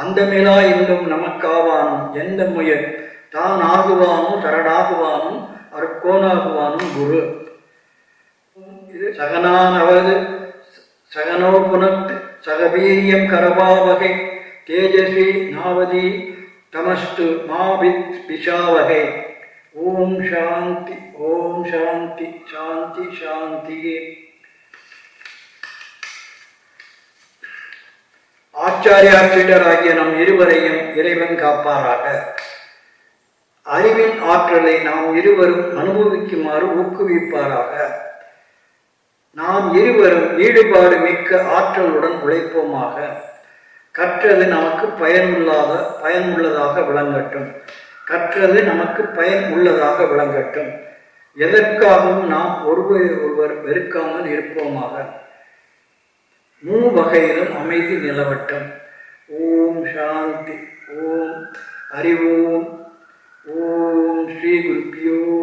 அந்தமிலா இன்பம் நமக்காவானும். எந்த முயல்? தான் ஆகுவானும் சரணாகுவானும் அருக்கோனாகுவானும் குரு. இது சகனானவது சகனோ புனத் சகவீரியம் கரபாவகை தேஜஸ்வி நாவதி தமஸ்து மாவித் பிஷாவகை ஓம் சாந்தி ஓம் சாந்தி சாந்தி சாந்தியே ஆச்சாரியா சீடராகிய நம் இருவரையும் இறைவன் காப்பாராக. அறிவின் ஆற்றலை நாம் இருவரும் அனுபவிக்குமாறு ஊக்குவிப்பாராக. நாம் இருவரும் ஈடுபாடு மிக்க ஆற்றலுடன் உழைப்போமாக. கற்றது நமக்கு பயனுள்ளாத பயனுள்ளதாக விளங்கட்டும். கற்றது நமக்கு பயன் உள்ளதாக விளங்கட்டும். எதற்காகவும் நாம் ஒருவரை ஒருவர் வெறுக்காமல் இருப்போமாக. மூ வகையிலும் அமைதி நிலவட்டும். ஓம் சாந்தி ஓம் அறிவோம் ஓம் ஸ்ரீ குருப்பியோ.